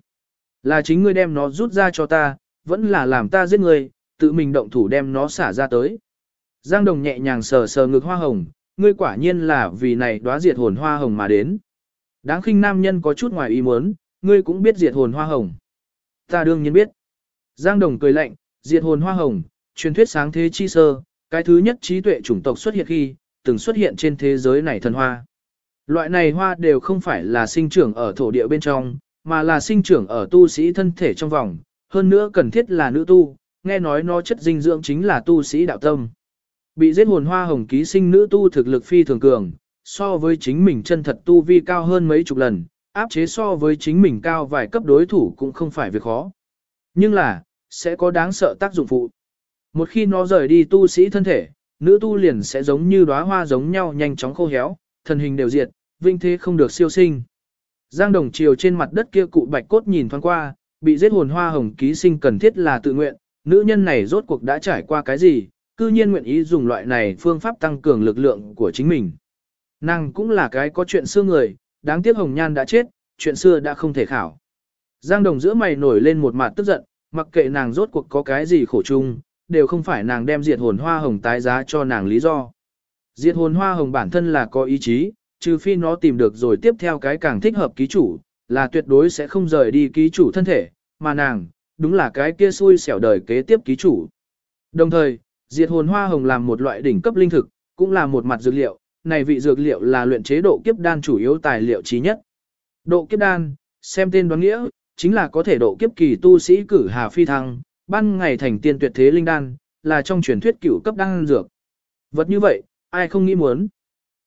Là chính ngươi đem nó rút ra cho ta, vẫn là làm ta giết ngươi, tự mình động thủ đem nó xả ra tới. Giang Đồng nhẹ nhàng sờ sờ ngực hoa hồng, ngươi quả nhiên là vì này đóa diệt hồn hoa hồng mà đến. Đáng khinh nam nhân có chút ngoài ý muốn, ngươi cũng biết diệt hồn hoa hồng. Ta đương nhiên biết. Giang Đồng cười lạnh, diệt hồn hoa hồng, truyền thuyết sáng thế chi sơ, cái thứ nhất trí tuệ chủng tộc xuất hiện khi, từng xuất hiện trên thế giới này thần hoa. Loại này hoa đều không phải là sinh trưởng ở thổ địa bên trong, mà là sinh trưởng ở tu sĩ thân thể trong vòng, hơn nữa cần thiết là nữ tu, nghe nói nó chất dinh dưỡng chính là tu sĩ đạo tâm. Bị giết hồn hoa hồng ký sinh nữ tu thực lực phi thường cường, so với chính mình chân thật tu vi cao hơn mấy chục lần, áp chế so với chính mình cao vài cấp đối thủ cũng không phải việc khó. Nhưng là, sẽ có đáng sợ tác dụng phụ. Một khi nó rời đi tu sĩ thân thể, nữ tu liền sẽ giống như đóa hoa giống nhau nhanh chóng khô héo, thần hình đều diệt, vinh thế không được siêu sinh. Giang Đồng Triều trên mặt đất kia cụ bạch cốt nhìn thoáng qua, bị giết hồn hoa hồng ký sinh cần thiết là tự nguyện, nữ nhân này rốt cuộc đã trải qua cái gì, cư nhiên nguyện ý dùng loại này phương pháp tăng cường lực lượng của chính mình. Nàng cũng là cái có chuyện xưa người, đáng tiếc hồng nhan đã chết, chuyện xưa đã không thể khảo. Giang Đồng giữa mày nổi lên một mặt tức giận, mặc kệ nàng rốt cuộc có cái gì khổ chung, đều không phải nàng đem diệt hồn hoa hồng tái giá cho nàng lý do. Diệt hồn hoa hồng bản thân là có ý chí, trừ phi nó tìm được rồi tiếp theo cái càng thích hợp ký chủ, là tuyệt đối sẽ không rời đi ký chủ thân thể, mà nàng, đúng là cái kia xui xẻo đời kế tiếp ký chủ. Đồng thời, diệt hồn hoa hồng làm một loại đỉnh cấp linh thực, cũng là một mặt dược liệu, này vị dược liệu là luyện chế độ kiếp đan chủ yếu tài liệu trí nhất. Độ kiếp đan, xem tên đoán nghĩa, chính là có thể độ kiếp kỳ tu sĩ cử hà phi thăng, ban ngày thành tiên tuyệt thế linh đan, là trong truyền thuyết cửu cấp đan dược. Vật như vậy, ai không nghĩ muốn.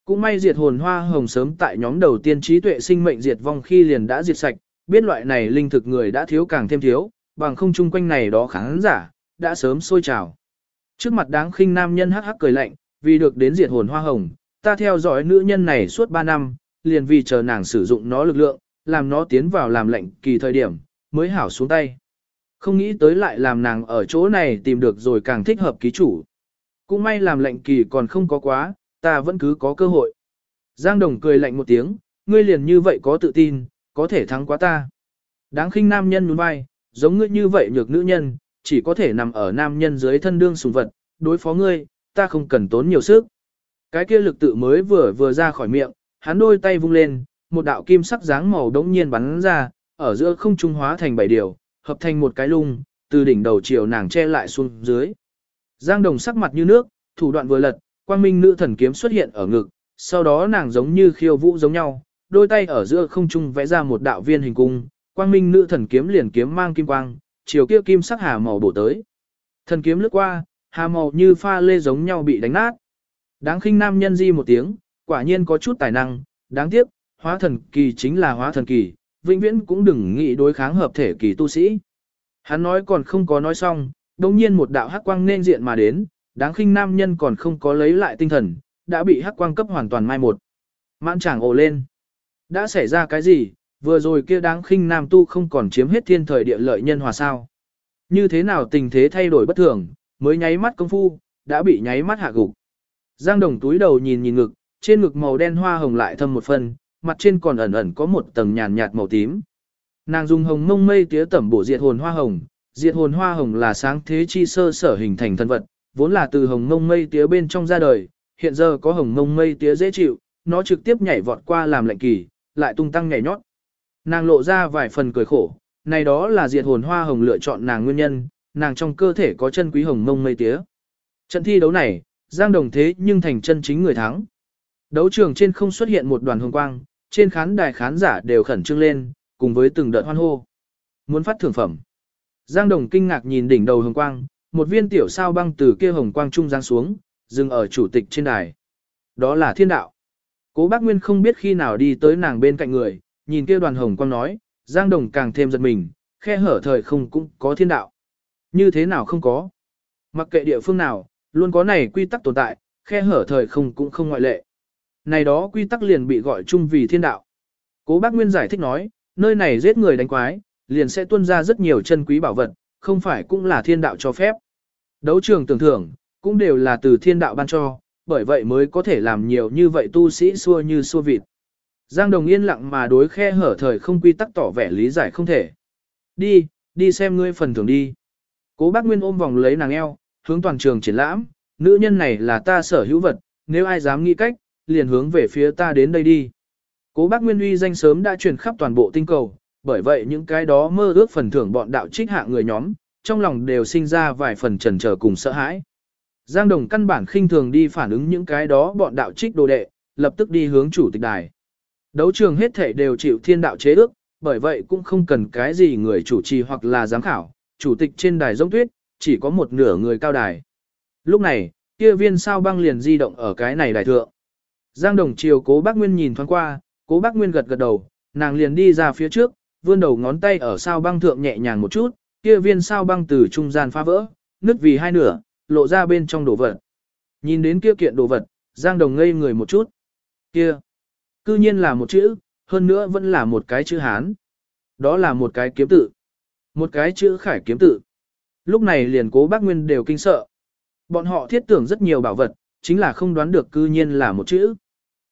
Cũng may diệt hồn hoa hồng sớm tại nhóm đầu tiên trí tuệ sinh mệnh diệt vong khi liền đã diệt sạch, biết loại này linh thực người đã thiếu càng thêm thiếu, bằng không chung quanh này đó kháng giả, đã sớm sôi trào. Trước mặt đáng khinh nam nhân hắc hắc cười lạnh, vì được đến diệt hồn hoa hồng, ta theo dõi nữ nhân này suốt 3 năm, liền vì chờ nàng sử dụng nó lực lượng, làm nó tiến vào làm lệnh kỳ thời điểm, mới hảo xuống tay. Không nghĩ tới lại làm nàng ở chỗ này tìm được rồi càng thích hợp ký chủ. Cũng may làm lệnh kỳ còn không có quá, ta vẫn cứ có cơ hội. Giang Đồng cười lạnh một tiếng, ngươi liền như vậy có tự tin, có thể thắng quá ta. Đáng khinh nam nhân nhún vai, giống ngươi như vậy nhược nữ nhân, chỉ có thể nằm ở nam nhân dưới thân đương sùng vật, đối phó ngươi, ta không cần tốn nhiều sức. Cái kia lực tự mới vừa vừa ra khỏi miệng, hắn đôi tay vung lên, một đạo kim sắc dáng màu đống nhiên bắn ra, ở giữa không trung hóa thành bảy điều, hợp thành một cái lung, từ đỉnh đầu chiều nàng che lại xuống dưới. Giang Đồng sắc mặt như nước, thủ đoạn vừa lật, quang minh nữ thần kiếm xuất hiện ở ngực, sau đó nàng giống như khiêu vũ giống nhau, đôi tay ở giữa không trung vẽ ra một đạo viên hình cung, quang minh nữ thần kiếm liền kiếm mang kim quang, chiều kia kim sắc hà màu bổ tới. Thần kiếm lướt qua, hà màu như pha lê giống nhau bị đánh nát. Đáng khinh nam nhân di một tiếng, quả nhiên có chút tài năng, đáng tiếc, hóa thần kỳ chính là hóa thần kỳ, vĩnh viễn cũng đừng nghĩ đối kháng hợp thể kỳ tu sĩ. Hắn nói còn không có nói xong, đồng nhiên một đạo hắc quang nên diện mà đến, đáng khinh nam nhân còn không có lấy lại tinh thần, đã bị hắc quang cấp hoàn toàn mai một. Mãn chàng ồ lên. Đã xảy ra cái gì, vừa rồi kia đáng khinh nam tu không còn chiếm hết thiên thời địa lợi nhân hòa sao. Như thế nào tình thế thay đổi bất thường, mới nháy mắt công phu, đã bị nháy mắt hạ gục. Giang đồng túi đầu nhìn nhìn ngực, trên ngực màu đen hoa hồng lại thâm một phần, mặt trên còn ẩn ẩn có một tầng nhàn nhạt màu tím. Nàng dùng hồng mông mây tía tẩm bổ diệt hồn hoa hồng, diệt hồn hoa hồng là sáng thế chi sơ sở hình thành thân vật, vốn là từ hồng mông mây tía bên trong ra đời, hiện giờ có hồng mông mây tía dễ chịu, nó trực tiếp nhảy vọt qua làm lệnh kỳ, lại tung tăng nhảy nhót. Nàng lộ ra vài phần cười khổ, này đó là diệt hồn hoa hồng lựa chọn nàng nguyên nhân, nàng trong cơ thể có chân quý hồng mông mây tía. Trận thi đấu này, Giang Đồng thế nhưng thành chân chính người thắng. Đấu trường trên không xuất hiện một đoàn hồng quang, trên khán đài khán giả đều khẩn trương lên, cùng với từng đợt hoan hô. Muốn phát thưởng phẩm. Giang Đồng kinh ngạc nhìn đỉnh đầu hồng quang, một viên tiểu sao băng từ kia hồng quang trung giáng xuống, dừng ở chủ tịch trên đài. Đó là thiên đạo. Cố bác Nguyên không biết khi nào đi tới nàng bên cạnh người, nhìn kia đoàn hồng quang nói, Giang Đồng càng thêm giật mình, khe hở thời không cũng có thiên đạo. Như thế nào không có? Mặc kệ địa phương nào, luôn có này quy tắc tồn tại, khe hở thời không cũng không ngoại lệ. Này đó quy tắc liền bị gọi chung vì thiên đạo. Cố bác Nguyên giải thích nói, nơi này giết người đánh quái, liền sẽ tuôn ra rất nhiều chân quý bảo vật, không phải cũng là thiên đạo cho phép. Đấu trường tưởng thưởng, cũng đều là từ thiên đạo ban cho, bởi vậy mới có thể làm nhiều như vậy tu sĩ xua như xua vịt. Giang Đồng yên lặng mà đối khe hở thời không quy tắc tỏ vẻ lý giải không thể. Đi, đi xem ngươi phần thưởng đi. Cố bác Nguyên ôm vòng lấy nàng eo, hướng toàn trường triển lãm, nữ nhân này là ta sở hữu vật, nếu ai dám nghĩ cách, liền hướng về phía ta đến đây đi. Cố bác Nguyên uy danh sớm đã truyền khắp toàn bộ tinh cầu, bởi vậy những cái đó mơ ước phần thưởng bọn đạo trích hạ người nhóm, trong lòng đều sinh ra vài phần trần trở cùng sợ hãi. Giang Đồng căn bản khinh thường đi phản ứng những cái đó bọn đạo trích đồ đệ, lập tức đi hướng chủ tịch đài. Đấu trường hết thể đều chịu thiên đạo chế ước, bởi vậy cũng không cần cái gì người chủ trì hoặc là giám khảo, chủ tịch trên đài giống tuyết, chỉ có một nửa người cao đài. Lúc này, kia viên sao băng liền di động ở cái này đài thượng. Giang Đồng chiều cố bác Nguyên nhìn thoáng qua, cố bác Nguyên gật gật đầu, nàng liền đi ra phía trước, vươn đầu ngón tay ở sao băng thượng nhẹ nhàng một chút, kia viên sao băng từ trung gian phá vỡ, nứt vì hai nửa, lộ ra bên trong đồ vật. Nhìn đến kia kiện đồ vật, Giang Đồng ngây người một chút. Kia, cư nhiên là một chữ, hơn nữa vẫn là một cái chữ Hán. Đó là một cái kiếm tự. Một cái chữ khải kiếm tự. Lúc này liền cố bác Nguyên đều kinh sợ. Bọn họ thiết tưởng rất nhiều bảo vật, chính là không đoán được cư nhiên là một chữ.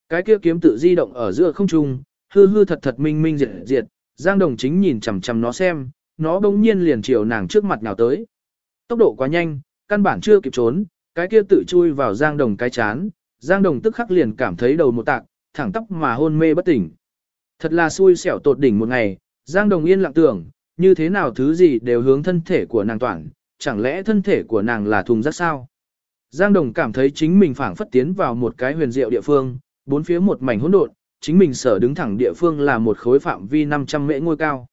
Cái kia kiếm tự di động ở giữa không trung, hư hư thật thật minh minh diệt diệt, Giang Đồng chính nhìn chằm chằm nó xem, nó bỗng nhiên liền chiều nàng trước mặt nào tới. Tốc độ quá nhanh, căn bản chưa kịp trốn, cái kia tự chui vào Giang Đồng cái chán, Giang Đồng tức khắc liền cảm thấy đầu một tạc, thẳng tóc mà hôn mê bất tỉnh. Thật là xui xẻo tột đỉnh một ngày, Giang Đồng yên lặng tưởng, như thế nào thứ gì đều hướng thân thể của nàng toàn, chẳng lẽ thân thể của nàng là thùng rác sao? Giang Đồng cảm thấy chính mình phảng phất tiến vào một cái huyền diệu địa phương, bốn phía một mảnh hỗn độn, chính mình sở đứng thẳng địa phương là một khối phạm vi 500 mễ ngôi cao.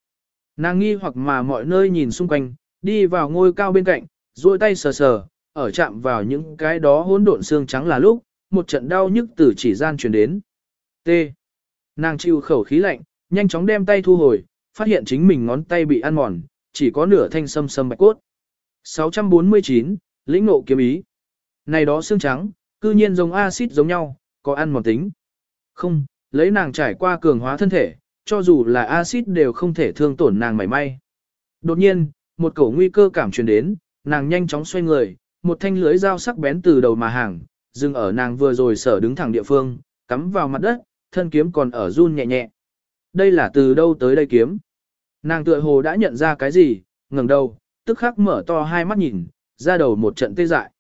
Nàng nghi hoặc mà mọi nơi nhìn xung quanh, đi vào ngôi cao bên cạnh, duỗi tay sờ sờ, ở chạm vào những cái đó hỗn độn xương trắng là lúc, một trận đau nhức từ chỉ gian truyền đến. T. Nàng chịu khẩu khí lạnh, nhanh chóng đem tay thu hồi, phát hiện chính mình ngón tay bị ăn mòn, chỉ có nửa thanh sâm sâm bạch cốt. 649, lĩnh ngộ kiếm ý. Này đó xương trắng, cư nhiên giống axit giống nhau, có ăn mòn tính. Không, lấy nàng trải qua cường hóa thân thể, cho dù là axit đều không thể thương tổn nàng mảy may. Đột nhiên, một cổ nguy cơ cảm truyền đến, nàng nhanh chóng xoay người, một thanh lưới dao sắc bén từ đầu mà hàng, dừng ở nàng vừa rồi sở đứng thẳng địa phương, cắm vào mặt đất, thân kiếm còn ở run nhẹ nhẹ. Đây là từ đâu tới đây kiếm? Nàng tựa hồ đã nhận ra cái gì, ngẩng đầu, tức khắc mở to hai mắt nhìn, ra đầu một trận tê dại.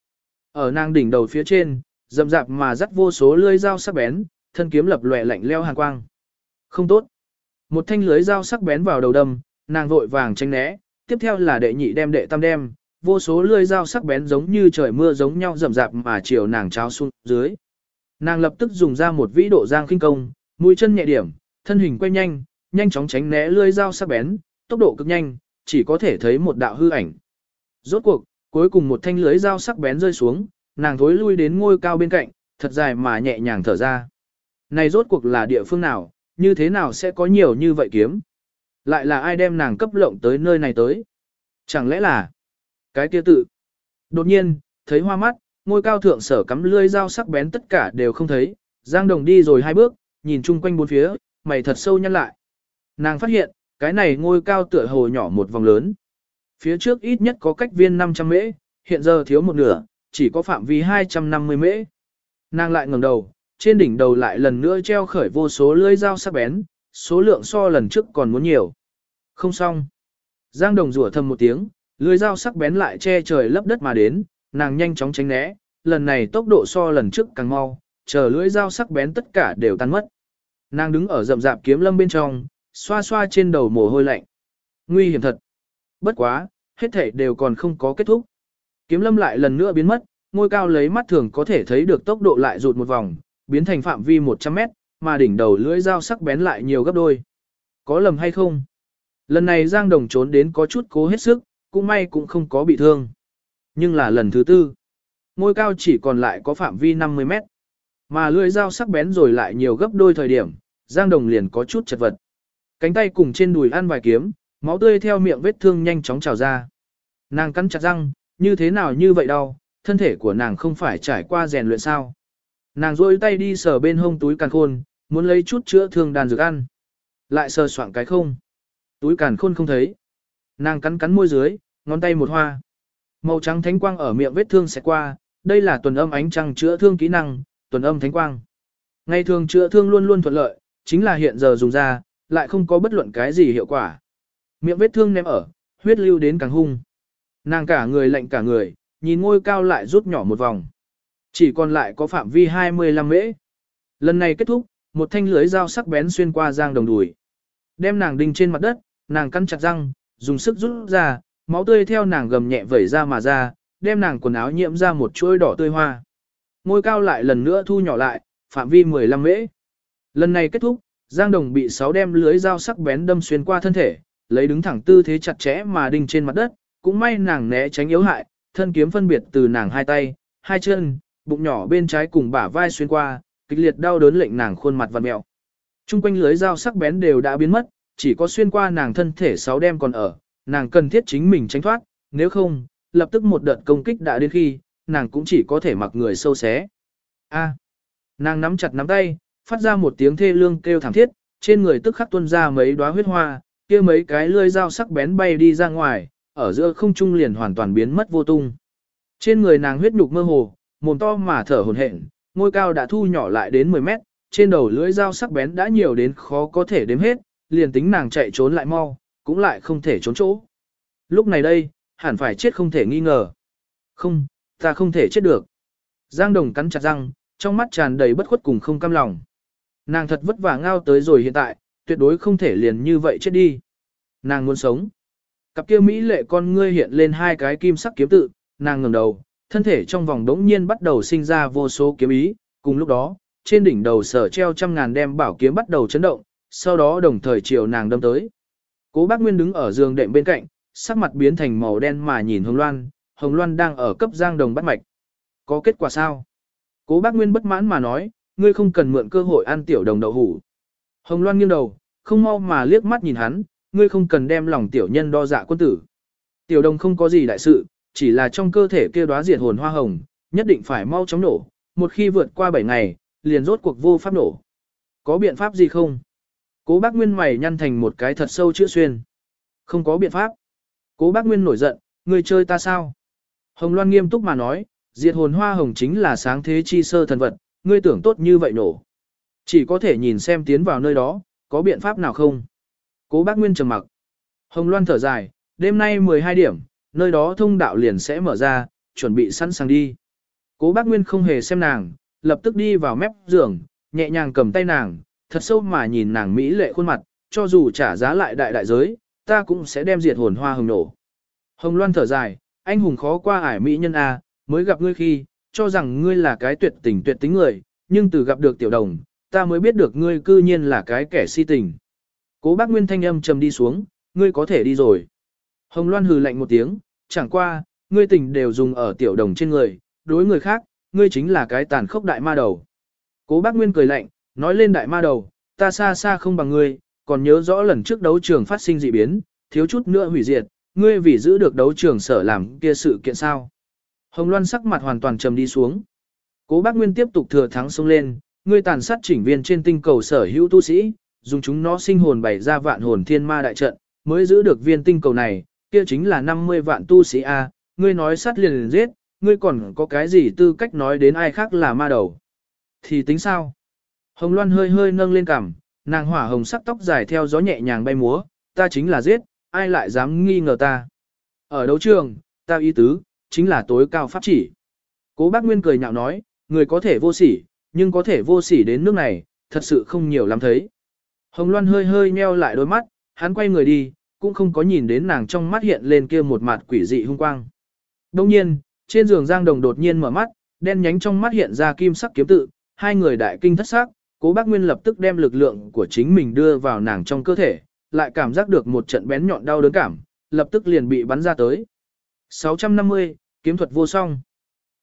Ở nàng đỉnh đầu phía trên, rậm rạp mà dắt vô số lưỡi dao sắc bén, thân kiếm lập lòe lạnh leo hàn quang. Không tốt. Một thanh lưới dao sắc bén vào đầu đâm, nàng vội vàng tránh né, tiếp theo là đệ nhị đem đệ tam đem, vô số lưỡi dao sắc bén giống như trời mưa giống nhau rậm rạp mà chiều nàng cháo xuống dưới. Nàng lập tức dùng ra một vĩ độ giang khinh công, mũi chân nhẹ điểm, thân hình quay nhanh, nhanh chóng tránh né lưỡi dao sắc bén, tốc độ cực nhanh, chỉ có thể thấy một đạo hư ảnh. Rốt cuộc, cuối cùng một thanh lưới dao sắc bén rơi xuống, nàng thối lui đến ngôi cao bên cạnh, thật dài mà nhẹ nhàng thở ra. Này rốt cuộc là địa phương nào, như thế nào sẽ có nhiều như vậy kiếm? Lại là ai đem nàng cấp lộng tới nơi này tới? Chẳng lẽ là cái kia tự? Đột nhiên, thấy hoa mắt, ngôi cao thượng sở cắm lưỡi dao sắc bén tất cả đều không thấy, Giang Đồng đi rồi hai bước, nhìn chung quanh bốn phía, mày thật sâu nhăn lại. Nàng phát hiện, cái này ngôi cao tựa hồ nhỏ một vòng lớn. Phía trước ít nhất có cách viên 500 mễ, hiện giờ thiếu một nửa, chỉ có phạm vi 250 mễ. Nàng lại ngẩng đầu, trên đỉnh đầu lại lần nữa treo khởi vô số lưỡi dao sắc bén, số lượng so lần trước còn muốn nhiều. Không xong. Giang đồng rủa thầm một tiếng, lưỡi dao sắc bén lại che trời lấp đất mà đến, nàng nhanh chóng tránh né, lần này tốc độ so lần trước càng mau, chờ lưỡi dao sắc bén tất cả đều tan mất. Nàng đứng ở rậm rạp kiếm lâm bên trong, xoa xoa trên đầu mồ hôi lạnh. Nguy hiểm thật. Bất quá, hết thể đều còn không có kết thúc. Kiếm lâm lại lần nữa biến mất, ngôi cao lấy mắt thường có thể thấy được tốc độ lại rụt một vòng, biến thành phạm vi 100 mét, mà đỉnh đầu lưỡi dao sắc bén lại nhiều gấp đôi. Có lầm hay không? Lần này Giang Đồng trốn đến có chút cố hết sức, cũng may cũng không có bị thương. Nhưng là lần thứ tư, ngôi cao chỉ còn lại có phạm vi 50 mét. Mà lưỡi dao sắc bén rồi lại nhiều gấp đôi thời điểm, Giang Đồng liền có chút chật vật. Cánh tay cùng trên đùi ăn vài kiếm, máu tươi theo miệng vết thương nhanh chóng trào ra. Nàng cắn chặt răng, như thế nào như vậy đau, thân thể của nàng không phải trải qua rèn luyện sao. Nàng rôi tay đi sờ bên hông túi càn khôn, muốn lấy chút chữa thương đàn dược ăn. Lại sờ soạn cái không. Túi càn khôn không thấy. Nàng cắn cắn môi dưới, ngón tay một hoa. Màu trắng thánh quang ở miệng vết thương sẽ qua, đây là tuần âm ánh trăng chữa thương kỹ năng, tuần âm thánh quang. Ngày thường chữa thương luôn luôn thuận lợi, chính là hiện giờ dùng ra, lại không có bất luận cái gì hiệu quả. Miệng vết thương ném ở, huyết lưu đến càng hung. Nàng cả người lạnh cả người, nhìn ngôi cao lại rút nhỏ một vòng. Chỉ còn lại có phạm vi 25 mễ. Lần này kết thúc, một thanh lưới dao sắc bén xuyên qua Giang Đồng đùi. Đem nàng đinh trên mặt đất, nàng cắn chặt răng, dùng sức rút ra, máu tươi theo nàng gầm nhẹ vẩy ra mà ra, đem nàng quần áo nhiễm ra một chuỗi đỏ tươi hoa. Ngôi cao lại lần nữa thu nhỏ lại, phạm vi 15 mễ. Lần này kết thúc, Giang Đồng bị sáu đem lưới dao sắc bén đâm xuyên qua thân thể, lấy đứng thẳng tư thế chặt chẽ mà đinh trên mặt đất, cũng may nàng né tránh yếu hại, thân kiếm phân biệt từ nàng hai tay, hai chân, bụng nhỏ bên trái cùng bả vai xuyên qua, kịch liệt đau đớn lệnh nàng khuôn mặt vặn mèo. Trung quanh lưới dao sắc bén đều đã biến mất, chỉ có xuyên qua nàng thân thể sáu đem còn ở, nàng cần thiết chính mình tránh thoát, nếu không, lập tức một đợt công kích đã đến khi, nàng cũng chỉ có thể mặc người sâu xé. A. nàng nắm chặt nắm tay, phát ra một tiếng thê lương kêu thảm thiết, trên người tức khắc tuôn ra mấy đóa huyết hoa, kia mấy cái lưỡi dao sắc bén bay đi ra ngoài, ở giữa không trung liền hoàn toàn biến mất vô tung. Trên người nàng huyết nhục mơ hồ, mồm to mà thở hổn hển, ngôi cao đã thu nhỏ lại đến 10 mét, trên đầu lưỡi dao sắc bén đã nhiều đến khó có thể đếm hết, liền tính nàng chạy trốn lại mau, cũng lại không thể trốn chỗ. Lúc này đây, hẳn phải chết không thể nghi ngờ. Không, ta không thể chết được. Giang Đồng cắn chặt răng, trong mắt tràn đầy bất khuất cùng không cam lòng. Nàng thật vất vả ngao tới rồi hiện tại, tuyệt đối không thể liền như vậy chết đi. Nàng muốn sống. Cặp kia Mỹ lệ con ngươi hiện lên hai cái kim sắc kiếm tự, nàng ngẩng đầu, thân thể trong vòng đống nhiên bắt đầu sinh ra vô số kiếm ý, cùng lúc đó, trên đỉnh đầu sở treo trăm ngàn đem bảo kiếm bắt đầu chấn động, sau đó đồng thời chiều nàng đâm tới. Cố bác Nguyên đứng ở giường đệm bên cạnh, sắc mặt biến thành màu đen mà nhìn Hồng Loan, Hồng Loan đang ở cấp giang đồng bắt mạch. Có kết quả sao? Cố bác Nguyên bất mãn mà nói, ngươi không cần mượn cơ hội ăn tiểu đồng đậu hủ. Hồng Loan nghiêng đầu, không mau mà liếc mắt nhìn hắn, ngươi không cần đem lòng tiểu nhân đo dạ quân tử. Tiểu đồng không có gì đại sự, chỉ là trong cơ thể kia đóa diệt hồn hoa hồng, nhất định phải mau chóng nổ, một khi vượt qua 7 ngày, liền rốt cuộc vô pháp nổ. Có biện pháp gì không? Cố bác Nguyên mày nhăn thành một cái thật sâu chữa xuyên. Không có biện pháp. Cố bác Nguyên nổi giận, người chơi ta sao? Hồng Loan nghiêm túc mà nói, diệt hồn hoa hồng chính là sáng thế chi sơ thần vật, ngươi tưởng tốt như vậy nổ. Chỉ có thể nhìn xem tiến vào nơi đó, có biện pháp nào không? Cố bác Nguyên trầm mặc. Hồng Loan thở dài, đêm nay 12 điểm, nơi đó thông đạo liền sẽ mở ra, chuẩn bị sẵn sàng đi. Cố bác Nguyên không hề xem nàng, lập tức đi vào mép giường, nhẹ nhàng cầm tay nàng, thật sâu mà nhìn nàng mỹ lệ khuôn mặt, cho dù trả giá lại đại đại giới, ta cũng sẽ đem diệt hồn hoa hồng nổ. Hồng Loan thở dài, anh hùng khó qua ải mỹ nhân A, mới gặp ngươi khi, cho rằng ngươi là cái tuyệt tình tuyệt tính người, nhưng từ gặp được tiểu đồng, ta mới biết được ngươi cư nhiên là cái kẻ si tình. Cố bác Nguyên thanh âm trầm đi xuống, ngươi có thể đi rồi. Hồng Loan hừ lạnh một tiếng, chẳng qua, ngươi tình đều dùng ở tiểu đồng trên người, đối người khác, ngươi chính là cái tàn khốc đại ma đầu. Cố bác Nguyên cười lạnh, nói lên đại ma đầu, ta xa xa không bằng ngươi, còn nhớ rõ lần trước đấu trường phát sinh dị biến, thiếu chút nữa hủy diệt, ngươi vì giữ được đấu trường sở làm kia sự kiện sao. Hồng Loan sắc mặt hoàn toàn trầm đi xuống. Cố bác Nguyên tiếp tục thừa thắng xông lên, ngươi tàn sát chỉnh viên trên tinh cầu sở hữu tu sĩ, dùng chúng nó sinh hồn bày ra vạn hồn thiên ma đại trận, mới giữ được viên tinh cầu này, kia chính là 50 vạn tu sĩ A, ngươi nói sát liền liền giết, ngươi còn có cái gì tư cách nói đến ai khác là ma đầu. Thì tính sao? Hồng Loan hơi hơi nâng lên cằm, nàng hỏa hồng sắc tóc dài theo gió nhẹ nhàng bay múa, ta chính là giết, ai lại dám nghi ngờ ta. Ở đấu trường, ta ý tứ, chính là tối cao pháp chỉ. Cố bác Nguyên cười nhạo nói, người có thể vô sỉ, nhưng có thể vô sỉ đến nước này, thật sự không nhiều lắm thấy. Hồng Loan hơi hơi nheo lại đôi mắt, hắn quay người đi, cũng không có nhìn đến nàng trong mắt hiện lên kia một mặt quỷ dị hung quang. Đồng nhiên, trên giường Giang Đồng đột nhiên mở mắt, đen nhánh trong mắt hiện ra kim sắc kiếm tự, hai người đại kinh thất sắc, Cố Bác Nguyên lập tức đem lực lượng của chính mình đưa vào nàng trong cơ thể, lại cảm giác được một trận bén nhọn đau đớn cảm, lập tức liền bị bắn ra tới. 650, kiếm thuật vô song.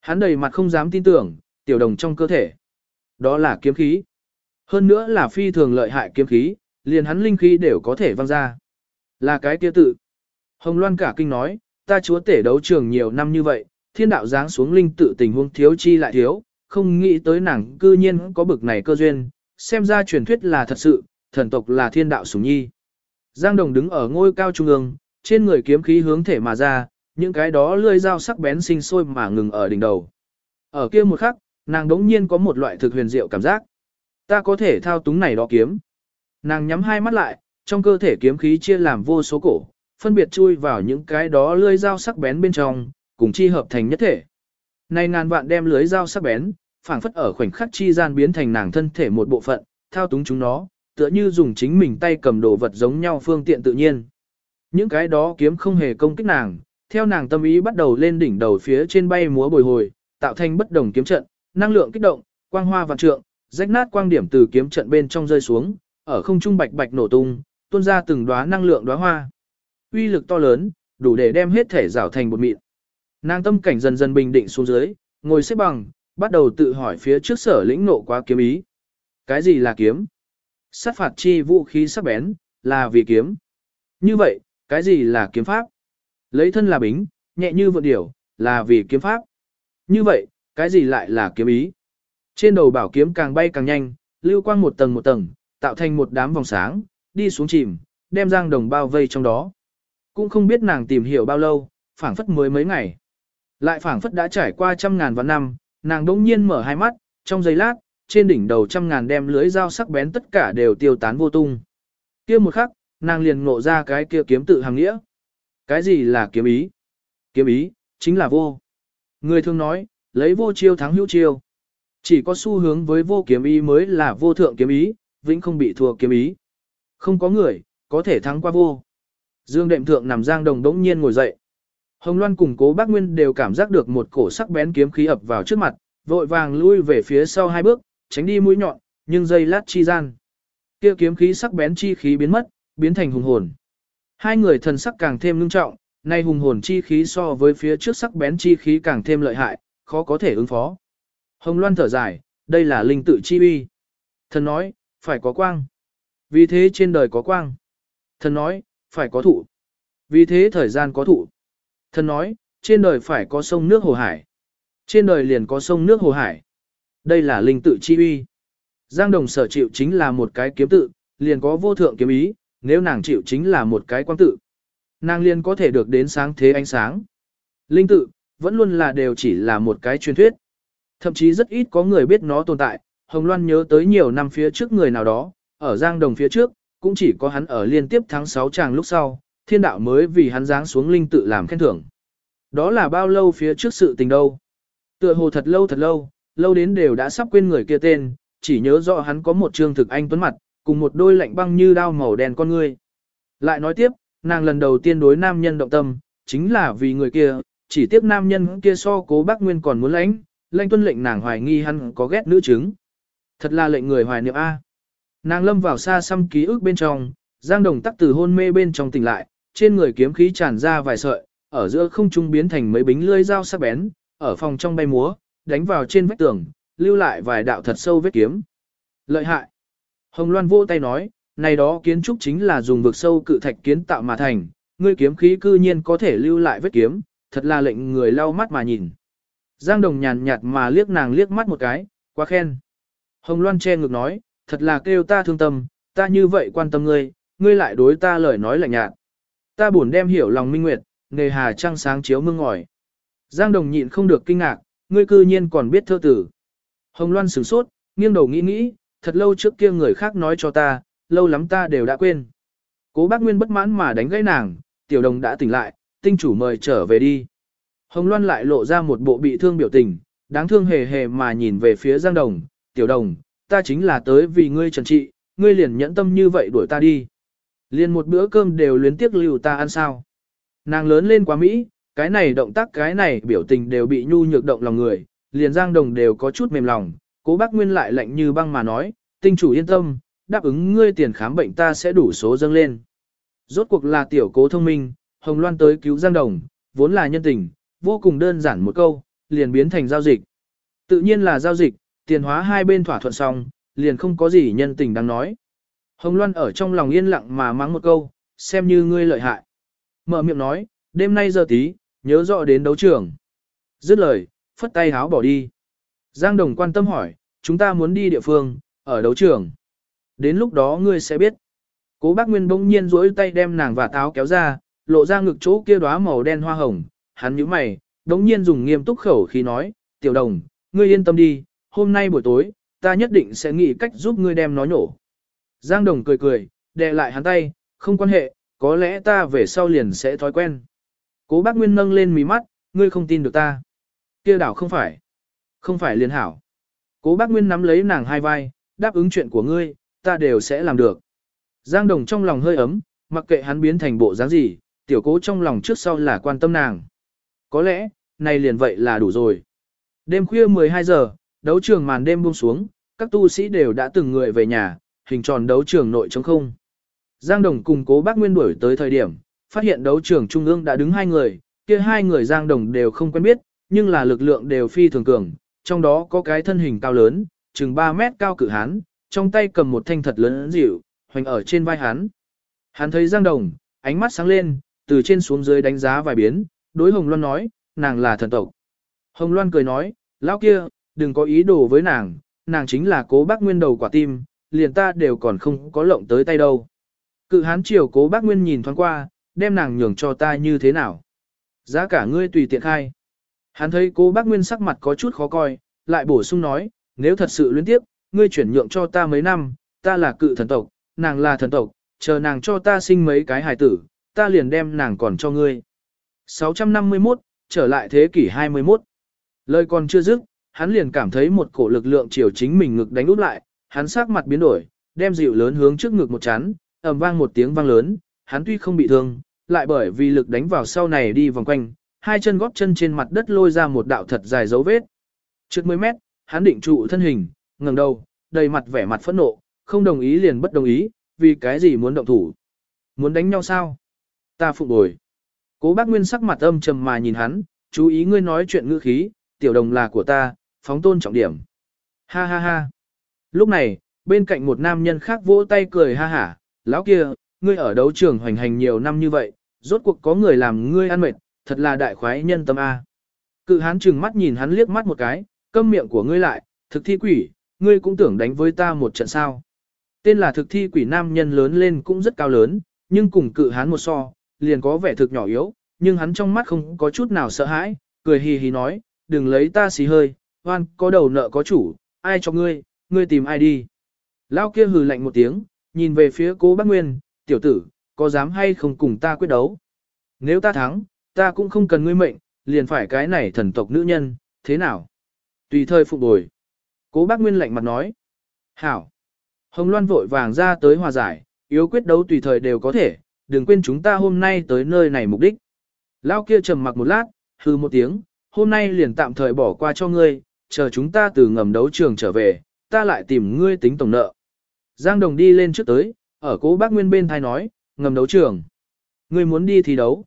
Hắn đầy mặt không dám tin tưởng, tiểu đồng trong cơ thể. Đó là kiếm khí. Hơn nữa là phi thường lợi hại kiếm khí, liền hắn linh khí đều có thể văng ra. Là cái kia tự. Hồng Loan cả kinh nói, ta chúa tể đấu trường nhiều năm như vậy, thiên đạo giáng xuống linh tự tình huống thiếu chi lại thiếu, không nghĩ tới nàng cư nhiên có bực này cơ duyên, xem ra truyền thuyết là thật sự, thần tộc là thiên đạo sủng nhi. Giang Đồng đứng ở ngôi cao trung ương, trên người kiếm khí hướng thể mà ra, những cái đó lươi dao sắc bén sinh sôi mà ngừng ở đỉnh đầu. Ở kia một khắc, nàng đống nhiên có một loại thực huyền diệu cảm giác. Ta có thể thao túng này đó kiếm. Nàng nhắm hai mắt lại, trong cơ thể kiếm khí chia làm vô số cổ, phân biệt chui vào những cái đó lươi dao sắc bén bên trong, cùng chi hợp thành nhất thể. Này ngàn vạn đem lưới dao sắc bén, phảng phất ở khoảnh khắc chi gian biến thành nàng thân thể một bộ phận, thao túng chúng nó, tựa như dùng chính mình tay cầm đồ vật giống nhau phương tiện tự nhiên. Những cái đó kiếm không hề công kích nàng, theo nàng tâm ý bắt đầu lên đỉnh đầu phía trên bay múa bồi hồi, tạo thành bất đồng kiếm trận, năng lượng kích động, quang hoa vạn trượng, rách nát quang điểm từ kiếm trận bên trong rơi xuống, ở không trung bạch bạch nổ tung, tuôn ra từng đóa năng lượng đóa hoa. Uy lực to lớn, đủ để đem hết thể rảo thành một mịn. Nàng tâm cảnh dần dần bình định xuống dưới, ngồi xếp bằng, bắt đầu tự hỏi phía trước sở lĩnh nộ quá kiếm ý. Cái gì là kiếm? Sát phạt chi vũ khí sắc bén, là vì kiếm. Như vậy, cái gì là kiếm pháp? Lấy thân là bính, nhẹ như vượn điểu, là vì kiếm pháp. Như vậy, cái gì lại là kiếm ý? Trên đầu bảo kiếm càng bay càng nhanh, lưu quang một tầng một tầng, tạo thành một đám vòng sáng, đi xuống chìm, đem giang đồng bao vây trong đó. Cũng không biết nàng tìm hiểu bao lâu, phảng phất mới mấy ngày. Lại phảng phất đã trải qua trăm ngàn vạn năm, nàng đỗng nhiên mở hai mắt, trong giây lát, trên đỉnh đầu trăm ngàn đem lưới dao sắc bén tất cả đều tiêu tán vô tung. Kia một khắc, nàng liền ngộ ra cái kia kiếm tự hàng nghĩa. Cái gì là kiếm ý? Kiếm ý, chính là vô. Người thường nói, lấy vô chiêu thắng hữu chiêu. Chỉ có xu hướng với vô kiếm ý mới là vô thượng kiếm ý, vĩnh không bị thua kiếm ý. Không có người, có thể thắng qua vô. Dương đệm thượng nằm giang đồng đống nhiên ngồi dậy. Hồng Loan cùng cố bác Nguyên đều cảm giác được một cổ sắc bén kiếm khí ập vào trước mặt, vội vàng lui về phía sau hai bước, tránh đi mũi nhọn, nhưng dây lát chi gian. Kia kiếm khí sắc bén chi khí biến mất, biến thành hùng hồn. Hai người thần sắc càng thêm ngưng trọng, nay hùng hồn chi khí so với phía trước sắc bén chi khí càng thêm lợi hại, khó có thể ứng phó. Hồng Loan thở dài, đây là linh tự chi uy. Thần nói, phải có quang. Vì thế trên đời có quang. Thần nói, phải có thụ. Vì thế thời gian có thụ. Thần nói, trên đời phải có sông nước hồ hải. Trên đời liền có sông nước hồ hải. Đây là linh tự chi uy. Giang Đồng sở chịu chính là một cái kiếm tự, liền có vô thượng kiếm ý, nếu nàng chịu chính là một cái quang tự. Nàng liền có thể được đến sáng thế ánh sáng. Linh tự, vẫn luôn là đều chỉ là một cái truyền thuyết. Thậm chí rất ít có người biết nó tồn tại, Hồng Loan nhớ tới nhiều năm phía trước người nào đó, ở Giang Đồng phía trước, cũng chỉ có hắn ở liên tiếp tháng 6 tràng lúc sau, thiên đạo mới vì hắn giáng xuống linh tự làm khen thưởng. Đó là bao lâu phía trước sự tình đâu. Tựa hồ thật lâu thật lâu, lâu đến đều đã sắp quên người kia tên, chỉ nhớ rõ hắn có một trương thực anh tuấn mặt, cùng một đôi lạnh băng như đao màu đen con ngươi. Lại nói tiếp, nàng lần đầu tiên đối nam nhân động tâm, chính là vì người kia, chỉ tiếp nam nhân kia so cố bác Nguyên còn muốn lãnh, lãnh tuân lệnh nàng hoài nghi hắn có ghét nữ chứng. Thật là lệnh người hoài niệm A. Nàng lâm vào xa xăm ký ức bên trong, Giang Đồng tắc từ hôn mê bên trong tỉnh lại, trên người kiếm khí tràn ra vài sợi, ở giữa không trung biến thành mấy bính lưỡi dao sắc bén, ở phòng trong bay múa, đánh vào trên vách tường, lưu lại vài đạo thật sâu vết kiếm. Lợi hại. Hồng Loan vỗ tay nói, này đó kiến trúc chính là dùng vực sâu cự thạch kiến tạo mà thành, ngươi kiếm khí cư nhiên có thể lưu lại vết kiếm, thật là lệnh người lau mắt mà nhìn. Giang Đồng nhàn nhạt mà liếc nàng liếc mắt một cái, quá khen. Hồng Loan che ngực nói, thật là kêu ta thương tâm, ta như vậy quan tâm ngươi, ngươi lại đối ta lời nói lạnh nhạt. Ta buồn đem hiểu lòng minh nguyệt, nghề hà trăng sáng chiếu mương ngòi. Giang Đồng nhịn không được kinh ngạc, ngươi cư nhiên còn biết thơ tử. Hồng Loan sửng sốt, nghiêng đầu nghĩ nghĩ, thật lâu trước kia người khác nói cho ta, lâu lắm ta đều đã quên. Cố bác Nguyên bất mãn mà đánh gãy nàng, tiểu đồng đã tỉnh lại, tinh chủ mời trở về đi. Hồng Loan lại lộ ra một bộ bị thương biểu tình, đáng thương hề hề mà nhìn về phía Giang Đồng, tiểu đồng, ta chính là tới vì ngươi trần trị, ngươi liền nhẫn tâm như vậy đuổi ta đi. Liền một bữa cơm đều luyến tiếc lưu ta ăn sao. Nàng lớn lên quá Mỹ, cái này động tác cái này biểu tình đều bị nhu nhược động lòng người, liền Giang Đồng đều có chút mềm lòng, cố bác Nguyên lại lạnh như băng mà nói, tinh chủ yên tâm, đáp ứng ngươi tiền khám bệnh ta sẽ đủ số dâng lên. Rốt cuộc là tiểu cố thông minh, Hồng Loan tới cứu Giang Đồng, vốn là nhân tình, vô cùng đơn giản một câu, liền biến thành giao dịch. Tự nhiên là giao dịch, tiền hóa hai bên thỏa thuận xong, liền không có gì nhân tình đang nói. Hồng Loan ở trong lòng yên lặng mà mắng một câu, xem như ngươi lợi hại. Mở miệng nói, đêm nay giờ tí, nhớ rõ đến đấu trường. Dứt lời, phất tay háo bỏ đi. Giang Đồng quan tâm hỏi, chúng ta muốn đi địa phương, ở đấu trường. Đến lúc đó ngươi sẽ biết. Cố bác Nguyên bỗng nhiên duỗi tay đem nàng và táo kéo ra, lộ ra ngực chỗ kia đóa màu đen hoa hồng. Hắn nhíu mày, bỗng nhiên dùng nghiêm túc khẩu khi nói, tiểu đồng, ngươi yên tâm đi, hôm nay buổi tối, ta nhất định sẽ nghĩ cách giúp ngươi đem nó nhổ. Giang Đồng cười cười, đè lại hắn tay, không quan hệ, có lẽ ta về sau liền sẽ thói quen. Cố bác Nguyên nâng lên mí mắt, ngươi không tin được ta. kia đảo không phải. Không phải liền hảo. Cố bác Nguyên nắm lấy nàng hai vai, đáp ứng chuyện của ngươi, ta đều sẽ làm được. Giang Đồng trong lòng hơi ấm, mặc kệ hắn biến thành bộ dáng gì, tiểu cố trong lòng trước sau là quan tâm nàng. Có lẽ, này liền vậy là đủ rồi. Đêm khuya 12 giờ, đấu trường màn đêm buông xuống, các tu sĩ đều đã từng người về nhà, hình tròn đấu trường nội trống không. Giang Đồng cùng cố bác Nguyên đuổi tới thời điểm, phát hiện đấu trường trung ương đã đứng hai người, kia hai người Giang Đồng đều không quen biết, nhưng là lực lượng đều phi thường cường, trong đó có cái thân hình cao lớn, chừng 3 mét cao cự hán, trong tay cầm một thanh thật lớn dịu, hoành ở trên vai hắn. Hắn thấy Giang Đồng, ánh mắt sáng lên, từ trên xuống dưới đánh giá vài biến, đối Hồng Loan nói, nàng là thần tộc. Hồng Loan cười nói, lão kia, đừng có ý đồ với nàng, nàng chính là cố bác nguyên đầu quả tim, liền ta đều còn không có lộng tới tay đâu. Cự hán triều cố bác nguyên nhìn thoáng qua, đem nàng nhường cho ta như thế nào. Giá cả ngươi tùy tiện khai. Hắn thấy cố bác nguyên sắc mặt có chút khó coi, lại bổ sung nói, nếu thật sự luyến tiếp, ngươi chuyển nhượng cho ta mấy năm, ta là cự thần tộc, nàng là thần tộc, chờ nàng cho ta sinh mấy cái hài tử, ta liền đem nàng còn cho ngươi. 651, trở lại thế kỷ 21. Lời còn chưa dứt, hắn liền cảm thấy một cổ lực lượng chiều chính mình ngực đánh úp lại, hắn sắc mặt biến đổi, đem dịu lớn hướng trước ngực một chán, ầm vang một tiếng vang lớn, hắn tuy không bị thương, lại bởi vì lực đánh vào sau này đi vòng quanh, hai chân góp chân trên mặt đất lôi ra một đạo thật dài dấu vết. Trước 10 mét, hắn định trụ thân hình, ngẩng đầu, đầy mặt vẻ mặt phẫn nộ, không đồng ý liền bất đồng ý, vì cái gì muốn động thủ. Muốn đánh nhau sao? Ta phụ bồi. Cố bác Nguyên sắc mặt âm trầm mà nhìn hắn, chú ý ngươi nói chuyện ngữ khí, tiểu đồng là của ta, phóng tôn trọng điểm. Ha ha ha. Lúc này, bên cạnh một nam nhân khác vỗ tay cười ha hả, lão kia, ngươi ở đấu trường hoành hành nhiều năm như vậy, rốt cuộc có người làm ngươi ăn mệt, thật là đại khoái nhân tâm A. Cự hán trừng mắt nhìn hắn liếc mắt một cái, câm miệng của ngươi lại, thực thi quỷ, ngươi cũng tưởng đánh với ta một trận sao. Tên là thực thi quỷ nam nhân lớn lên cũng rất cao lớn, nhưng cùng cự hán một so, liền có vẻ thực nhỏ yếu, nhưng hắn trong mắt không có chút nào sợ hãi, cười hì hì nói, đừng lấy ta xì hơi, hoan, có đầu nợ có chủ, ai cho ngươi, ngươi tìm ai đi. Lao kia hừ lạnh một tiếng, nhìn về phía cố bác Nguyên, tiểu tử, có dám hay không cùng ta quyết đấu. Nếu ta thắng, ta cũng không cần ngươi mệnh, liền phải cái này thần tộc nữ nhân, thế nào? Tùy thời phục bồi. Cố bác Nguyên lạnh mặt nói. Hảo. Hồng Loan vội vàng ra tới hòa giải, yếu quyết đấu tùy thời đều có thể, đừng quên chúng ta hôm nay tới nơi này mục đích. Lao kia trầm mặc một lát, hư một tiếng, hôm nay liền tạm thời bỏ qua cho ngươi, chờ chúng ta từ ngầm đấu trường trở về, ta lại tìm ngươi tính tổng nợ. Giang Đồng đi lên trước tới, ở cố bác Nguyên bên thai nói, ngầm đấu trường. Ngươi muốn đi thì đấu.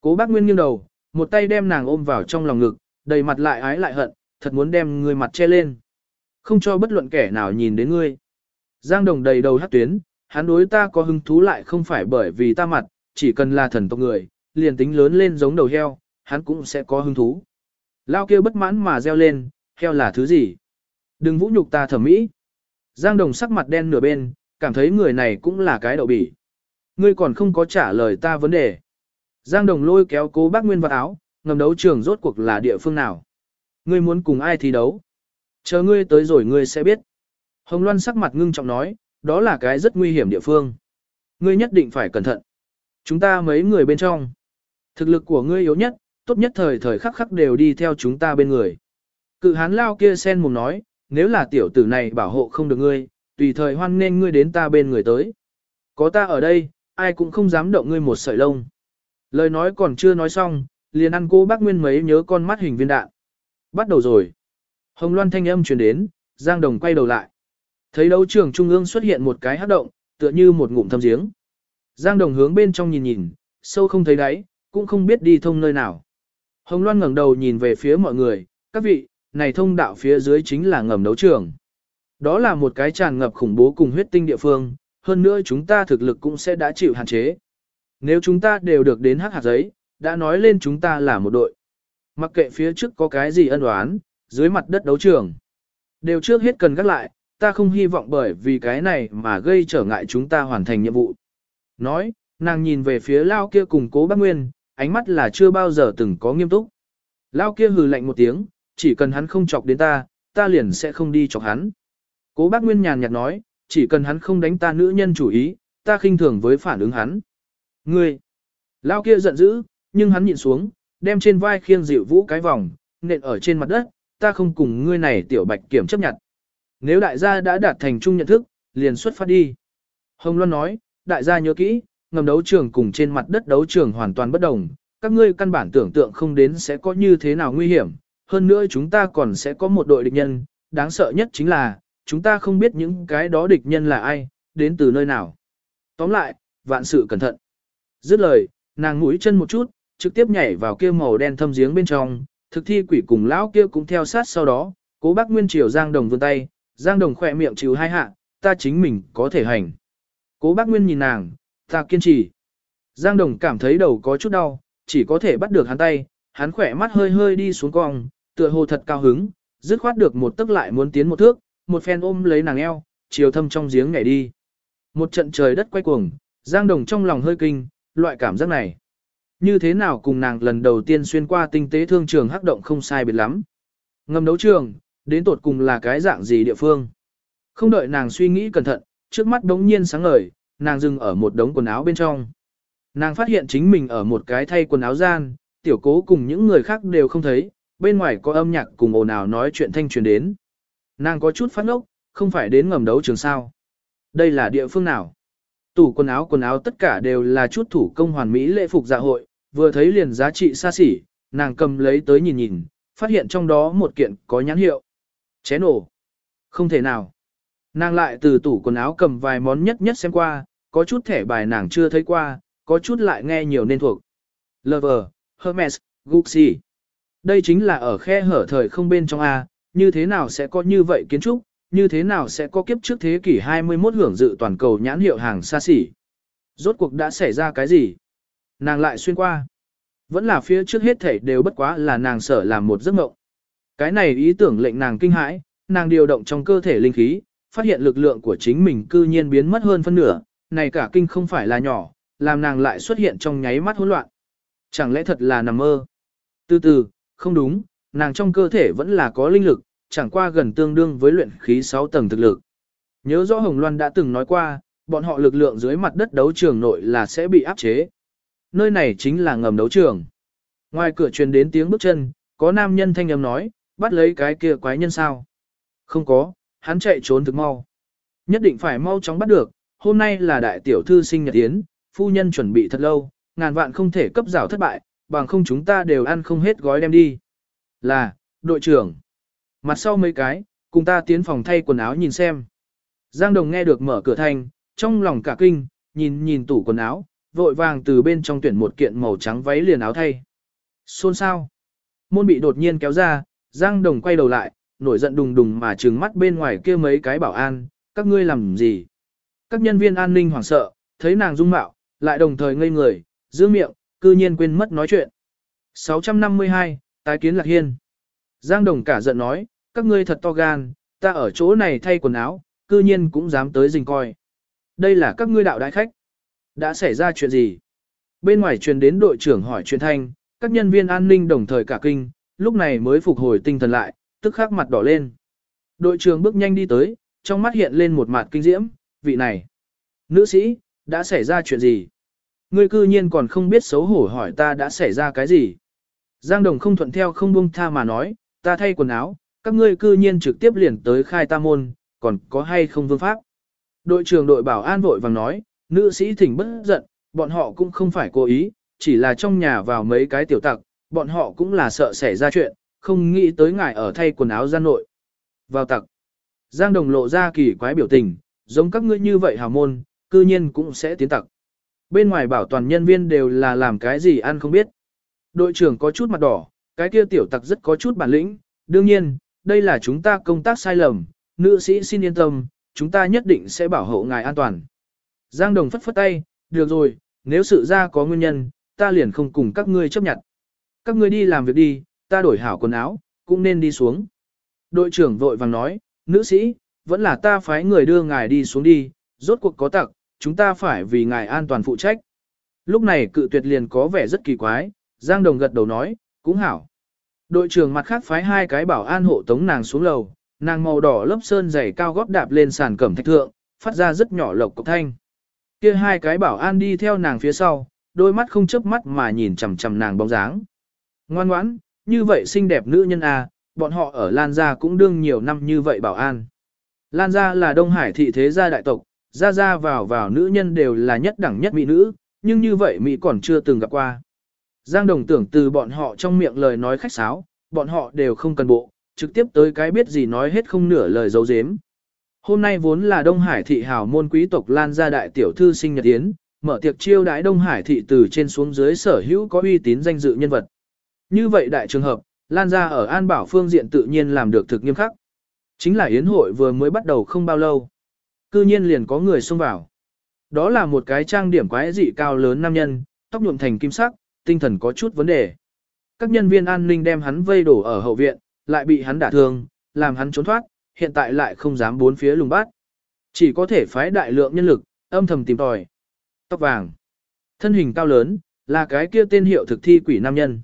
Cố bác Nguyên nghiêng đầu, một tay đem nàng ôm vào trong lòng ngực, đầy mặt lại ái lại hận, thật muốn đem ngươi mặt che lên. Không cho bất luận kẻ nào nhìn đến ngươi. Giang Đồng đầy đầu hát tuyến, hắn đối ta có hứng thú lại không phải bởi vì ta mặt, chỉ cần là thần tộc người, liền tính lớn lên giống đầu heo, hắn cũng sẽ có hứng thú. Lao kia bất mãn mà reo lên, heo là thứ gì? Đừng vũ nhục ta thẩm mỹ. Giang Đồng sắc mặt đen nửa bên, cảm thấy người này cũng là cái đậu bỉ. Ngươi còn không có trả lời ta vấn đề. Giang Đồng lôi kéo cố bác Nguyên vào áo, ngầm đấu trường rốt cuộc là địa phương nào. Ngươi muốn cùng ai thi đấu? Chờ ngươi tới rồi ngươi sẽ biết. Hồng Loan sắc mặt ngưng trọng nói, đó là cái rất nguy hiểm địa phương. Ngươi nhất định phải cẩn thận. Chúng ta mấy người bên trong. Thực lực của ngươi yếu nhất, tốt nhất thời thời khắc khắc đều đi theo chúng ta bên người. Cự hán lao kia sen mồm nói, nếu là tiểu tử này bảo hộ không được ngươi, tùy thời hoan nên ngươi đến ta bên người tới. Có ta ở đây, ai cũng không dám động ngươi một sợi lông. Lời nói còn chưa nói xong, liền ăn cô bác Nguyên mấy nhớ con mắt hình viên đạn. Bắt đầu rồi. Hồng Loan thanh âm truyền đến, Giang Đồng quay đầu lại. Thấy đấu trường trung ương xuất hiện một cái hát động, tựa như một ngụm thâm giếng. Giang Đồng hướng bên trong nhìn nhìn, sâu không thấy đáy, cũng không biết đi thông nơi nào. Hồng Loan ngẩng đầu nhìn về phía mọi người, các vị, này thông đạo phía dưới chính là ngầm đấu trường. Đó là một cái tràn ngập khủng bố cùng huyết tinh địa phương, hơn nữa chúng ta thực lực cũng sẽ đã chịu hạn chế. Nếu chúng ta đều được đến hắc hạt giấy, đã nói lên chúng ta là một đội. Mặc kệ phía trước có cái gì ân oán, dưới mặt đất đấu trường. Đều trước hết cần gác lại, ta không hy vọng bởi vì cái này mà gây trở ngại chúng ta hoàn thành nhiệm vụ. Nói, nàng nhìn về phía Lao kia cùng cố bác Nguyên, ánh mắt là chưa bao giờ từng có nghiêm túc. Lao kia hừ lạnh một tiếng, chỉ cần hắn không chọc đến ta, ta liền sẽ không đi chọc hắn. Cố bác Nguyên nhàn nhạt nói, chỉ cần hắn không đánh ta nữ nhân chủ ý, ta khinh thường với phản ứng hắn. Ngươi! Lao kia giận dữ, nhưng hắn nhịn xuống, đem trên vai khiêng dịu vũ cái vòng, nện ở trên mặt đất, ta không cùng ngươi này tiểu bạch kiểm chấp nhận. Nếu đại gia đã đạt thành chung nhận thức, liền xuất phát đi. Hồng Loan nói, đại gia nhớ kỹ, ngầm đấu trường cùng trên mặt đất đấu trường hoàn toàn bất đồng, các ngươi căn bản tưởng tượng không đến sẽ có như thế nào nguy hiểm, hơn nữa chúng ta còn sẽ có một đội địch nhân, đáng sợ nhất chính là, chúng ta không biết những cái đó địch nhân là ai, đến từ nơi nào. Tóm lại, vạn sự cẩn thận. Dứt lời, nàng mũi chân một chút, trực tiếp nhảy vào kia màu đen thâm giếng bên trong, thực thi quỷ cùng lão kia cũng theo sát sau đó, cố bác Nguyên Triều Giang Đồng vươn tay, Giang Đồng khỏe miệng chịu hai hạ, ta chính mình có thể hành. Cố bác Nguyên nhìn nàng, ta kiên trì. Giang Đồng cảm thấy đầu có chút đau, chỉ có thể bắt được hắn tay, hắn khỏe mắt hơi hơi đi xuống cong, tựa hồ thật cao hứng, dứt khoát được một tức lại muốn tiến một thước, một phen ôm lấy nàng eo, chiều thâm trong giếng nhảy đi. Một trận trời đất quay cuồng, Giang Đồng trong lòng hơi kinh, loại cảm giác này. Như thế nào cùng nàng lần đầu tiên xuyên qua tinh tế thương trường hắc động không sai biệt lắm. Ngầm đấu trường, đến tột cùng là cái dạng gì địa phương. Không đợi nàng suy nghĩ cẩn thận, trước mắt đống nhiên sáng ngời, nàng dừng ở một đống quần áo bên trong. Nàng phát hiện chính mình ở một cái thay quần áo gian, tiểu cố cùng những người khác đều không thấy, bên ngoài có âm nhạc cùng ồn ào nói chuyện thanh truyền đến. Nàng có chút phát ngốc, không phải đến ngầm đấu trường sao. Đây là địa phương nào? Tủ quần áo quần áo tất cả đều là chút thủ công hoàn mỹ lễ phục dạ hội, vừa thấy liền giá trị xa xỉ, nàng cầm lấy tới nhìn nhìn, phát hiện trong đó một kiện có nhãn hiệu. Chén nổ. Không thể nào. Nàng lại từ tủ quần áo cầm vài món nhất nhất xem qua, có chút thẻ bài nàng chưa thấy qua, có chút lại nghe nhiều nên thuộc. Lover, Hermes, Gucci. Đây chính là ở khe hở thời không bên trong A, như thế nào sẽ có như vậy kiến trúc, như thế nào sẽ có kiếp trước thế kỷ 21 hưởng dự toàn cầu nhãn hiệu hàng xa xỉ. Rốt cuộc đã xảy ra cái gì? Nàng lại xuyên qua. Vẫn là phía trước hết thảy đều bất quá là nàng sở làm một giấc mộng. Cái này ý tưởng lệnh nàng kinh hãi, nàng điều động trong cơ thể linh khí, phát hiện lực lượng của chính mình cư nhiên biến mất hơn phân nửa, này cả kinh không phải là nhỏ, làm nàng lại xuất hiện trong nháy mắt hỗn loạn. Chẳng lẽ thật là nằm mơ? Từ từ, không đúng, nàng trong cơ thể vẫn là có linh lực, chẳng qua gần tương đương với luyện khí 6 tầng thực lực. Nhớ rõ Hồng Loan đã từng nói qua, bọn họ lực lượng dưới mặt đất đấu trường nội là sẽ bị áp chế. Nơi này chính là ngầm đấu trường. Ngoài cửa truyền đến tiếng bước chân, có nam nhân thanh âm nói, bắt lấy cái kia quái nhân sao. Không có, hắn chạy trốn thực mau. Nhất định phải mau chóng bắt được, hôm nay là đại tiểu thư sinh nhật yến, phu nhân chuẩn bị thật lâu, ngàn vạn không thể cấp rào thất bại, bằng không chúng ta đều ăn không hết gói đem đi. Là, đội trưởng. Mặt sau mấy cái, cùng ta tiến phòng thay quần áo nhìn xem. Giang Đồng nghe được mở cửa thanh, trong lòng cả kinh, nhìn nhìn tủ quần áo, vội vàng từ bên trong tuyển một kiện màu trắng váy liền áo thay. Xôn sao? Môn bị đột nhiên kéo ra, Giang Đồng quay đầu lại, nổi giận đùng đùng mà trừng mắt bên ngoài kia mấy cái bảo an, các ngươi làm gì? Các nhân viên an ninh hoảng sợ, thấy nàng dung mạo, lại đồng thời ngây người, giữ miệng, cư nhiên quên mất nói chuyện. 652, tái kiến lạc hiên. Giang Đồng cả giận nói, các ngươi thật to gan, ta ở chỗ này thay quần áo, cư nhiên cũng dám tới rình coi. Đây là các ngươi đạo đại khách. Đã xảy ra chuyện gì? Bên ngoài truyền đến đội trưởng hỏi chuyện thanh, các nhân viên an ninh đồng thời cả kinh, lúc này mới phục hồi tinh thần lại, tức khắc mặt đỏ lên. Đội trưởng bước nhanh đi tới, trong mắt hiện lên một mặt kinh diễm, vị này. Nữ sĩ, đã xảy ra chuyện gì? Ngươi cư nhiên còn không biết xấu hổ hỏi ta đã xảy ra cái gì? Giang Đồng không thuận theo không buông tha mà nói, ta thay quần áo, các ngươi cư nhiên trực tiếp liền tới khai ta môn, còn có hay không vương pháp? Đội trưởng đội bảo an vội vàng nói, nữ sĩ thỉnh bất giận, bọn họ cũng không phải cố ý, chỉ là trong nhà vào mấy cái tiểu tặc, bọn họ cũng là sợ xảy ra chuyện, không nghĩ tới ngài ở thay quần áo gian nội. Vào tặc. Giang Đồng lộ ra kỳ quái biểu tình, giống các ngươi như vậy hào môn, cư nhiên cũng sẽ tiến tặc. Bên ngoài bảo toàn nhân viên đều là làm cái gì ăn không biết. Đội trưởng có chút mặt đỏ, cái kia tiểu tặc rất có chút bản lĩnh, đương nhiên, đây là chúng ta công tác sai lầm, nữ sĩ xin yên tâm, chúng ta nhất định sẽ bảo hộ ngài an toàn. Giang Đồng phất phất tay, được rồi, nếu sự ra có nguyên nhân, ta liền không cùng các ngươi chấp nhận. Các ngươi đi làm việc đi, ta đổi hảo quần áo, cũng nên đi xuống. Đội trưởng vội vàng nói, nữ sĩ, vẫn là ta phái người đưa ngài đi xuống đi, rốt cuộc có tặc, chúng ta phải vì ngài an toàn phụ trách. Lúc này cự tuyệt liền có vẻ rất kỳ quái, Giang Đồng gật đầu nói, cũng hảo. Đội trưởng mặt khác phái hai cái bảo an hộ tống nàng xuống lầu, nàng màu đỏ lớp sơn dày cao góp đạp lên sàn cẩm thạch thượng, phát ra rất nhỏ lộc cục thanh. Kia hai cái bảo an đi theo nàng phía sau, đôi mắt không chớp mắt mà nhìn chằm chằm nàng bóng dáng. Ngoan ngoãn, như vậy xinh đẹp nữ nhân à, bọn họ ở Lan Gia cũng đương nhiều năm như vậy bảo an. Lan Gia là Đông Hải thị thế gia đại tộc, ra ra vào vào nữ nhân đều là nhất đẳng nhất mỹ nữ, nhưng như vậy Mỹ còn chưa từng gặp qua. Giang Đồng tưởng từ bọn họ trong miệng lời nói khách sáo, bọn họ đều không cần bộ, trực tiếp tới cái biết gì nói hết không nửa lời dấu dếm. Hôm nay vốn là Đông Hải thị hào môn quý tộc Lan gia đại tiểu thư sinh nhật yến, mở tiệc chiêu đãi Đông Hải thị từ trên xuống dưới sở hữu có uy tín danh dự nhân vật. Như vậy đại trường hợp, Lan gia ở An Bảo phương diện tự nhiên làm được thực nghiêm khắc. Chính là yến hội vừa mới bắt đầu không bao lâu. Cư nhiên liền có người xông vào. Đó là một cái trang điểm quái dị cao lớn nam nhân, tóc nhuộm thành kim sắc, tinh thần có chút vấn đề. Các nhân viên an ninh đem hắn vây đổ ở hậu viện, lại bị hắn đả thương, làm hắn trốn thoát, hiện tại lại không dám bốn phía lùng bắt. Chỉ có thể phái đại lượng nhân lực, âm thầm tìm tòi. Tóc vàng. Thân hình cao lớn, là cái kia tên hiệu thực thi quỷ nam nhân.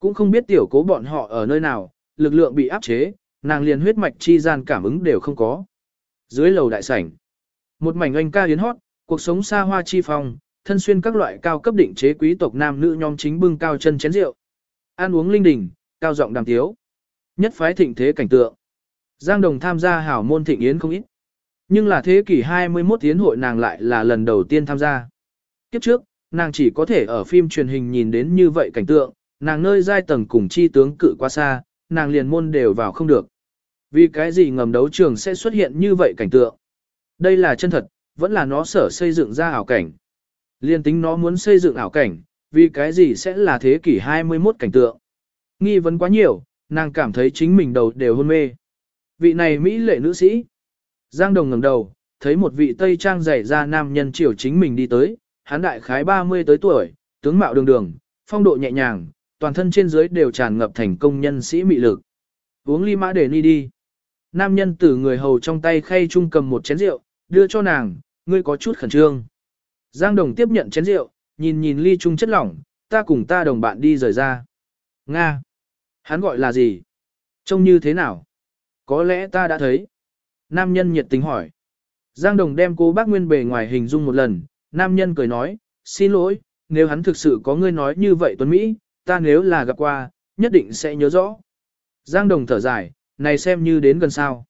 Cũng không biết tiểu cố bọn họ ở nơi nào, lực lượng bị áp chế, nàng liền huyết mạch chi gian cảm ứng đều không có. Dưới lầu đại sảnh, một mảnh oanh ca yến hót, cuộc sống xa hoa chi phong, thân xuyên các loại cao cấp định chế quý tộc nam nữ nhóm chính bưng cao chân chén rượu. Ăn uống linh đình, cao giọng đàm tiếu. Nhất phái thịnh thế cảnh tượng. Giang Đồng tham gia hảo môn thịnh yến không ít. Nhưng là thế kỷ 21 tiến hội nàng lại là lần đầu tiên tham gia. Kiếp trước, nàng chỉ có thể ở phim truyền hình nhìn đến như vậy cảnh tượng, nàng nơi giai tầng cùng chi tướng cự quá xa, nàng liền môn đều vào không được. Vì cái gì ngầm đấu trường sẽ xuất hiện như vậy cảnh tượng? Đây là chân thật, vẫn là nó sở xây dựng ra ảo cảnh. Liên tính nó muốn xây dựng ảo cảnh, vì cái gì sẽ là thế kỷ 21 cảnh tượng. Nghi vấn quá nhiều, nàng cảm thấy chính mình đầu đều hôn mê. Vị này Mỹ lệ nữ sĩ. Giang Đồng ngẩng đầu, thấy một vị Tây Trang dày ra nam nhân chiều chính mình đi tới, hắn đại khái 30 tới tuổi, tướng mạo đường đường, phong độ nhẹ nhàng, toàn thân trên dưới đều tràn ngập thành công nhân sĩ mị lực. Uống ly mã để ni đi. Nam nhân từ người hầu trong tay khay chung cầm một chén rượu, đưa cho nàng, ngươi có chút khẩn trương. Giang Đồng tiếp nhận chén rượu, nhìn nhìn ly chung chất lỏng, ta cùng ta đồng bạn đi rời ra. Nga. Hắn gọi là gì? Trông như thế nào? Có lẽ ta đã thấy. Nam nhân nhiệt tình hỏi. Giang Đồng đem cô bác Nguyên bề ngoài hình dung một lần, nam nhân cười nói, xin lỗi, nếu hắn thực sự có ngươi nói như vậy Tuấn Mỹ, ta nếu là gặp qua, nhất định sẽ nhớ rõ. Giang Đồng thở dài, này xem như đến gần sao.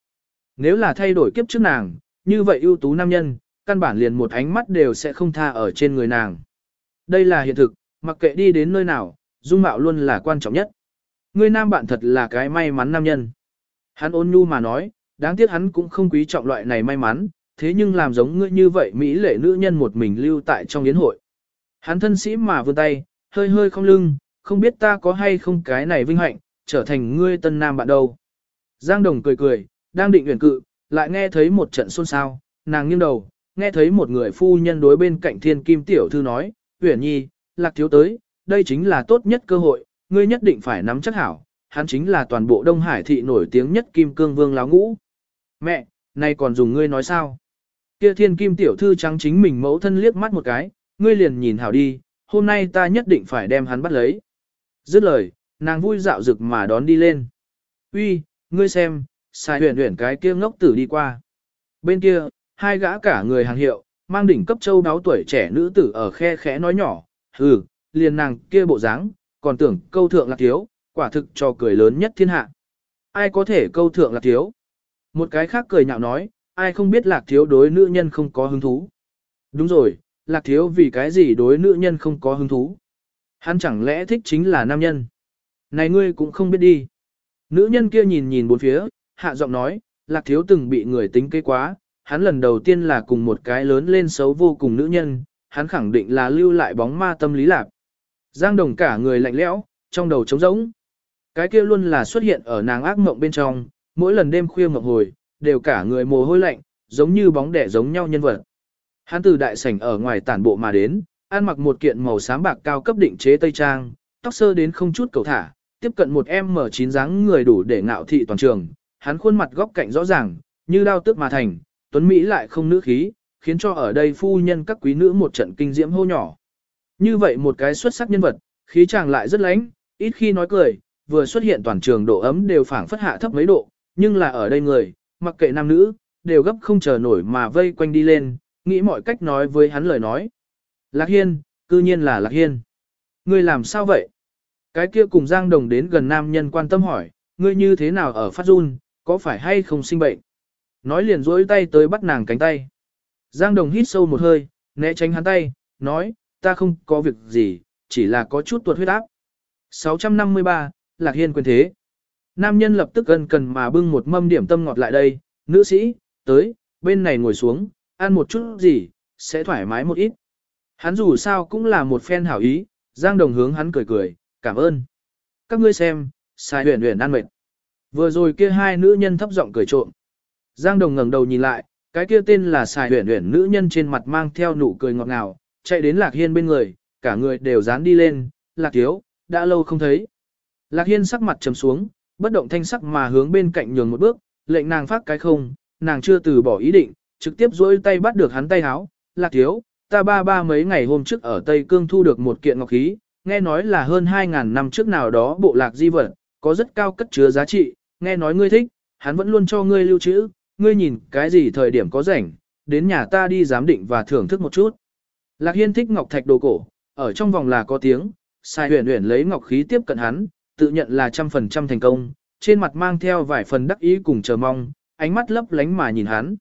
Nếu là thay đổi kiếp trước nàng, như vậy ưu tú nam nhân, căn bản liền một ánh mắt đều sẽ không tha ở trên người nàng. Đây là hiện thực, mặc kệ đi đến nơi nào, dung mạo luôn là quan trọng nhất. Ngươi nam bạn thật là cái may mắn nam nhân. Hắn ôn nhu mà nói, đáng tiếc hắn cũng không quý trọng loại này may mắn, thế nhưng làm giống ngươi như vậy Mỹ lệ nữ nhân một mình lưu tại trong yến hội. Hắn thân sĩ mà vươn tay, hơi hơi không lưng, không biết ta có hay không cái này vinh hạnh, trở thành ngươi tân nam bạn đâu. Giang Đồng cười cười, đang định uyển cự, lại nghe thấy một trận xôn xao, nàng nghiêng đầu, nghe thấy một người phu nhân đối bên cạnh thiên kim tiểu thư nói, uyển nhi, lạc thiếu tới, đây chính là tốt nhất cơ hội, ngươi nhất định phải nắm chắc hảo, hắn chính là toàn bộ Đông Hải thị nổi tiếng nhất kim cương vương láo ngũ. Mẹ, nay còn dùng ngươi nói sao? Kia thiên kim tiểu thư trắng chính mình mẫu thân liếc mắt một cái, ngươi liền nhìn hảo đi, hôm nay ta nhất định phải đem hắn bắt lấy. Dứt lời, nàng vui dạo rực mà đón đi lên. Uy, ngươi xem, xài huyền huyền cái kia ngốc tử đi qua. Bên kia, hai gã cả người hàng hiệu, mang đỉnh cấp châu đáo tuổi trẻ nữ tử ở khe khẽ nói nhỏ, hừ, liền nàng kia bộ dáng, còn tưởng câu thượng lạc thiếu, quả thực cho cười lớn nhất thiên hạ. Ai có thể câu thượng lạc thiếu? Một cái khác cười nhạo nói, ai không biết lạc thiếu đối nữ nhân không có hứng thú. Đúng rồi, lạc thiếu vì cái gì đối nữ nhân không có hứng thú. Hắn chẳng lẽ thích chính là nam nhân. Này ngươi cũng không biết đi. Nữ nhân kia nhìn nhìn bốn phía, hạ giọng nói, lạc thiếu từng bị người tính kế quá, hắn lần đầu tiên là cùng một cái lớn lên xấu vô cùng nữ nhân, hắn khẳng định là lưu lại bóng ma tâm lý lạc. Giang đồng cả người lạnh lẽo, trong đầu trống rỗng. Cái kia luôn là xuất hiện ở nàng ác mộng bên trong, mỗi lần đêm khuya mộng hồi, đều cả người mồ hôi lạnh, giống như bóng đẻ giống nhau nhân vật. Hắn từ đại sảnh ở ngoài tản bộ mà đến, ăn mặc một kiện màu xám bạc cao cấp định chế tây trang, tóc sơ đến không chút cầu thả, tiếp cận một em mở chín dáng người đủ để ngạo thị toàn trường. Hắn khuôn mặt góc cạnh rõ ràng, như đao tước mà thành, tuấn Mỹ lại không nữ khí, khiến cho ở đây phu nhân các quý nữ một trận kinh diễm hô nhỏ. Như vậy một cái xuất sắc nhân vật, khí chàng lại rất lãnh, ít khi nói cười, vừa xuất hiện toàn trường độ ấm đều phảng phất hạ thấp mấy độ, nhưng là ở đây người, mặc kệ nam nữ, đều gấp không chờ nổi mà vây quanh đi lên, nghĩ mọi cách nói với hắn lời nói. Lạc Hiên, cư nhiên là Lạc Hiên. Ngươi làm sao vậy? Cái kia cùng Giang Đồng đến gần nam nhân quan tâm hỏi, ngươi như thế nào ở phát run, có phải hay không sinh bệnh? Nói liền rỗi tay tới bắt nàng cánh tay. Giang Đồng hít sâu một hơi, né tránh hắn tay, nói, ta không có việc gì, chỉ là có chút tuột huyết áp. 653, Lạc Hiên quyền thế. Nam nhân lập tức gần cần mà bưng một mâm điểm tâm ngọt lại đây, nữ sĩ, tới, bên này ngồi xuống, ăn một chút gì, sẽ thoải mái một ít. Hắn dù sao cũng là một phen hảo ý, Giang Đồng hướng hắn cười cười, cảm ơn. Các ngươi xem, xài huyền huyền ăn mệt. Vừa rồi kia hai nữ nhân thấp giọng cười trộm. Giang Đồng ngẩng đầu nhìn lại, cái kia tên là xài huyền huyền nữ nhân trên mặt mang theo nụ cười ngọt ngào, chạy đến Lạc Hiên bên người, cả người đều dán đi lên, Lạc Thiếu, đã lâu không thấy. Lạc Hiên sắc mặt trầm xuống, bất động thanh sắc mà hướng bên cạnh nhường một bước, lệnh nàng phát cái không, nàng chưa từ bỏ ý định, trực tiếp duỗi tay bắt được hắn tay háo, Lạc Thiếu, ta ba ba mấy ngày hôm trước ở Tây Cương thu được một kiện ngọc khí, nghe nói là hơn 2.000 năm trước nào đó bộ lạc di vật, có rất cao cất chứa giá trị, nghe nói ngươi thích, hắn vẫn luôn cho ngươi lưu trữ, ngươi nhìn cái gì thời điểm có rảnh, đến nhà ta đi giám định và thưởng thức một chút. Lạc Hiên thích ngọc thạch đồ cổ, ở trong vòng là có tiếng, sai huyền huyền lấy ngọc khí tiếp cận hắn, tự nhận là trăm phần trăm thành công, trên mặt mang theo vài phần đắc ý cùng chờ mong, ánh mắt lấp lánh mà nhìn hắn.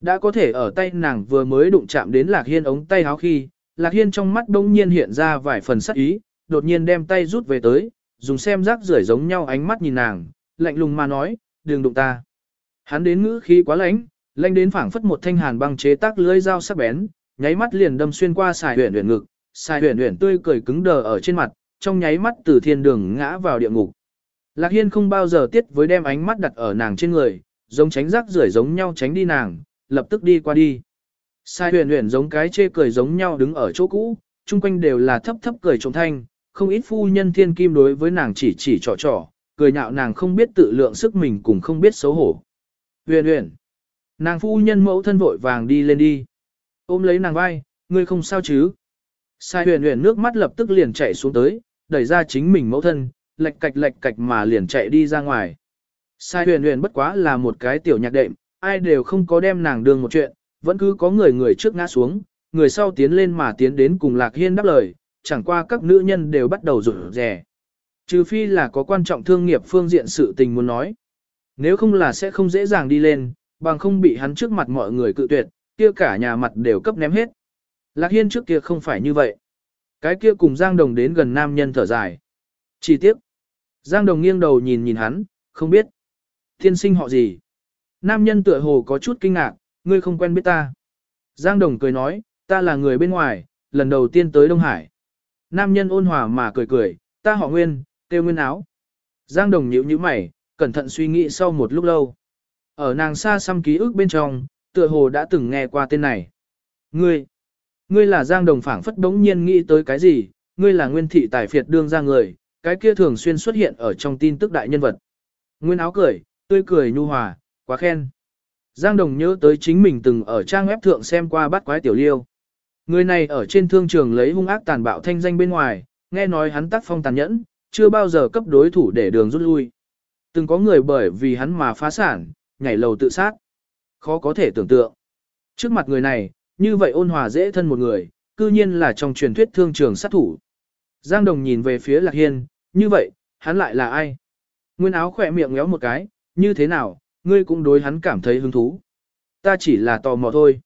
Đã có thể ở tay nàng vừa mới đụng chạm đến Lạc Hiên ống tay áo khi, Lạc Hiên trong mắt đông nhiên hiện ra vài phần sắc ý, đột nhiên đem tay rút về tới, dùng xem rác rưởi giống nhau ánh mắt nhìn nàng, lạnh lùng mà nói, đừng đụng ta. Hắn đến ngữ khí quá lãnh, lạnh đến phảng phất một thanh hàn băng chế tác lưỡi dao sắc bén, nháy mắt liền đâm xuyên qua xài huyền huyền ngực, xài huyền huyền tươi cười cứng đờ ở trên mặt, trong nháy mắt từ thiên đường ngã vào địa ngục. Lạc Hiên không bao giờ tiết với đem ánh mắt đặt ở nàng trên người, giống tránh rác rưởi giống nhau tránh đi nàng, lập tức đi qua đi. Sai huyền huyền giống cái chê cười giống nhau đứng ở chỗ cũ, chung quanh đều là thấp thấp cười trống thanh, không ít phu nhân thiên kim đối với nàng chỉ chỉ trò trò, cười nhạo nàng không biết tự lượng sức mình cùng không biết xấu hổ. Huyền huyền, nàng phu nhân mẫu thân vội vàng đi lên đi. Ôm lấy nàng vai, ngươi không sao chứ. Sai huyền huyền nước mắt lập tức liền chạy xuống tới, đẩy ra chính mình mẫu thân, lệch cạch lệch cạch mà liền chạy đi ra ngoài. Sai huyền huyền bất quá là một cái tiểu nhạc đệm, ai đều không có đem nàng đường một chuyện, vẫn cứ có người người trước ngã xuống, người sau tiến lên mà tiến đến cùng Lạc Hiên đáp lời, chẳng qua các nữ nhân đều bắt đầu rụt rè. Trừ phi là có quan trọng thương nghiệp phương diện sự tình muốn nói. Nếu không là sẽ không dễ dàng đi lên, bằng không bị hắn trước mặt mọi người cự tuyệt, kia cả nhà mặt đều cấp ném hết. Lạc Hiên trước kia không phải như vậy. Cái kia cùng Giang Đồng đến gần nam nhân thở dài. Chỉ tiếc. Giang Đồng nghiêng đầu nhìn nhìn hắn, không biết. Thiên sinh họ gì? Nam nhân tựa hồ có chút kinh ngạc, ngươi không quen biết ta. Giang Đồng cười nói, ta là người bên ngoài, lần đầu tiên tới Đông Hải. Nam nhân ôn hòa mà cười cười, ta họ Nguyên, tiêu Nguyên áo. Giang Đồng nhíu nhíu mày, cẩn thận suy nghĩ sau một lúc lâu. Ở nàng xa xăm ký ức bên trong, tựa hồ đã từng nghe qua tên này. Ngươi, ngươi là Giang Đồng phảng phất đống nhiên nghĩ tới cái gì, ngươi là Nguyên thị tài phiệt đương ra người, cái kia thường xuyên xuất hiện ở trong tin tức đại nhân vật. Nguyên áo cười, tươi cười nhu hòa, quá khen. Giang Đồng nhớ tới chính mình từng ở trang web thượng xem qua bắt quái tiểu liêu. Người này ở trên thương trường lấy hung ác tàn bạo thanh danh bên ngoài, nghe nói hắn tác phong tàn nhẫn, chưa bao giờ cấp đối thủ để đường rút lui. Từng có người bởi vì hắn mà phá sản, nhảy lầu tự sát. Khó có thể tưởng tượng. Trước mặt người này, như vậy ôn hòa dễ thân một người, cư nhiên là trong truyền thuyết thương trường sát thủ. Giang Đồng nhìn về phía Lạc Hiên, như vậy, hắn lại là ai? Nguyên áo khỏe miệng ngéo một cái, như thế nào, ngươi cũng đối hắn cảm thấy hứng thú. Ta chỉ là tò mò thôi.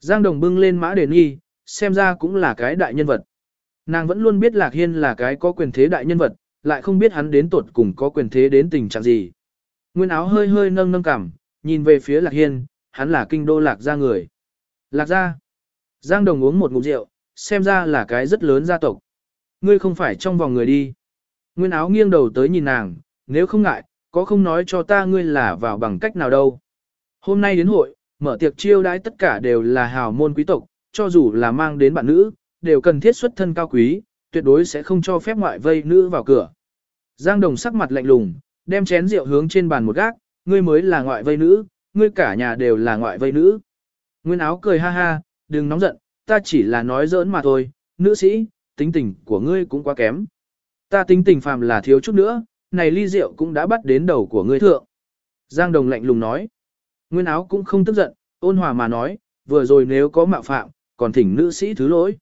Giang Đồng bưng lên mã đề nghi, xem ra cũng là cái đại nhân vật. Nàng vẫn luôn biết Lạc Hiên là cái có quyền thế đại nhân vật, lại không biết hắn đến tuột cùng có quyền thế đến tình trạng gì. Nguyên áo hơi hơi nâng nâng cảm, nhìn về phía Lạc Hiên, hắn là kinh đô Lạc gia người. Lạc gia. Giang Đồng uống một ngụm rượu, xem ra là cái rất lớn gia tộc. Ngươi không phải trong vòng người đi. Nguyên áo nghiêng đầu tới nhìn nàng, nếu không ngại, có không nói cho ta ngươi là vào bằng cách nào đâu. Hôm nay đến hội, mở tiệc chiêu đãi tất cả đều là hào môn quý tộc, cho dù là mang đến bạn nữ, đều cần thiết xuất thân cao quý, tuyệt đối sẽ không cho phép ngoại vây nữ vào cửa. Giang Đồng sắc mặt lạnh lùng, đem chén rượu hướng trên bàn một gác, ngươi mới là ngoại vây nữ, ngươi cả nhà đều là ngoại vây nữ. Nguyên áo cười ha ha, đừng nóng giận, ta chỉ là nói giỡn mà thôi, nữ sĩ, tính tình của ngươi cũng quá kém. Ta tính tình phàm là thiếu chút nữa, này ly rượu cũng đã bắt đến đầu của ngươi thượng. Giang Đồng lạnh lùng nói. Nguyên áo cũng không tức giận, ôn hòa mà nói, vừa rồi nếu có mạo phạm, còn thỉnh nữ sĩ thứ lỗi.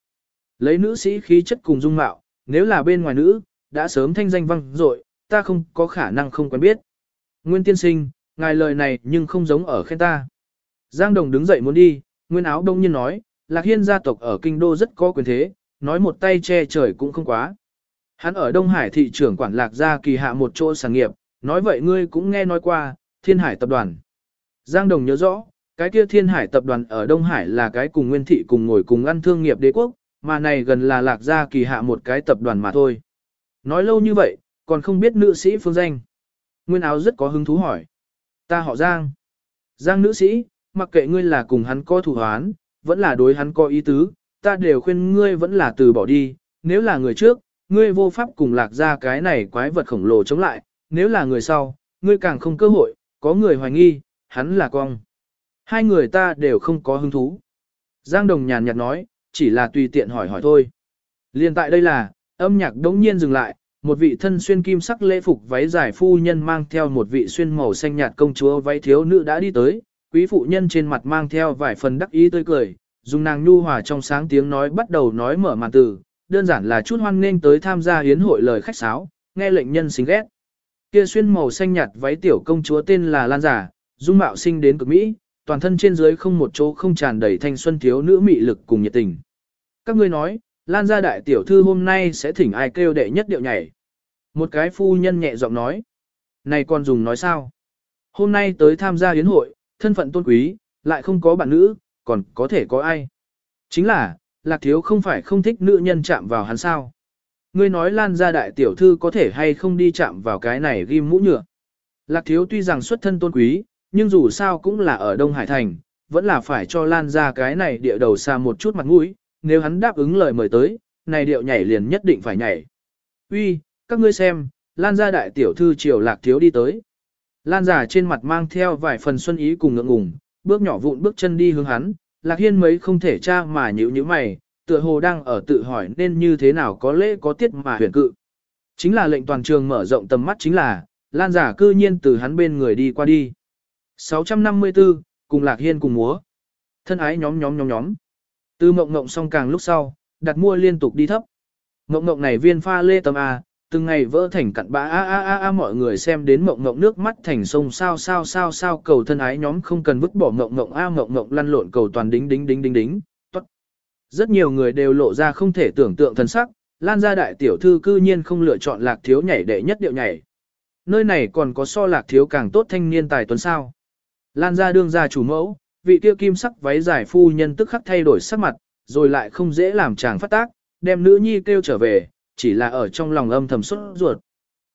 Lấy nữ sĩ khí chất cùng dung mạo, nếu là bên ngoài nữ, đã sớm thanh danh vang rồi, ta không có khả năng không quen biết. Nguyên tiên sinh, ngài lời này nhưng không giống ở khen ta. Giang Đồng đứng dậy muốn đi, Nguyên áo đông nhiên nói, Lạc Hiên gia tộc ở kinh đô rất có quyền thế, nói một tay che trời cũng không quá. Hắn ở Đông Hải thị trưởng quản Lạc gia kỳ hạ một chỗ sản nghiệp, nói vậy ngươi cũng nghe nói qua, Thiên Hải tập đoàn. Giang Đồng nhớ rõ, cái kia Thiên Hải tập đoàn ở Đông Hải là cái cùng Nguyên thị cùng ngồi cùng ăn thương nghiệp đế quốc, mà này gần là Lạc gia kỳ hạ một cái tập đoàn mà thôi. Nói lâu như vậy, còn không biết nữ sĩ phương danh. Nguyên áo rất có hứng thú hỏi. Ta họ Giang. Giang nữ sĩ, mặc kệ ngươi là cùng hắn có thủ hoán, vẫn là đối hắn có ý tứ, ta đều khuyên ngươi vẫn là từ bỏ đi, nếu là người trước, ngươi vô pháp cùng lạc ra cái này quái vật khổng lồ chống lại, nếu là người sau, ngươi càng không cơ hội, có người hoài nghi, hắn là cong. Hai người ta đều không có hứng thú. Giang Đồng nhàn nhạt nói, chỉ là tùy tiện hỏi hỏi thôi. Liên tại đây là, âm nhạc đống nhiên dừng lại, một vị thân xuyên kim sắc lễ phục váy dài phu nhân mang theo một vị xuyên màu xanh nhạt công chúa váy thiếu nữ đã đi tới, quý phụ nhân trên mặt mang theo vài phần đắc ý tươi cười, dùng nàng nhu hòa trong sáng tiếng nói bắt đầu nói mở màn từ, đơn giản là chút hoan nghênh tới tham gia hiến hội lời khách sáo, nghe lệnh nhân xinh ghét. Kia xuyên màu xanh nhạt váy tiểu công chúa tên là Lan Giả, dung mạo sinh đến cực mỹ, toàn thân trên dưới không một chỗ không tràn đầy thanh xuân thiếu nữ mị lực cùng nhiệt tình. Các ngươi nói, Lan gia đại tiểu thư hôm nay sẽ thỉnh ai kêu đệ nhất điệu nhảy. Một cái phu nhân nhẹ giọng nói. Này con dùng nói sao? Hôm nay tới tham gia hiến hội, thân phận tôn quý, lại không có bạn nữ, còn có thể có ai? Chính là, lạc thiếu không phải không thích nữ nhân chạm vào hắn sao? Ngươi nói lan gia đại tiểu thư có thể hay không đi chạm vào cái này ghim mũ nhựa. Lạc thiếu tuy rằng xuất thân tôn quý, nhưng dù sao cũng là ở Đông Hải Thành, vẫn là phải cho lan ra cái này địa đầu xa một chút mặt mũi, nếu hắn đáp ứng lời mời tới, này điệu nhảy liền nhất định phải nhảy. Uy, các ngươi xem, Lan gia đại tiểu thư triều lạc thiếu đi tới. Lan giả trên mặt mang theo vài phần xuân ý cùng ngượng ngùng, bước nhỏ vụn bước chân đi hướng hắn, lạc hiên mấy không thể tra mà nhữ như mày, tựa hồ đang ở tự hỏi nên như thế nào có lễ có tiết mà huyền cự. Chính là lệnh toàn trường mở rộng tầm mắt chính là, Lan giả cư nhiên từ hắn bên người đi qua đi. 654, cùng lạc hiên cùng múa. Thân ái nhóm nhóm nhóm nhóm. Từ mộng mộng xong càng lúc sau, đặt mua liên tục đi thấp. Mộng mộng này viên pha lê tầm A, từng ngày vỡ thành cặn bã a a a a mọi người xem đến mộng mộng nước mắt thành sông sao sao sao sao cầu thân ái nhóm không cần vứt bỏ mộng mộng a mộng mộng lăn lộn cầu toàn đính đính đính đính đính. Tốt. Rất nhiều người đều lộ ra không thể tưởng tượng thần sắc, Lan gia đại tiểu thư cư nhiên không lựa chọn lạc thiếu nhảy đệ nhất điệu nhảy. Nơi này còn có so lạc thiếu càng tốt thanh niên tài tuấn sao. Lan gia đương gia chủ mẫu, vị kia kim sắc váy dài phu nhân tức khắc thay đổi sắc mặt, rồi lại không dễ làm chàng phát tác, đem nữ nhi kêu trở về, chỉ là ở trong lòng âm thầm xuất ruột.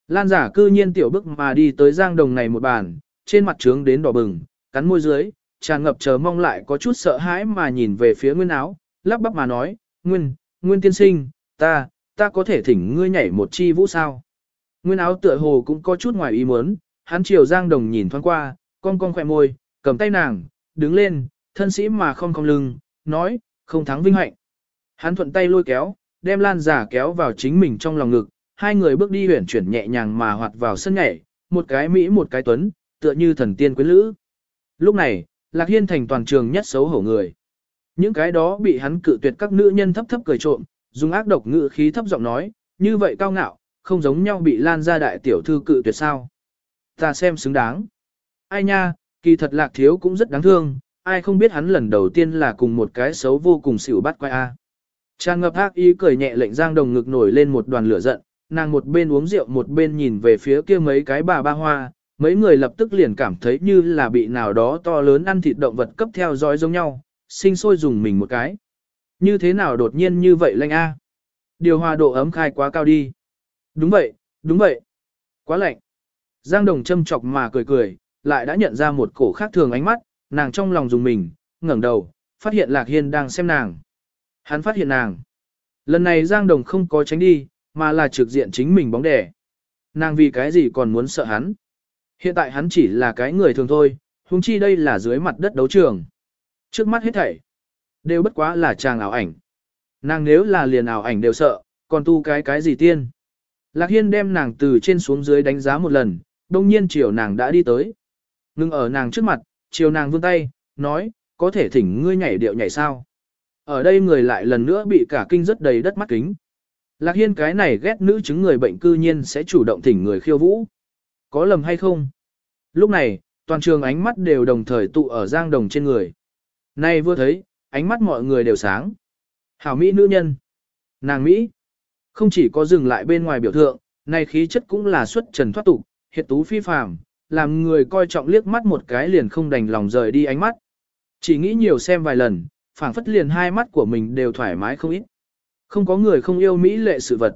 Lan giả cư nhiên tiểu bức mà đi tới giang đồng này một bàn, trên mặt trướng đến đỏ bừng, cắn môi dưới, tràn ngập chờ mong lại có chút sợ hãi mà nhìn về phía nguyên áo, lắp bắp mà nói, nguyên, nguyên tiên sinh, ta, ta có thể thỉnh ngươi nhảy một chi vũ sao. Nguyên áo tựa hồ cũng có chút ngoài ý muốn, hắn chiều giang đồng nhìn thoáng qua, con con khỏe môi, cầm tay nàng, đứng lên, thân sĩ mà không cong lưng, nói, không thắng vinh hạnh. Hắn thuận tay lôi kéo, đem lan giả kéo vào chính mình trong lòng ngực, hai người bước đi huyển chuyển nhẹ nhàng mà hoạt vào sân nhảy, một cái Mỹ một cái tuấn, tựa như thần tiên quyến lữ. Lúc này, Lạc Hiên thành toàn trường nhất xấu hổ người. Những cái đó bị hắn cự tuyệt các nữ nhân thấp thấp cười trộm, dùng ác độc ngữ khí thấp giọng nói, như vậy cao ngạo, không giống nhau bị lan ra đại tiểu thư cự tuyệt sao. Ta xem xứng đáng. Ai nha, kỳ thật lạc thiếu cũng rất đáng thương, ai không biết hắn lần đầu tiên là cùng một cái xấu vô cùng xỉu bắt quay a. Trang ngập ác ý cười nhẹ lệnh Giang Đồng ngực nổi lên một đoàn lửa giận, nàng một bên uống rượu một bên nhìn về phía kia mấy cái bà ba hoa, mấy người lập tức liền cảm thấy như là bị nào đó to lớn ăn thịt động vật cấp theo dõi giống nhau, sinh sôi dùng mình một cái. Như thế nào đột nhiên như vậy lệnh a? Điều hòa độ ấm khai quá cao đi. Đúng vậy, đúng vậy. Quá lạnh. Giang Đồng châm chọc mà cười cười, lại đã nhận ra một cổ khác thường ánh mắt, nàng trong lòng dùng mình, ngẩng đầu, phát hiện Lạc Hiên đang xem nàng. Hắn phát hiện nàng. Lần này Giang Đồng không có tránh đi, mà là trực diện chính mình bóng đẻ. Nàng vì cái gì còn muốn sợ hắn. Hiện tại hắn chỉ là cái người thường thôi, huống chi đây là dưới mặt đất đấu trường. Trước mắt hết thảy, đều bất quá là chàng ảo ảnh. Nàng nếu là liền ảo ảnh đều sợ, còn tu cái cái gì tiên. Lạc Hiên đem nàng từ trên xuống dưới đánh giá một lần, đông nhiên chiều nàng đã đi tới. Ngưng ở nàng trước mặt, chiều nàng vươn tay, nói, có thể thỉnh ngươi nhảy điệu nhảy sao. Ở đây người lại lần nữa bị cả kinh rất đầy đất mắt kính. Lạc Hiên cái này ghét nữ chứng người bệnh cư nhiên sẽ chủ động thỉnh người khiêu vũ. Có lầm hay không? Lúc này, toàn trường ánh mắt đều đồng thời tụ ở Giang Đồng trên người. Nay vừa thấy, ánh mắt mọi người đều sáng. Hảo Mỹ nữ nhân. Nàng Mỹ. Không chỉ có dừng lại bên ngoài biểu thượng, này khí chất cũng là xuất trần thoát tục, hiệt tú phi phàm, làm người coi trọng liếc mắt một cái liền không đành lòng rời đi ánh mắt. Chỉ nghĩ nhiều xem vài lần, phảng phất liền hai mắt của mình đều thoải mái không ít. Không có người không yêu Mỹ lệ sự vật.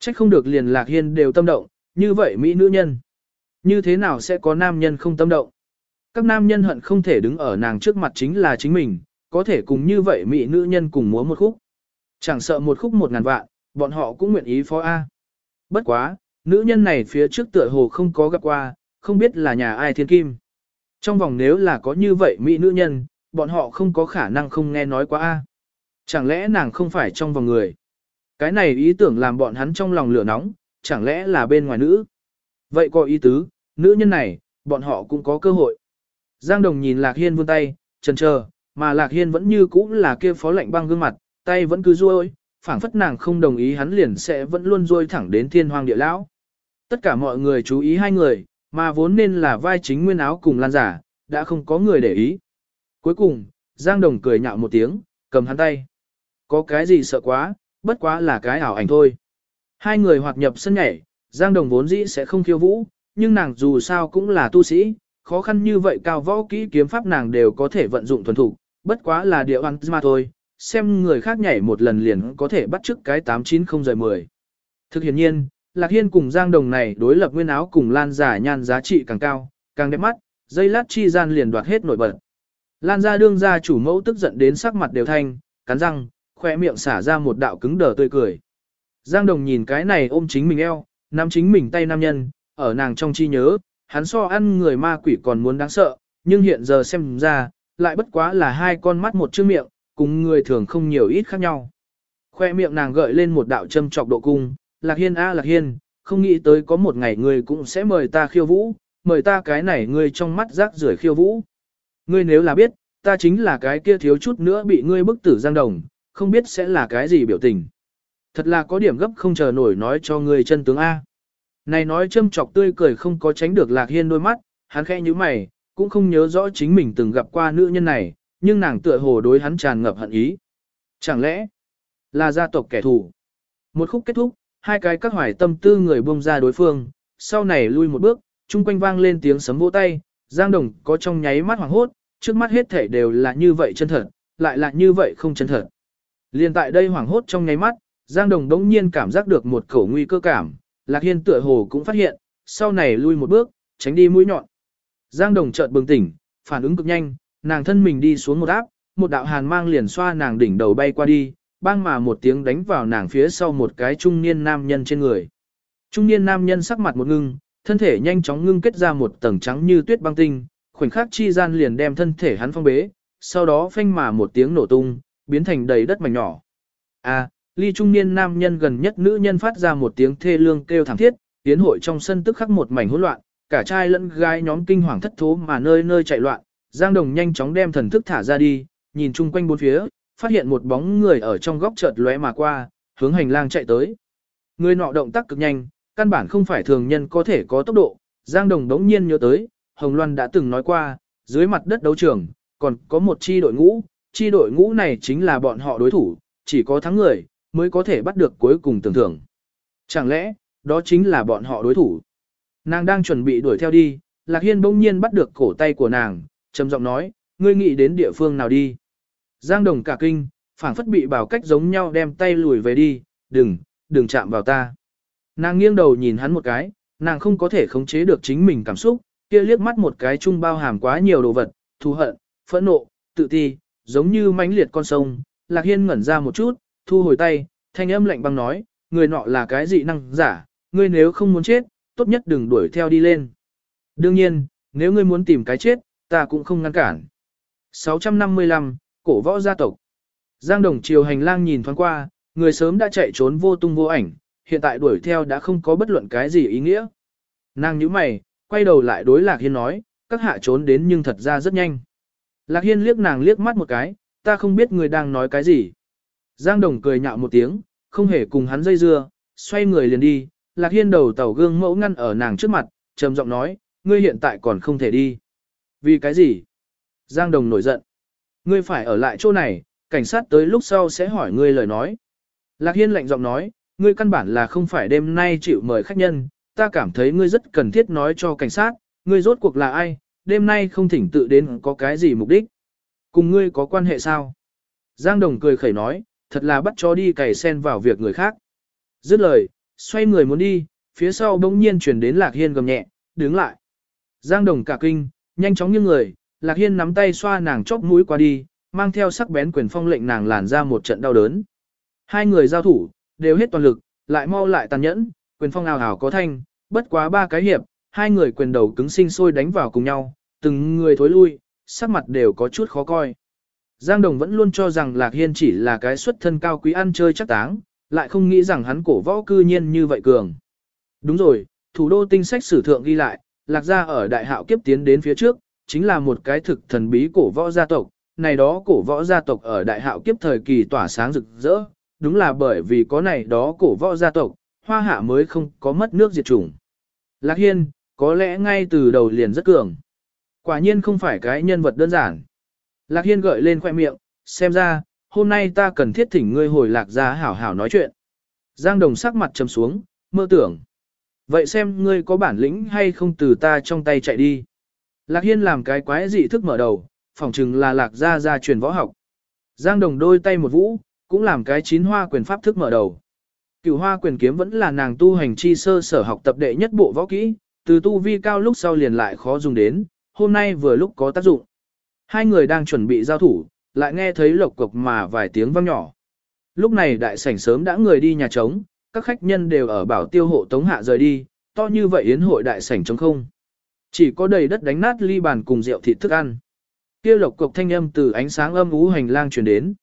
Trách không được liền lạc hiên đều tâm động, như vậy Mỹ nữ nhân. Như thế nào sẽ có nam nhân không tâm động? Các nam nhân hận không thể đứng ở nàng trước mặt chính là chính mình, có thể cùng như vậy Mỹ nữ nhân cùng múa một khúc. Chẳng sợ một khúc một ngàn vạn, bọn họ cũng nguyện ý phó A. Bất quá, nữ nhân này phía trước tựa hồ không có gặp qua, không biết là nhà ai thiên kim. Trong vòng nếu là có như vậy Mỹ nữ nhân, bọn họ không có khả năng không nghe nói quá A. Chẳng lẽ nàng không phải trong vòng người? Cái này ý tưởng làm bọn hắn trong lòng lửa nóng, chẳng lẽ là bên ngoài nữ? Vậy có ý tứ, nữ nhân này, bọn họ cũng có cơ hội. Giang Đồng nhìn Lạc Hiên vươn tay, chần chờ, mà Lạc Hiên vẫn như cũ là kia phó lạnh băng gương mặt, tay vẫn cứ duỗi, phảng phất nàng không đồng ý hắn liền sẽ vẫn luôn duỗi thẳng đến thiên hoàng địa lão. Tất cả mọi người chú ý hai người, mà vốn nên là vai chính nguyên áo cùng lan giả, đã không có người để ý. Cuối cùng, Giang Đồng cười nhạo một tiếng, cầm hắn tay. Có cái gì sợ quá, bất quá là cái ảo ảnh thôi. Hai người hoạt nhập sân nhảy, Giang Đồng vốn dĩ sẽ không khiêu vũ, nhưng nàng dù sao cũng là tu sĩ, khó khăn như vậy cao võ kỹ kiếm pháp nàng đều có thể vận dụng thuần thủ, bất quá là điệu ăn mà thôi, xem người khác nhảy một lần liền có thể bắt chước cái 890 rời 10. Thực hiện nhiên, Lạc Hiên cùng Giang Đồng này đối lập nguyên áo cùng Lan giả nhan giá trị càng cao, càng đẹp mắt, dây lát chi gian liền đoạt hết nổi bật. Lan ra đương ra chủ mẫu tức giận đến sắc mặt đều thanh, cắn răng, khoe miệng xả ra một đạo cứng đờ tươi cười. Giang Đồng nhìn cái này ôm chính mình eo, nắm chính mình tay nam nhân, ở nàng trong chi nhớ, hắn so ăn người ma quỷ còn muốn đáng sợ, nhưng hiện giờ xem ra, lại bất quá là hai con mắt một chữ miệng, cùng người thường không nhiều ít khác nhau. Khoe miệng nàng gợi lên một đạo châm trọc độ cung, Lạc Hiên a Lạc Hiên, không nghĩ tới có một ngày ngươi cũng sẽ mời ta khiêu vũ, mời ta cái này ngươi trong mắt rác rưởi khiêu vũ. Ngươi nếu là biết, ta chính là cái kia thiếu chút nữa bị ngươi bức tử giang đồng, không biết sẽ là cái gì biểu tình. Thật là có điểm gấp không chờ nổi nói cho ngươi chân tướng A. Này nói châm chọc tươi cười không có tránh được Lạc Hiên đôi mắt, hắn khẽ như mày, cũng không nhớ rõ chính mình từng gặp qua nữ nhân này, nhưng nàng tựa hồ đối hắn tràn ngập hận ý. Chẳng lẽ là gia tộc kẻ thù? Một khúc kết thúc, hai cái các hoài tâm tư người buông ra đối phương, sau này lui một bước, chung quanh vang lên tiếng sấm vỗ tay, Giang Đồng có trong nháy mắt hoảng hốt, trước mắt hết thể đều là như vậy chân thật, lại là như vậy không chân thật. Liên tại đây hoảng hốt trong nháy mắt, Giang Đồng đống nhiên cảm giác được một khẩu nguy cơ cảm, Lạc Hiên tựa hồ cũng phát hiện, sau này lui một bước, tránh đi mũi nhọn. Giang Đồng chợt bừng tỉnh, phản ứng cực nhanh, nàng thân mình đi xuống một áp, một đạo hàn mang liền xoa nàng đỉnh đầu bay qua đi, bang mà một tiếng đánh vào nàng phía sau một cái trung niên nam nhân trên người. Trung niên nam nhân sắc mặt một ngưng, thân thể nhanh chóng ngưng kết ra một tầng trắng như tuyết băng tinh, khoảnh khắc chi gian liền đem thân thể hắn phong bế, sau đó phanh mà một tiếng nổ tung, biến thành đầy đất mảnh nhỏ. A, ly trung niên nam nhân gần nhất nữ nhân phát ra một tiếng thê lương kêu thảm thiết, tiến hội trong sân tức khắc một mảnh hỗn loạn, cả trai lẫn gái nhóm kinh hoàng thất thố mà nơi nơi chạy loạn, Giang Đồng nhanh chóng đem thần thức thả ra đi, nhìn chung quanh bốn phía, phát hiện một bóng người ở trong góc chợt lóe mà qua, hướng hành lang chạy tới. Người nọ động tác cực nhanh, căn bản không phải thường nhân có thể có tốc độ, Giang Đồng đống nhiên nhớ tới, Hồng Loan đã từng nói qua, dưới mặt đất đấu trường, còn có một chi đội ngũ, chi đội ngũ này chính là bọn họ đối thủ, chỉ có thắng người, mới có thể bắt được cuối cùng tưởng thưởng. Chẳng lẽ, đó chính là bọn họ đối thủ? Nàng đang chuẩn bị đuổi theo đi, Lạc Hiên bỗng nhiên bắt được cổ tay của nàng, trầm giọng nói, ngươi nghĩ đến địa phương nào đi? Giang Đồng cả kinh, phảng phất bị bảo cách giống nhau đem tay lùi về đi, đừng, đừng chạm vào ta. Nàng nghiêng đầu nhìn hắn một cái, nàng không có thể khống chế được chính mình cảm xúc, kia liếc mắt một cái chung bao hàm quá nhiều đồ vật, thù hận, phẫn nộ, tự ti, giống như mãnh liệt con sông. Lạc Hiên ngẩn ra một chút, thu hồi tay, thanh âm lạnh băng nói, người nọ là cái dị năng giả, ngươi nếu không muốn chết, tốt nhất đừng đuổi theo đi lên. Đương nhiên, nếu ngươi muốn tìm cái chết, ta cũng không ngăn cản. 655, Cổ võ gia tộc. Giang Đồng chiều hành lang nhìn thoáng qua, người sớm đã chạy trốn vô tung vô ảnh, hiện tại đuổi theo đã không có bất luận cái gì ý nghĩa. Nàng nhíu mày, quay đầu lại đối Lạc Hiên nói, các hạ trốn đến nhưng thật ra rất nhanh. Lạc Hiên liếc nàng liếc mắt một cái, ta không biết người đang nói cái gì. Giang Đồng cười nhạo một tiếng, không hề cùng hắn dây dưa, xoay người liền đi, Lạc Hiên đầu tàu gương mẫu ngăn ở nàng trước mặt, trầm giọng nói, ngươi hiện tại còn không thể đi. Vì cái gì? Giang Đồng nổi giận. Ngươi phải ở lại chỗ này, cảnh sát tới lúc sau sẽ hỏi ngươi lời nói. Lạc Hiên lạnh giọng nói, ngươi căn bản là không phải đêm nay chịu mời khách nhân, ta cảm thấy ngươi rất cần thiết nói cho cảnh sát, ngươi rốt cuộc là ai, đêm nay không thỉnh tự đến có cái gì mục đích. Cùng ngươi có quan hệ sao? Giang Đồng cười khẩy nói, thật là bắt cho đi cày sen vào việc người khác. Dứt lời, xoay người muốn đi, phía sau bỗng nhiên chuyển đến Lạc Hiên gầm nhẹ, đứng lại. Giang Đồng cả kinh, nhanh chóng như người, Lạc Hiên nắm tay xoa nàng chóp mũi qua đi, mang theo sắc bén quyền phong lệnh nàng làn ra một trận đau đớn. Hai người giao thủ, đều hết toàn lực, lại mau lại tàn nhẫn, quyền phong ào ào có thanh, bất quá ba cái hiệp, hai người quyền đầu cứng sinh sôi đánh vào cùng nhau, từng người thối lui, sắc mặt đều có chút khó coi. Giang Đồng vẫn luôn cho rằng Lạc Hiên chỉ là cái xuất thân cao quý ăn chơi chắc táng, lại không nghĩ rằng hắn cổ võ cư nhiên như vậy cường. Đúng rồi, thủ đô tinh sách sử thượng ghi lại, Lạc gia ở đại hạo kiếp tiến đến phía trước, chính là một cái thực thần bí cổ võ gia tộc, này đó cổ võ gia tộc ở đại hạo kiếp thời kỳ tỏa sáng rực rỡ, đúng là bởi vì có này đó cổ võ gia tộc, hoa hạ mới không có mất nước diệt chủng. Lạc Hiên, có lẽ ngay từ đầu liền rất cường. Quả nhiên không phải cái nhân vật đơn giản. Lạc Hiên gợi lên khoẻ miệng, xem ra, hôm nay ta cần thiết thỉnh ngươi hồi lạc ra hảo hảo nói chuyện. Giang Đồng sắc mặt trầm xuống, mơ tưởng. Vậy xem ngươi có bản lĩnh hay không từ ta trong tay chạy đi. Lạc Hiên làm cái quái dị thức mở đầu, phỏng chừng là lạc gia gia truyền võ học. Giang Đồng đôi tay một vũ, cũng làm cái chín hoa quyền pháp thức mở đầu. Cửu hoa quyền kiếm vẫn là nàng tu hành chi sơ sở học tập đệ nhất bộ võ kỹ, từ tu vi cao lúc sau liền lại khó dùng đến, hôm nay vừa lúc có tác dụng. Hai người đang chuẩn bị giao thủ, lại nghe thấy lộc cục mà vài tiếng vang nhỏ. Lúc này đại sảnh sớm đã người đi nhà trống, các khách nhân đều ở bảo tiêu hộ tống hạ rời đi, to như vậy yến hội đại sảnh trống không. Chỉ có đầy đất đánh nát ly bàn cùng rượu thịt thức ăn. Kia lộc cục thanh âm từ ánh sáng âm ú hành lang truyền đến.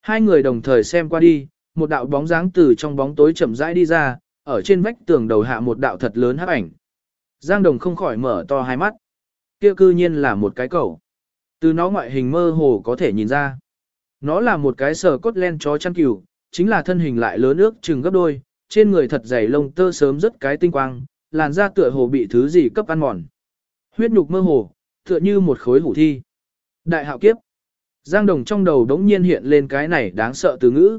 Hai người đồng thời xem qua đi, một đạo bóng dáng từ trong bóng tối chậm rãi đi ra, ở trên vách tường đầu hạ một đạo thật lớn hấp ảnh. Giang Đồng không khỏi mở to hai mắt. Kia cư nhiên là một cái cẩu. Từ nó ngoại hình mơ hồ có thể nhìn ra. Nó là một cái sờ cốt len chó chăn cừu, chính là thân hình lại lớn ước chừng gấp đôi, trên người thật dày lông tơ sớm rất cái tinh quang, làn da tựa hồ bị thứ gì cấp ăn mòn. Huyết nhục mơ hồ, tựa như một khối hủ thi. Đại hạo kiếp. Giang Đồng trong đầu đống nhiên hiện lên cái này đáng sợ từ ngữ.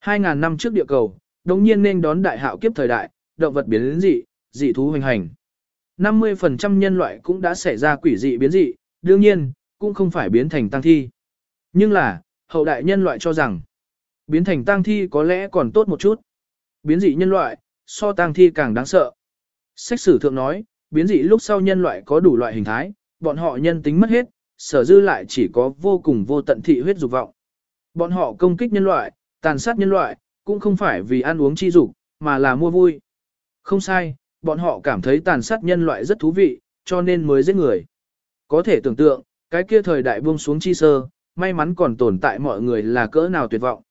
2.000 năm trước địa cầu, đống nhiên nên đón đại hạo kiếp thời đại, động vật biến đến dị, dị thú hoành hành. 50% nhân loại cũng đã xảy ra quỷ dị biến dị, đương nhiên, cũng không phải biến thành tăng thi. Nhưng là, hậu đại nhân loại cho rằng, biến thành tăng thi có lẽ còn tốt một chút. Biến dị nhân loại, so tăng thi càng đáng sợ. Sách sử thượng nói, biến dị lúc sau nhân loại có đủ loại hình thái, bọn họ nhân tính mất hết, sở dư lại chỉ có vô cùng vô tận thị huyết dục vọng. Bọn họ công kích nhân loại, tàn sát nhân loại, cũng không phải vì ăn uống chi dục, mà là mua vui. Không sai, bọn họ cảm thấy tàn sát nhân loại rất thú vị, cho nên mới giết người. Có thể tưởng tượng, cái kia thời đại buông xuống chi sơ, may mắn còn tồn tại mọi người là cỡ nào tuyệt vọng.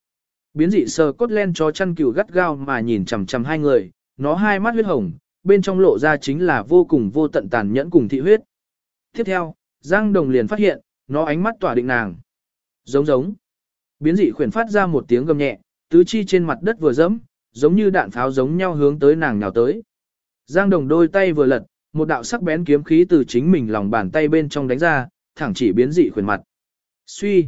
Biến dị sờ cốt len cho chăn cừu gắt gao mà nhìn chằm chằm hai người, nó hai mắt huyết hồng, bên trong lộ ra chính là vô cùng vô tận tàn nhẫn cùng thị huyết. Tiếp theo, Giang Đồng liền phát hiện, nó ánh mắt tỏa định nàng. Giống giống. Biến dị khuyển phát ra một tiếng gầm nhẹ, tứ chi trên mặt đất vừa dẫm, giống như đạn pháo giống nhau hướng tới nàng nào tới. Giang Đồng đôi tay vừa lật, một đạo sắc bén kiếm khí từ chính mình lòng bàn tay bên trong đánh ra, thẳng chỉ biến dị khuyển mặt. Suy.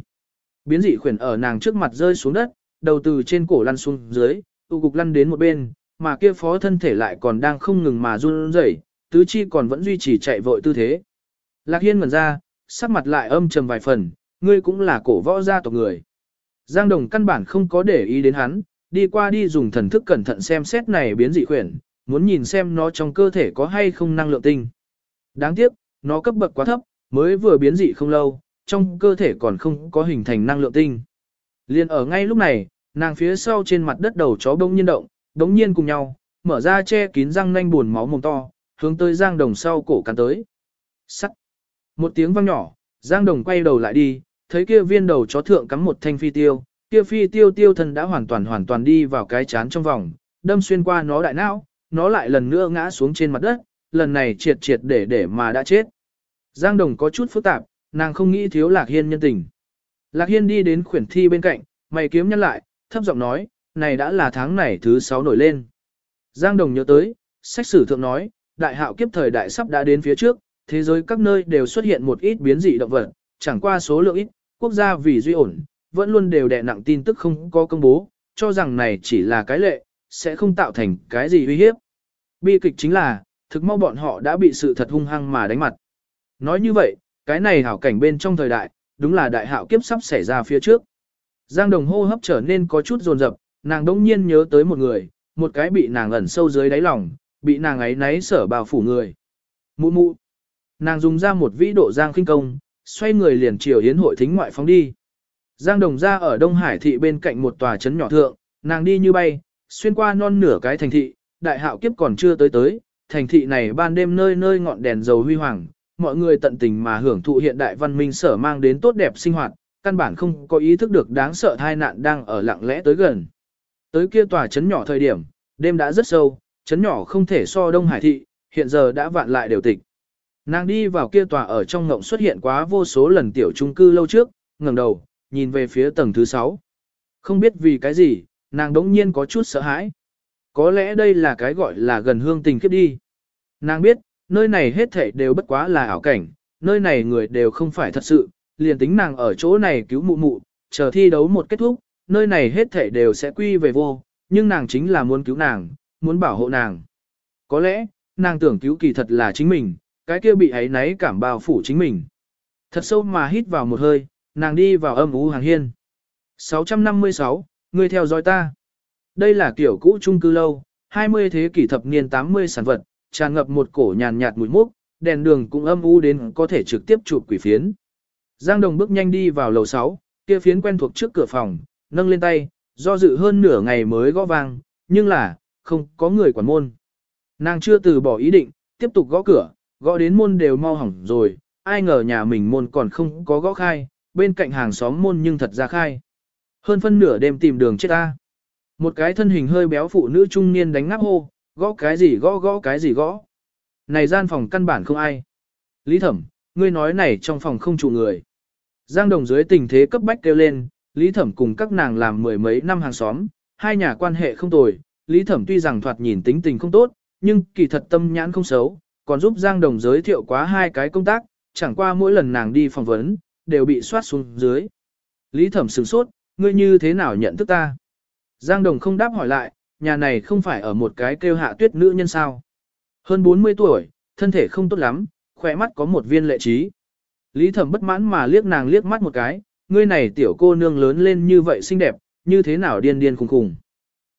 Biến dị khuyển ở nàng trước mặt rơi xuống đất, đầu từ trên cổ lăn xuống dưới, tụ cục lăn đến một bên, mà kia phó thân thể lại còn đang không ngừng mà run rẩy, tứ chi còn vẫn duy trì chạy vội tư thế. Lạc Hiên ngẩn ra, sắc mặt lại âm trầm vài phần, ngươi cũng là cổ võ gia tộc người. Giang Đồng căn bản không có để ý đến hắn, đi qua đi dùng thần thức cẩn thận xem xét này biến dị khuyển, muốn nhìn xem nó trong cơ thể có hay không năng lượng tinh. Đáng tiếc, nó cấp bậc quá thấp, mới vừa biến dị không lâu, trong cơ thể còn không có hình thành năng lượng tinh. Liên ở ngay lúc này, nàng phía sau trên mặt đất đầu chó bỗng nhiên động, bỗng nhiên cùng nhau, mở ra che kín răng nanh buồn máu mồm to, hướng tới Giang Đồng sau cổ cắn tới. Sắt. Một tiếng vang nhỏ, Giang Đồng quay đầu lại đi, thấy kia viên đầu chó thượng cắm một thanh phi tiêu, kia phi tiêu tiêu thân đã hoàn toàn hoàn toàn đi vào cái chán trong vòng, đâm xuyên qua nó đại não, nó lại lần nữa ngã xuống trên mặt đất, lần này triệt triệt để để mà đã chết. Giang Đồng có chút phức tạp, nàng không nghĩ thiếu Lạc Hiên nhân tình. Lạc Hiên đi đến khuyển thi bên cạnh, mày kiếm nhăn lại, thấp giọng nói, này đã là tháng này thứ 6 nổi lên. Giang Đồng nhớ tới, sách sử thượng nói, đại hạo kiếp thời đại sắp đã đến phía trước, thế giới các nơi đều xuất hiện một ít biến dị động vật, chẳng qua số lượng ít, quốc gia vì duy ổn, vẫn luôn đều đè nặng tin tức không có công bố, cho rằng này chỉ là cái lệ, sẽ không tạo thành cái gì uy hiếp. Bi kịch chính là, thực mau bọn họ đã bị sự thật hung hăng mà đánh mặt. Nói như vậy, cái này hảo cảnh bên trong thời đại, đúng là đại hạo kiếp sắp xảy ra phía trước. Giang đồng hô hấp trở nên có chút rồn rập, nàng đông nhiên nhớ tới một người, một cái bị nàng ẩn sâu dưới đáy lòng, bị nàng ấy náy sở bào phủ người. Mụ mụ. Nàng dùng ra một vĩ độ giang khinh công, xoay người liền chiều hiến hội thính ngoại phóng đi. Giang đồng ra ở Đông Hải thị bên cạnh một tòa trấn nhỏ thượng, nàng đi như bay, xuyên qua non nửa cái thành thị, đại hạo kiếp còn chưa tới tới, thành thị này ban đêm nơi nơi ngọn đèn dầu huy hoàng, mọi người tận tình mà hưởng thụ hiện đại văn minh sở mang đến tốt đẹp sinh hoạt, căn bản không có ý thức được đáng sợ tai nạn đang ở lặng lẽ tới gần. Tới kia tòa trấn nhỏ thời điểm, đêm đã rất sâu, trấn nhỏ không thể so Đông Hải thị, hiện giờ đã vạn lại đều tịch. Nàng đi vào kia tòa ở trong ngộng xuất hiện quá vô số lần tiểu trung cư lâu trước, ngẩng đầu, nhìn về phía tầng thứ 6. Không biết vì cái gì, nàng đống nhiên có chút sợ hãi. Có lẽ đây là cái gọi là gần hương tình kiếp đi. Nàng biết, nơi này hết thảy đều bất quá là ảo cảnh, nơi này người đều không phải thật sự, liền tính nàng ở chỗ này cứu mụ mụ, chờ thi đấu một kết thúc, nơi này hết thảy đều sẽ quy về vô, nhưng nàng chính là muốn cứu nàng, muốn bảo hộ nàng. Có lẽ, nàng tưởng cứu kỳ thật là chính mình, cái kia bị ấy náy cảm bao phủ chính mình. Thật sâu mà hít vào một hơi, nàng đi vào âm ú hàng hiên. 656, người theo dõi ta. Đây là kiểu cũ trung cư lâu, 20 thế kỷ thập niên 80 sản vật, tràn ngập một cổ nhàn nhạt mùi mốc, đèn đường cũng âm u đến có thể trực tiếp chụp quỷ phiến. Giang Đồng bước nhanh đi vào lầu 6, kia phiến quen thuộc trước cửa phòng, nâng lên tay, do dự hơn nửa ngày mới gõ vang, nhưng là, không có người quản môn. Nàng chưa từ bỏ ý định, tiếp tục gõ cửa, gõ đến môn đều mau hỏng rồi, ai ngờ nhà mình môn còn không có gõ khai, bên cạnh hàng xóm môn nhưng thật ra khai. Hơn phân nửa đêm tìm đường chết ta. Một cái thân hình hơi béo phụ nữ trung niên đánh ngáp hô, gõ cái gì gõ gõ cái gì gõ. Này gian phòng căn bản không ai. Lý thẩm, ngươi nói này trong phòng không trụ người. Giang đồng dưới tình thế cấp bách kêu lên, Lý thẩm cùng các nàng làm mười mấy năm hàng xóm, hai nhà quan hệ không tồi. Lý thẩm tuy rằng thoạt nhìn tính tình không tốt, nhưng kỳ thật tâm nhãn không xấu, còn giúp Giang đồng giới thiệu quá hai cái công tác, chẳng qua mỗi lần nàng đi phỏng vấn, đều bị soát xuống dưới. Lý thẩm sửng sốt, ngươi như thế nào nhận thức ta? Giang Đồng không đáp hỏi lại, nhà này không phải ở một cái kêu hạ tuyết nữ nhân sao. Hơn 40 tuổi, thân thể không tốt lắm, khỏe mắt có một viên lệ trí. Lý thẩm bất mãn mà liếc nàng liếc mắt một cái, ngươi này tiểu cô nương lớn lên như vậy xinh đẹp, như thế nào điên điên khùng khùng.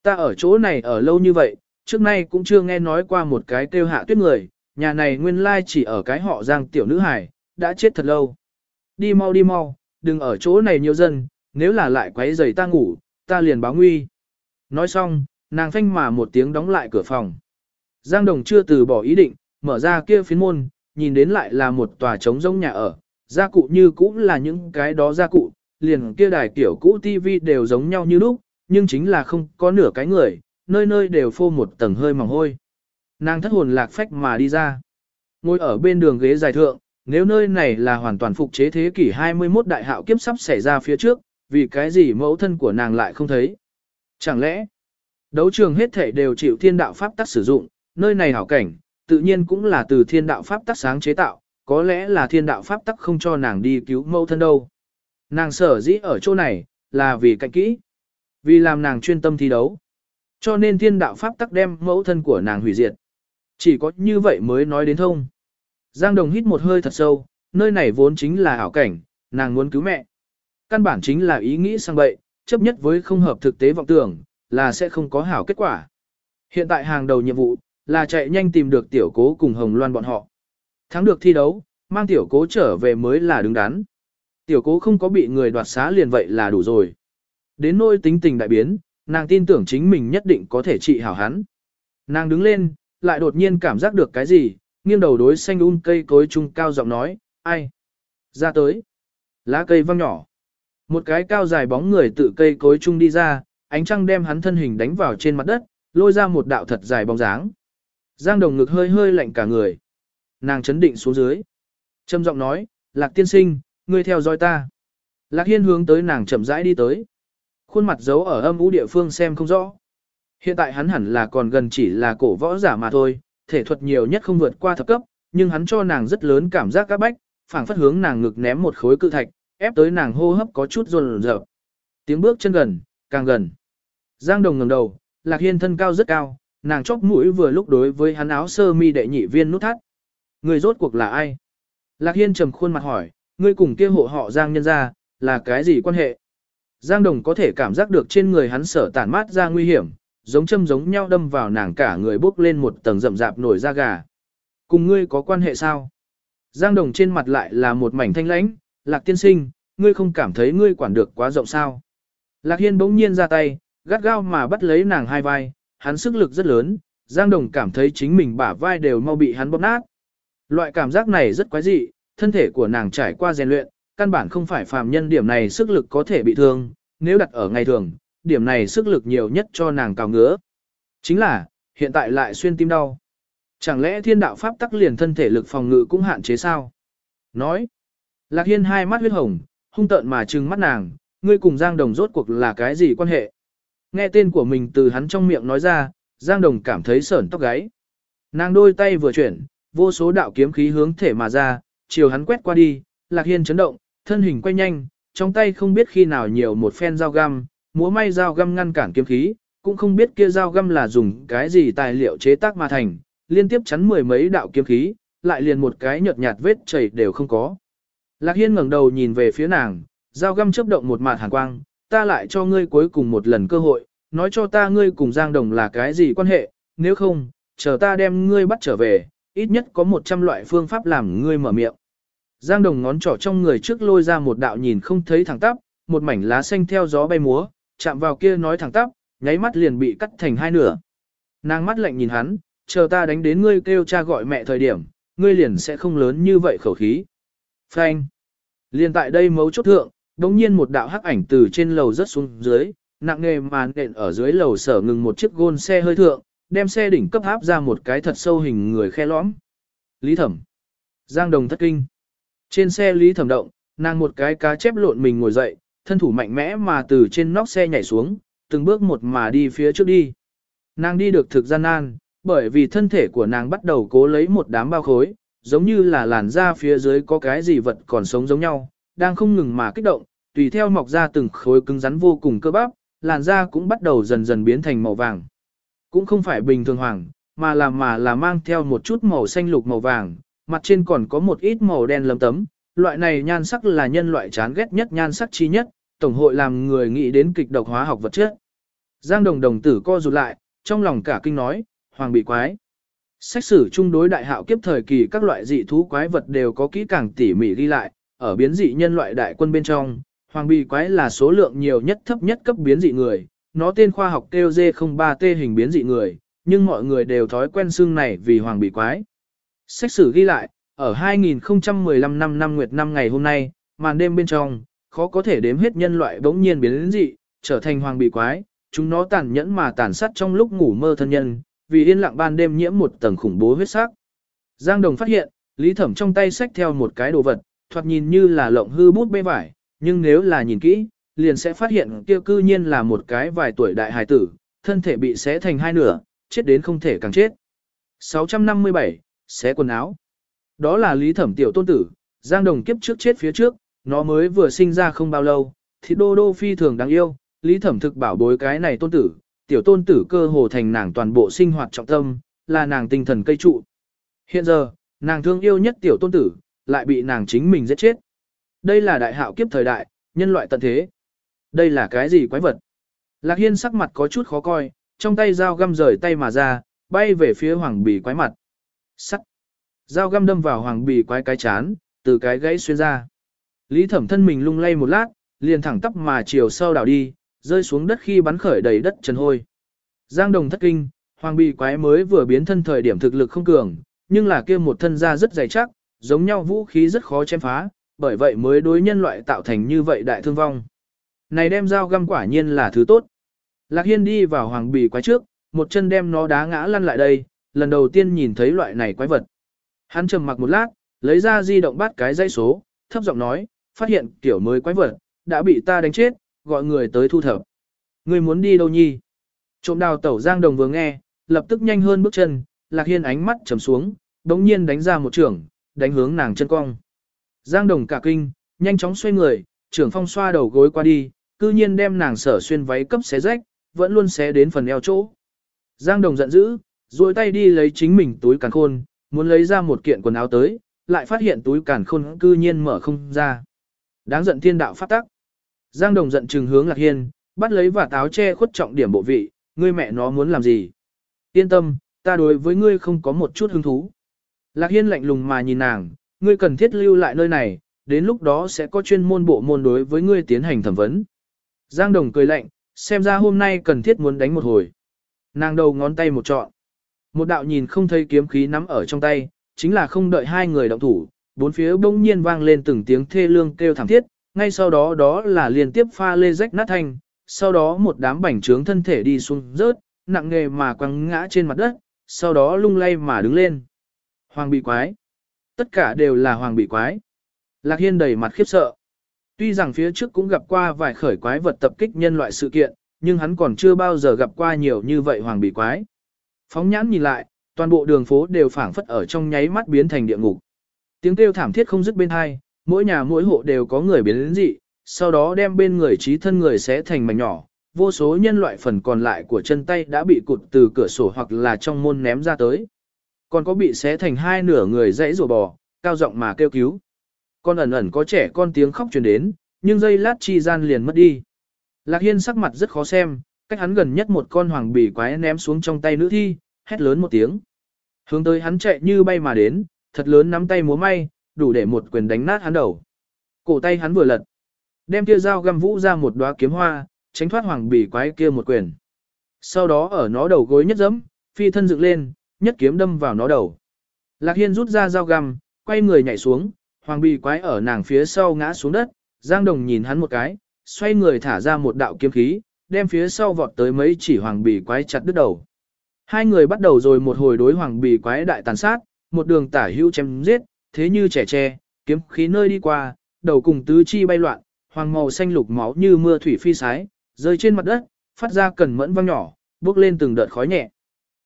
Ta ở chỗ này ở lâu như vậy, trước nay cũng chưa nghe nói qua một cái kêu hạ tuyết người, nhà này nguyên lai chỉ ở cái họ giang tiểu nữ hải, đã chết thật lâu. Đi mau đi mau, đừng ở chỗ này nhiều dân, nếu là lại quấy giày ta ngủ, ta liền báo nguy. Nói xong, nàng phanh mà một tiếng đóng lại cửa phòng. Giang Đồng chưa từ bỏ ý định, mở ra kia phiến môn, nhìn đến lại là một tòa trống rỗng nhà ở, gia cụ như cũ là những cái đó gia cụ, liền kia đài kiểu cũ tivi đều giống nhau như lúc, nhưng chính là không có nửa cái người, nơi nơi đều phô một tầng hơi mỏng hôi. Nàng thất hồn lạc phách mà đi ra. Ngồi ở bên đường ghế dài thượng, nếu nơi này là hoàn toàn phục chế thế kỷ 21 đại hạo kiếp sắp xảy ra phía trước, vì cái gì mẫu thân của nàng lại không thấy. Chẳng lẽ, đấu trường hết thể đều chịu thiên đạo pháp tắc sử dụng, nơi này hảo cảnh, tự nhiên cũng là từ thiên đạo pháp tắc sáng chế tạo, có lẽ là thiên đạo pháp tắc không cho nàng đi cứu mẫu thân đâu. Nàng sở dĩ ở chỗ này, là vì cạnh kỹ, vì làm nàng chuyên tâm thi đấu. Cho nên thiên đạo pháp tắc đem mẫu thân của nàng hủy diệt. Chỉ có như vậy mới nói đến thông. Giang Đồng hít một hơi thật sâu, nơi này vốn chính là ảo cảnh, nàng muốn cứu mẹ. Căn bản chính là ý nghĩ sang bậy, chấp nhất với không hợp thực tế vọng tưởng, là sẽ không có hảo kết quả. Hiện tại hàng đầu nhiệm vụ, là chạy nhanh tìm được tiểu cố cùng Hồng Loan bọn họ. Thắng được thi đấu, mang tiểu cố trở về mới là đứng đắn. Tiểu cố không có bị người đoạt xá liền vậy là đủ rồi. Đến nỗi tính tình đại biến, nàng tin tưởng chính mình nhất định có thể trị hảo hắn. Nàng đứng lên, lại đột nhiên cảm giác được cái gì, nghiêng đầu đối xanh un cây cối trung cao giọng nói, ai? Ra tới. Lá cây văng nhỏ. Một cái cao dài bóng người tự cây cối chung đi ra, ánh trăng đem hắn thân hình đánh vào trên mặt đất, lôi ra một đạo thật dài bóng dáng. Giang đồng ngực hơi hơi lạnh cả người. Nàng chấn định xuống dưới. Trâm giọng nói, lạc tiên sinh, ngươi theo dõi ta. Lạc hiên hướng tới nàng chậm rãi đi tới. Khuôn mặt giấu ở âm ú địa phương xem không rõ. Hiện tại hắn hẳn là còn gần chỉ là cổ võ giả mà thôi, thể thuật nhiều nhất không vượt qua thập cấp, nhưng hắn cho nàng rất lớn cảm giác các bách, phảng phất hướng nàng ngực ném một khối cự thạch, ép tới nàng hô hấp có chút run rợn. Tiếng bước chân gần, càng gần. Giang Đồng ngẩng đầu, Lạc Hiên thân cao rất cao, nàng chóp mũi vừa lúc đối với hắn áo sơ mi đệ nhị viên nút thắt. Người rốt cuộc là ai? Lạc Hiên trầm khuôn mặt hỏi, ngươi cùng kia hộ họ Giang nhân ra, là cái gì quan hệ? Giang Đồng có thể cảm giác được trên người hắn sở tản mát ra nguy hiểm, giống châm giống nhau đâm vào nàng cả người bốc lên một tầng rậm rạp nổi da gà. Cùng ngươi có quan hệ sao? Giang Đồng trên mặt lại là một mảnh thanh lãnh, Lạc tiên sinh, ngươi không cảm thấy ngươi quản được quá rộng sao? Lạc Hiên bỗng nhiên ra tay, gắt gao mà bắt lấy nàng hai vai, hắn sức lực rất lớn, Giang Đồng cảm thấy chính mình bả vai đều mau bị hắn bóp nát. Loại cảm giác này rất quái dị, thân thể của nàng trải qua rèn luyện, căn bản không phải phàm nhân điểm này sức lực có thể bị thương, nếu đặt ở ngày thường, điểm này sức lực nhiều nhất cho nàng cào ngứa. Chính là, hiện tại lại xuyên tim đau. Chẳng lẽ thiên đạo pháp tắc liền thân thể lực phòng ngự cũng hạn chế sao? Nói. Lạc Hiên hai mắt huyết hồng, hung tợn mà trừng mắt nàng, ngươi cùng Giang Đồng rốt cuộc là cái gì quan hệ? Nghe tên của mình từ hắn trong miệng nói ra, Giang Đồng cảm thấy sởn tóc gáy. Nàng đôi tay vừa chuyển, vô số đạo kiếm khí hướng thể mà ra, chiều hắn quét qua đi, Lạc Hiên chấn động, thân hình quay nhanh, trong tay không biết khi nào nhiều một phen dao găm, múa may dao găm ngăn cản kiếm khí, cũng không biết kia dao găm là dùng cái gì tài liệu chế tác mà thành, liên tiếp chắn mười mấy đạo kiếm khí, lại liền một cái nhợt nhạt vết chảy đều không có. Lạc Hiên ngẩng đầu nhìn về phía nàng, dao găm chớp động một mạt hàn quang, ta lại cho ngươi cuối cùng một lần cơ hội, nói cho ta ngươi cùng Giang Đồng là cái gì quan hệ, nếu không, chờ ta đem ngươi bắt trở về, ít nhất có 100 loại phương pháp làm ngươi mở miệng. Giang Đồng ngón trỏ trong người trước lôi ra một đạo nhìn không thấy thẳng tắp, một mảnh lá xanh theo gió bay múa, chạm vào kia nói thẳng tắp, nháy mắt liền bị cắt thành hai nửa. Nàng mắt lạnh nhìn hắn, chờ ta đánh đến ngươi kêu cha gọi mẹ thời điểm, ngươi liền sẽ không lớn như vậy khẩu khí. Phanh. Liền tại đây mấu chốt thượng, đống nhiên một đạo hắc ảnh từ trên lầu rớt xuống dưới, nặng nề màn nện ở dưới lầu sở ngừng một chiếc gôn xe hơi thượng, đem xe đỉnh cấp áp ra một cái thật sâu hình người khe lõm. Lý Thẩm. Giang Đồng thất kinh. Trên xe Lý Thẩm động, nàng một cái cá chép lộn mình ngồi dậy, thân thủ mạnh mẽ mà từ trên nóc xe nhảy xuống, từng bước một mà đi phía trước đi. Nàng đi được thực gian nan, bởi vì thân thể của nàng bắt đầu cố lấy một đám bao khối, giống như là làn da phía dưới có cái gì vật còn sống giống nhau, đang không ngừng mà kích động, tùy theo mọc ra từng khối cứng rắn vô cùng cơ bắp, làn da cũng bắt đầu dần dần biến thành màu vàng. Cũng không phải bình thường hoàng, mà là mà là mang theo một chút màu xanh lục màu vàng, mặt trên còn có một ít màu đen lấm tấm, loại này nhan sắc là nhân loại chán ghét nhất nhan sắc chi nhất, tổng hội làm người nghĩ đến kịch độc hóa học vật chất. Giang đồng đồng tử co rụt lại, trong lòng cả kinh nói, hoàng bị quái. Sách sử chung đối đại hạo kiếp thời kỳ các loại dị thú quái vật đều có kỹ càng tỉ mỉ ghi lại, ở biến dị nhân loại đại quân bên trong, hoàng bị quái là số lượng nhiều nhất thấp nhất cấp biến dị người, nó tên khoa học kêu D03T hình biến dị người, nhưng mọi người đều thói quen xương này vì hoàng bị quái. Sách sử ghi lại, ở 2015 năm năm nguyệt năm ngày hôm nay, màn đêm bên trong, khó có thể đếm hết nhân loại bỗng nhiên biến dị, trở thành hoàng bị quái, chúng nó tàn nhẫn mà tàn sát trong lúc ngủ mơ thân nhân, vì yên lặng ban đêm nhiễm một tầng khủng bố huyết sắc. Giang Đồng phát hiện, Lý Thẩm trong tay xách theo một cái đồ vật, thoạt nhìn như là lộng hư bút bê vải, nhưng nếu là nhìn kỹ, liền sẽ phát hiện kia cư nhiên là một cái vài tuổi đại hài tử, thân thể bị xé thành hai nửa, chết đến không thể càng chết. 657, xé quần áo. Đó là Lý Thẩm tiểu tôn tử, Giang Đồng kiếp trước chết phía trước, nó mới vừa sinh ra không bao lâu, thì đô đô phi thường đáng yêu, Lý Thẩm thực bảo bối cái này tôn tử, tiểu tôn tử cơ hồ thành nàng toàn bộ sinh hoạt trọng tâm, là nàng tinh thần cây trụ. Hiện giờ, nàng thương yêu nhất tiểu tôn tử, lại bị nàng chính mình giết chết. Đây là đại hạo kiếp thời đại, nhân loại tận thế. Đây là cái gì quái vật? Lạc Hiên sắc mặt có chút khó coi, trong tay dao găm rời tay mà ra, bay về phía hoàng bì quái mặt. Sắt. Dao găm đâm vào hoàng bì quái cái chán, từ cái gãy xuyên ra. Lý thẩm thân mình lung lay một lát, liền thẳng tắp mà chiều sau đảo đi, rơi xuống đất khi bắn khởi đầy đất trần hôi. Giang đồng thất kinh, hoàng Bị quái mới vừa biến thân thời điểm thực lực không cường, nhưng là kia một thân da rất dày chắc, giống nhau vũ khí rất khó chém phá, bởi vậy mới đối nhân loại tạo thành như vậy đại thương vong. Này đem dao găm quả nhiên là thứ tốt. Lạc Hiên đi vào hoàng bì quái trước, một chân đem nó đá ngã lăn lại đây, lần đầu tiên nhìn thấy loại này quái vật. Hắn trầm mặc một lát, lấy ra di động bắt cái dây số, thấp giọng nói, phát hiện tiểu mới quái vật, đã bị ta đánh chết, gọi người tới thu thập. Ngươi muốn đi đâu nhi? Trộm đào tẩu Giang Đồng vừa nghe, lập tức nhanh hơn bước chân, Lạc Hiên ánh mắt trầm xuống, đống nhiên đánh ra một trường đánh hướng nàng chân cong. Giang Đồng cả kinh, nhanh chóng xoay người, trưởng phong xoa đầu gối qua đi, cư nhiên đem nàng sở xuyên váy cấp xé rách, vẫn luôn xé đến phần eo chỗ. Giang Đồng giận dữ, duỗi tay đi lấy chính mình túi càn khôn, muốn lấy ra một kiện quần áo tới, lại phát hiện túi càn khôn cư nhiên mở không ra. Đáng giận thiên đạo phát tắc. Giang Đồng giận trừng hướng Lạc Hiên, bắt lấy và táo che khuất trọng điểm bộ vị, ngươi mẹ nó muốn làm gì? Yên tâm, ta đối với ngươi không có một chút hứng thú. Lạc Hiên lạnh lùng mà nhìn nàng, ngươi cần thiết lưu lại nơi này, đến lúc đó sẽ có chuyên môn bộ môn đối với ngươi tiến hành thẩm vấn. Giang Đồng cười lạnh, xem ra hôm nay cần thiết muốn đánh một hồi. Nàng đầu ngón tay một trọn. Một đạo nhìn không thấy kiếm khí nắm ở trong tay, chính là không đợi hai người động thủ, bốn phía bỗng nhiên vang lên từng tiếng thê lương kêu thảm thiết, ngay sau đó đó là liên tiếp pha lê rách nát thanh, sau đó một đám bảnh trướng thân thể đi xuống rớt, nặng nghề mà quăng ngã trên mặt đất, sau đó lung lay mà đứng lên. Hoàng bị quái. Tất cả đều là hoàng bị quái. Lạc Hiên đầy mặt khiếp sợ. Tuy rằng phía trước cũng gặp qua vài khởi quái vật tập kích nhân loại sự kiện, nhưng hắn còn chưa bao giờ gặp qua nhiều như vậy hoàng bị quái. Phóng nhãn nhìn lại, toàn bộ đường phố đều phảng phất ở trong nháy mắt biến thành địa ngục. Tiếng kêu thảm thiết không dứt bên hai, mỗi nhà mỗi hộ đều có người biến đến dị, sau đó đem bên người trí thân người sẽ thành mảnh nhỏ, vô số nhân loại phần còn lại của chân tay đã bị cụt từ cửa sổ hoặc là trong môn ném ra tới. Còn có bị xé thành hai nửa người dãy rùa bò, cao giọng mà kêu cứu. Con ẩn ẩn có trẻ con tiếng khóc truyền đến, nhưng dây lát chi gian liền mất đi. Lạc Hiên sắc mặt rất khó xem, cách hắn gần nhất một con hoàng bì quái ném xuống trong tay nữ thi, hét lớn một tiếng. Hướng tới hắn chạy như bay mà đến, thật lớn nắm tay múa may, đủ để một quyền đánh nát hắn đầu. Cổ tay hắn vừa lật, đem kia dao găm vũ ra một đóa kiếm hoa, tránh thoát hoàng bỉ quái kia một quyền. Sau đó ở nó đầu gối nhất dẫm, phi thân dựng lên, nhất kiếm đâm vào nó đầu. Lạc Hiên rút ra dao găm, quay người nhảy xuống, hoàng bì quái ở nàng phía sau ngã xuống đất, Giang Đồng nhìn hắn một cái, xoay người thả ra một đạo kiếm khí, đem phía sau vọt tới mấy chỉ hoàng bì quái chặt đứt đầu. Hai người bắt đầu rồi một hồi đối hoàng bì quái đại tàn sát, một đường tả hữu chém giết, thế như trẻ tre, kiếm khí nơi đi qua, đầu cùng tứ chi bay loạn, hoàng màu xanh lục máu như mưa thủy phi sái, rơi trên mặt đất, phát ra cần mẫn vang nhỏ, bước lên từng đợt khói nhẹ.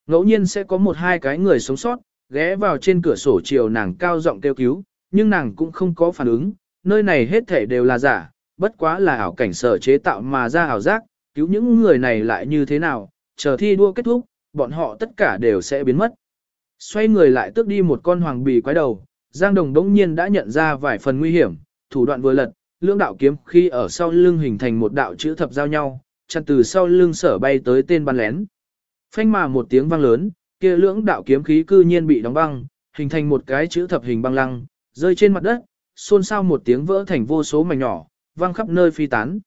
Ngẫu nhiên sẽ có một hai cái người sống sót, ghé vào trên cửa sổ chiều nàng cao giọng kêu cứu, nhưng nàng cũng không có phản ứng, nơi này hết thể đều là giả, bất quá là ảo cảnh sở chế tạo mà ra ảo giác, cứu những người này lại như thế nào, chờ thi đua kết thúc, bọn họ tất cả đều sẽ biến mất. Xoay người lại tước đi một con hoàng bì quái đầu, Giang Đồng đống nhiên đã nhận ra vài phần nguy hiểm, thủ đoạn vừa lật, lưỡng đạo kiếm khi ở sau lưng hình thành một đạo chữ thập giao nhau, chặn từ sau lưng sở bay tới tên bắn lén. Phanh mà một tiếng vang lớn, kia lưỡng đạo kiếm khí cư nhiên bị đóng băng, hình thành một cái chữ thập hình băng lăng, rơi trên mặt đất, xôn xao một tiếng vỡ thành vô số mảnh nhỏ, vang khắp nơi phi tán.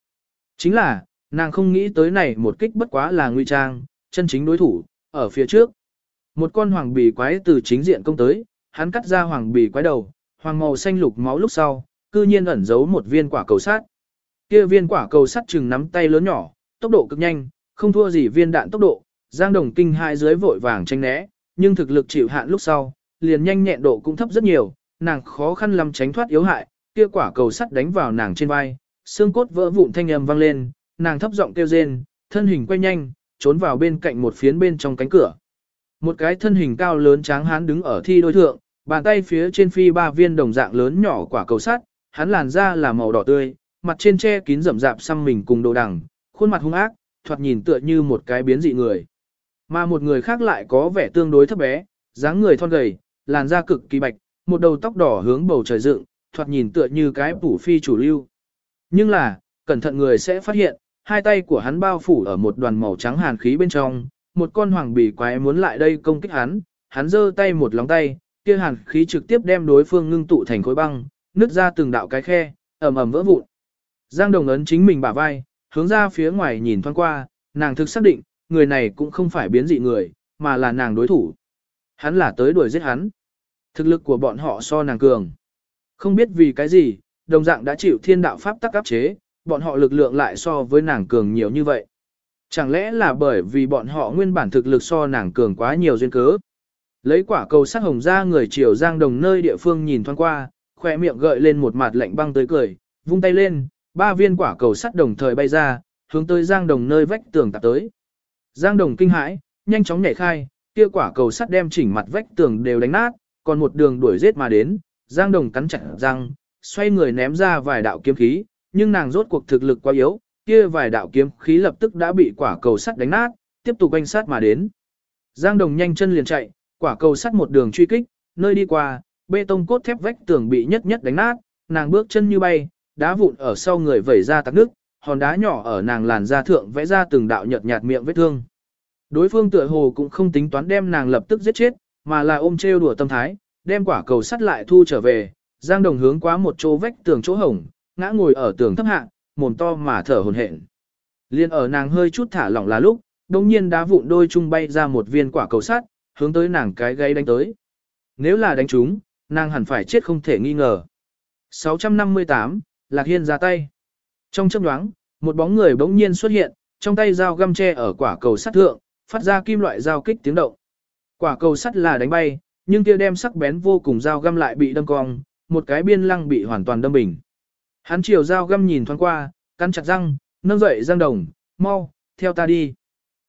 Chính là, nàng không nghĩ tới này một kích bất quá là nguy trang, chân chính đối thủ, ở phía trước. Một con hoàng bì quái từ chính diện công tới, hắn cắt ra hoàng bì quái đầu, hoàng màu xanh lục máu lúc sau, cư nhiên ẩn giấu một viên quả cầu sắt. Kia viên quả cầu sắt chừng nắm tay lớn nhỏ, tốc độ cực nhanh, không thua gì viên đạn tốc độ, Giang Đồng kinh hai dưới vội vàng tranh né, nhưng thực lực chịu hạn lúc sau, liền nhanh nhẹn độ cũng thấp rất nhiều, nàng khó khăn lắm tránh thoát yếu hại, kia quả cầu sắt đánh vào nàng trên vai, xương cốt vỡ vụn thanh âm vang lên, nàng thấp giọng kêu rên, thân hình quay nhanh, trốn vào bên cạnh một phiến bên trong cánh cửa. Một cái thân hình cao lớn tráng hán đứng ở thi đối thượng, bàn tay phía trên phi ba viên đồng dạng lớn nhỏ quả cầu sắt, hắn làn da là màu đỏ tươi, mặt trên che kín rậm rạp xăm mình cùng đồ đằng, khuôn mặt hung ác, thoạt nhìn tựa như một cái biến dị người. Mà một người khác lại có vẻ tương đối thấp bé, dáng người thon gầy, làn da cực kỳ bạch, một đầu tóc đỏ hướng bầu trời dựng, thoạt nhìn tựa như cái phủ phi chủ lưu. Nhưng là, cẩn thận người sẽ phát hiện, hai tay của hắn bao phủ ở một đoàn màu trắng hàn khí bên trong, một con hoàng bỉ quái muốn lại đây công kích hắn, hắn giơ tay một lóng tay, kia hàn khí trực tiếp đem đối phương ngưng tụ thành khối băng, nứt ra từng đạo cái khe, ầm ầm vỡ vụn. Giang Đồng ấn chính mình bả vai, hướng ra phía ngoài nhìn thoáng qua, nàng thực xác định, người này cũng không phải biến dị người, mà là nàng đối thủ. Hắn là tới đuổi giết hắn. Thực lực của bọn họ so nàng cường. Không biết vì cái gì, đồng dạng đã chịu thiên đạo pháp tắc áp chế, bọn họ lực lượng lại so với nàng cường nhiều như vậy. Chẳng lẽ là bởi vì bọn họ nguyên bản thực lực so nàng cường quá nhiều duyên cớ. Lấy quả cầu sắc hồng ra người chiều giang đồng nơi địa phương nhìn thoáng qua, khoe miệng gợi lên một mặt lạnh băng tới cười, vung tay lên, ba viên quả cầu sắt đồng thời bay ra, hướng tới Giang Đồng nơi vách tường tạp tới. Giang Đồng kinh hãi, nhanh chóng nhảy khai, kia quả cầu sắt đem chỉnh mặt vách tường đều đánh nát, còn một đường đuổi giết mà đến, Giang Đồng cắn chặt răng, xoay người ném ra vài đạo kiếm khí, nhưng nàng rốt cuộc thực lực quá yếu, kia vài đạo kiếm khí lập tức đã bị quả cầu sắt đánh nát, tiếp tục quanh sát mà đến. Giang Đồng nhanh chân liền chạy, quả cầu sắt một đường truy kích, nơi đi qua, bê tông cốt thép vách tường bị nhất nhất đánh nát, nàng bước chân như bay, đá vụn ở sau người vẩy ra tạc nước, hòn đá nhỏ ở nàng làn da thượng vẽ ra từng đạo nhợt nhạt miệng vết thương. Đối phương tựa hồ cũng không tính toán đem nàng lập tức giết chết, mà là ôm trêu đùa tâm thái, đem quả cầu sắt lại thu trở về, Giang Đồng hướng qua một chỗ vách tường chỗ hổng, ngã ngồi ở tường thấp hạ, mồm to mà thở hổn hển. Liên ở nàng hơi chút thả lỏng là lúc, đồng nhiên đá vụn đôi chung bay ra một viên quả cầu sắt, hướng tới nàng cái gáy đánh tới. Nếu là đánh trúng, nàng hẳn phải chết không thể nghi ngờ. 658, Lạc Hiên ra tay. Trong chớp nhoáng, một bóng người bỗng nhiên xuất hiện, trong tay dao găm tre ở quả cầu sắt thượng, phát ra kim loại dao kích tiếng động. Quả cầu sắt là đánh bay, nhưng kia đem sắc bén vô cùng dao găm lại bị đâm cong, một cái biên lăng bị hoàn toàn đâm bình. Hắn chiều dao găm nhìn thoáng qua, cắn chặt răng, nâng dậy Giang Đồng, mau, theo ta đi.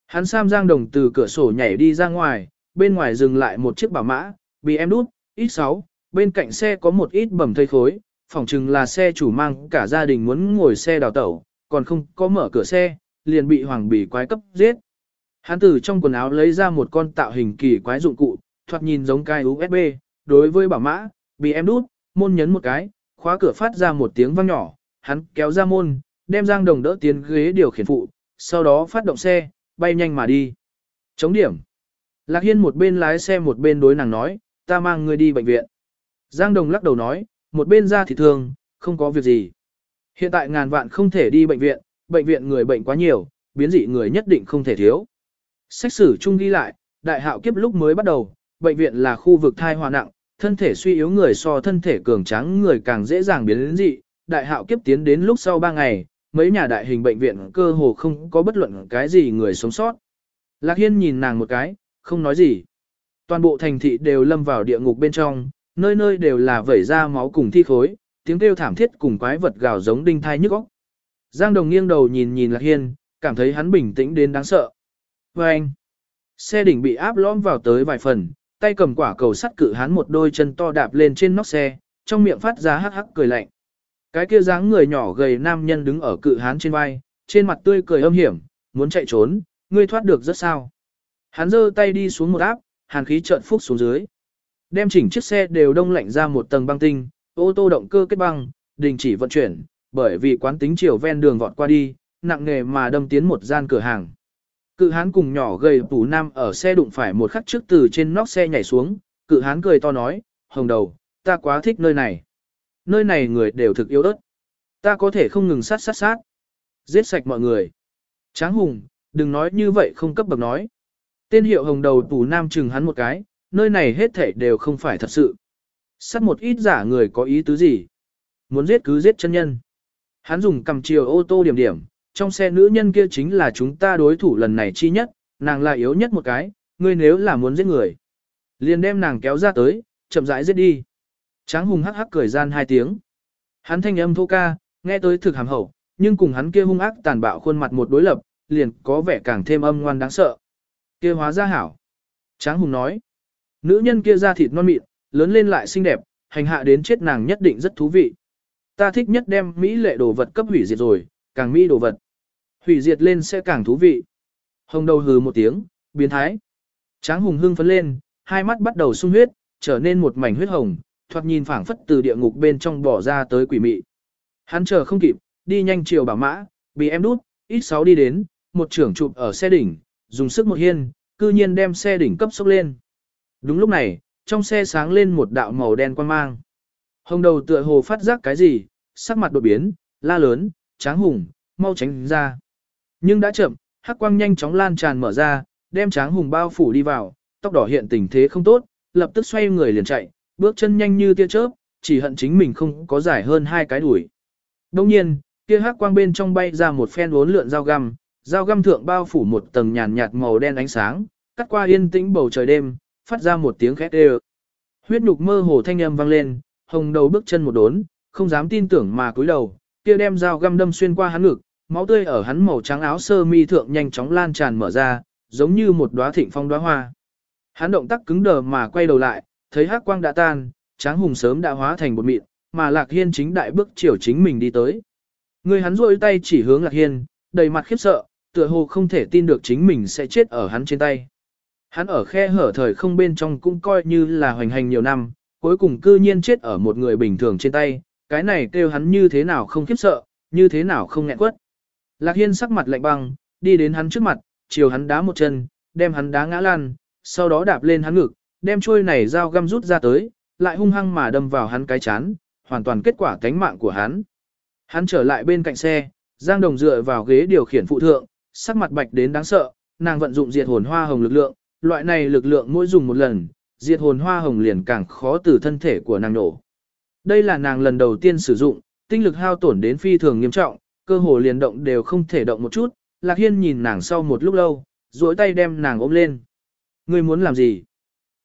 Hắn sam Giang Đồng từ cửa sổ nhảy đi ra ngoài, bên ngoài dừng lại một chiếc bảo mã, bị em đút, ít 6, bên cạnh xe có một ít bầm thây khối, phỏng chừng là xe chủ mang cả gia đình muốn ngồi xe đào tẩu, còn không có mở cửa xe, liền bị hoàng bì quái cấp giết. Hắn từ trong quần áo lấy ra một con tạo hình kỳ quái dụng cụ, thoạt nhìn giống cái USB, đối với bảo mã, bị em đút, môn nhấn một cái, khóa cửa phát ra một tiếng vang nhỏ, hắn kéo ra môn, đem Giang Đồng đỡ tiến ghế điều khiển phụ, sau đó phát động xe, bay nhanh mà đi. Chống điểm. Lạc Hiên một bên lái xe một bên đối nàng nói, ta mang ngươi đi bệnh viện. Giang Đồng lắc đầu nói, một bên ra thì thường, không có việc gì. Hiện tại ngàn vạn không thể đi bệnh viện, bệnh viện người bệnh quá nhiều, biến dị người nhất định không thể thiếu. Sách sử chung ghi lại, đại hạo kiếp lúc mới bắt đầu, bệnh viện là khu vực thai hòa nặng, thân thể suy yếu người so thân thể cường tráng người càng dễ dàng biến đến dị. Đại hạo kiếp tiến đến lúc sau 3 ngày, mấy nhà đại hình bệnh viện cơ hồ không có bất luận cái gì người sống sót. Lạc Hiên nhìn nàng một cái, không nói gì. Toàn bộ thành thị đều lâm vào địa ngục bên trong, nơi nơi đều là vẩy ra máu cùng thi khối, tiếng kêu thảm thiết cùng quái vật gào giống đinh thai nhức óc. Giang Đồng nghiêng đầu nhìn nhìn Lạc Hiên, cảm thấy hắn bình tĩnh đến đáng sợ. Và anh, xe đỉnh bị áp lõm vào tới vài phần, tay cầm quả cầu sắt cự hán một đôi chân to đạp lên trên nóc xe, trong miệng phát ra hắc hắc cười lạnh. Cái kia dáng người nhỏ gầy nam nhân đứng ở cự hán trên vai, trên mặt tươi cười âm hiểm, muốn chạy trốn, ngươi thoát được rất sao. Hắn giơ tay đi xuống một áp, hàn khí trợn phúc xuống dưới. Đem chỉnh chiếc xe đều đông lạnh ra một tầng băng tinh, ô tô động cơ kết băng, đình chỉ vận chuyển, bởi vì quán tính chiều ven đường vọt qua đi, nặng nghề mà đâm tiến một gian cửa hàng. Cự hán cùng nhỏ gầy tủ nam ở xe đụng phải một khắc trước từ trên nóc xe nhảy xuống, cự hán cười to nói, hồng đầu, ta quá thích nơi này. Nơi này người đều thực yếu ớt. Ta có thể không ngừng sát sát sát. Giết sạch mọi người. Tráng hùng, đừng nói như vậy không cấp bậc nói. Tên hiệu hồng đầu tủ nam chừng hắn một cái, nơi này hết thảy đều không phải thật sự. Sát một ít giả người có ý tứ gì? Muốn giết cứ giết chân nhân. Hắn dùng cầm chiều ô tô điểm điểm, trong xe nữ nhân kia chính là chúng ta đối thủ lần này chi nhất, nàng là yếu nhất một cái, ngươi nếu là muốn giết người. Liền đem nàng kéo ra tới, chậm rãi giết đi. Tráng hùng hắc hắc cười gian hai tiếng. Hắn thanh âm thô ca, nghe tới thực hàm hậu, nhưng cùng hắn kia hung ác tàn bạo khuôn mặt một đối lập, liền có vẻ càng thêm âm ngoan đáng sợ. Kia hóa ra hảo. Tráng hùng nói. Nữ nhân kia da thịt non mịn, lớn lên lại xinh đẹp, hành hạ đến chết nàng nhất định rất thú vị. Ta thích nhất đem Mỹ lệ đồ vật cấp hủy diệt rồi, càng Mỹ đồ vật. Hủy diệt lên sẽ càng thú vị. Hồng đầu hừ một tiếng, biến thái. Tráng hùng hưng phấn lên, hai mắt bắt đầu sung huyết, trở nên một mảnh huyết hồng, thoạt nhìn phảng phất từ địa ngục bên trong bỏ ra tới quỷ mị. Hắn chờ không kịp, đi nhanh chiều bảo mã, bị em đút, ít sáu đi đến, một trưởng chụp ở xe đỉnh, dùng sức một hiên, cư nhiên đem xe đỉnh cấp sốc lên. Đúng lúc này, trong xe sáng lên một đạo màu đen quang mang. Hồng đầu tựa hồ phát giác cái gì, sắc mặt đột biến, la lớn, tráng hùng, mau tránh ra. Nhưng đã chậm, hắc quang nhanh chóng lan tràn mở ra, đem tráng hùng bao phủ đi vào, tóc đỏ hiện tình thế không tốt, lập tức xoay người liền chạy, bước chân nhanh như tia chớp, chỉ hận chính mình không có giải hơn hai cái đuổi. Đồng nhiên, kia hắc quang bên trong bay ra một phen uốn lượn dao găm, dao găm thượng bao phủ một tầng nhàn nhạt màu đen ánh sáng, cắt qua yên tĩnh bầu trời đêm, phát ra một tiếng khét đều, Huyết nhục mơ hồ thanh âm vang lên, hồng đầu bước chân một đốn, không dám tin tưởng mà cúi đầu, kia đem dao găm đâm xuyên qua hắn ngực, máu tươi ở hắn màu trắng áo sơ mi thượng nhanh chóng lan tràn mở ra, giống như một đóa thịnh phong đóa hoa. Hắn động tác cứng đờ mà quay đầu lại, thấy hắc quang đã tan, tráng hùng sớm đã hóa thành bột mịn, mà Lạc Hiên chính đại bước chiều chính mình đi tới. Người hắn rôi tay chỉ hướng Lạc Hiên, đầy mặt khiếp sợ, tựa hồ không thể tin được chính mình sẽ chết ở hắn trên tay. Hắn ở khe hở thời không bên trong cũng coi như là hoành hành nhiều năm, cuối cùng cư nhiên chết ở một người bình thường trên tay, cái này kêu hắn như thế nào không khiếp sợ, như thế nào không nghẹn quất. Lạc Hiên sắc mặt lạnh băng, đi đến hắn trước mặt, chiều hắn đá một chân, đem hắn đá ngã lăn, sau đó đạp lên hắn ngực, đem chuôi này dao găm rút ra tới, lại hung hăng mà đâm vào hắn cái chán, hoàn toàn kết quả cánh mạng của hắn. Hắn trở lại bên cạnh xe, Giang Đồng dựa vào ghế điều khiển phụ thượng, sắc mặt bạch đến đáng sợ, nàng vận dụng diệt hồn hoa hồng lực lượng, loại này lực lượng mỗi dùng một lần, diệt hồn hoa hồng liền càng khó từ thân thể của nàng nổ. Đây là nàng lần đầu tiên sử dụng, tinh lực hao tổn đến phi thường nghiêm trọng, cơ hồ liền động đều không thể động một chút, Lạc Hiên nhìn nàng sau một lúc lâu, duỗi tay đem nàng ôm lên. Ngươi muốn làm gì?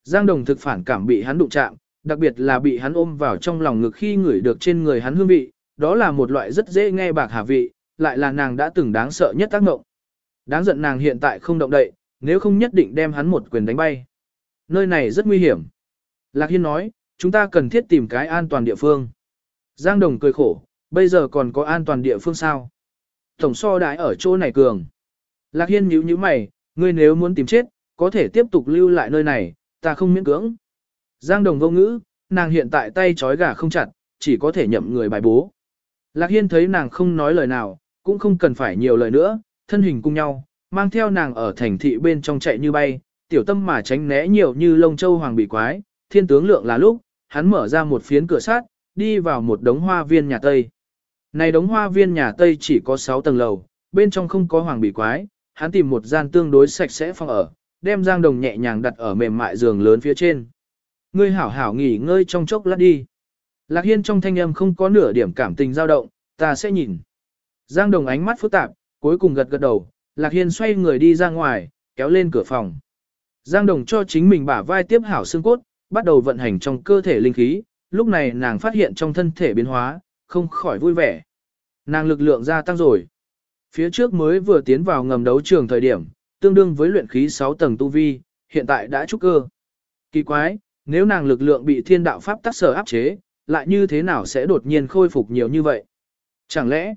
Giang Đồng thực phản cảm bị hắn đụng chạm, đặc biệt là bị hắn ôm vào trong lòng ngực khi ngửi được trên người hắn hương vị, đó là một loại rất dễ nghe bạc hà vị, lại là nàng đã từng đáng sợ nhất tác động Đáng giận nàng hiện tại không động đậy, nếu không nhất định đem hắn một quyền đánh bay. Nơi này rất nguy hiểm. Lạc Hiên nói, chúng ta cần thiết tìm cái an toàn địa phương. Giang Đồng cười khổ, bây giờ còn có an toàn địa phương sao? Tổng so đại ở chỗ này cường. Lạc Hiên nhíu nhíu mày, ngươi nếu muốn tìm chết, có thể tiếp tục lưu lại nơi này, ta không miễn cưỡng. Giang Đồng vô ngữ, nàng hiện tại tay trói gà không chặt, chỉ có thể nhậm người bài bố. Lạc Hiên thấy nàng không nói lời nào, cũng không cần phải nhiều lời nữa, thân hình cùng nhau, mang theo nàng ở thành thị bên trong chạy như bay, tiểu tâm mà tránh né nhiều như lông châu hoàng bị quái, thiên tướng lượng là lúc, hắn mở ra một phiến cửa sát, đi vào một đống hoa viên nhà Tây. Này đống hoa viên nhà Tây chỉ có 6 tầng lầu, bên trong không có hoàng bị quái, hắn tìm một gian tương đối sạch sẽ phòng ở, đem Giang Đồng nhẹ nhàng đặt ở mềm mại giường lớn phía trên. Ngươi hảo hảo nghỉ ngơi trong chốc lát đi. Lạc Hiên trong thanh âm không có nửa điểm cảm tình dao động, ta sẽ nhìn. Giang Đồng ánh mắt phức tạp, cuối cùng gật gật đầu, Lạc Hiên xoay người đi ra ngoài, kéo lên cửa phòng. Giang Đồng cho chính mình bả vai tiếp hảo xương cốt, bắt đầu vận hành trong cơ thể linh khí, lúc này nàng phát hiện trong thân thể biến hóa, không khỏi vui vẻ. Nàng lực lượng gia tăng rồi. Phía trước mới vừa tiến vào ngầm đấu trường thời điểm, tương đương với luyện khí 6 tầng tu vi, hiện tại đã trúc cơ. Kỳ quái, nếu nàng lực lượng bị thiên đạo pháp tác sở áp chế, lại như thế nào sẽ đột nhiên khôi phục nhiều như vậy? Chẳng lẽ,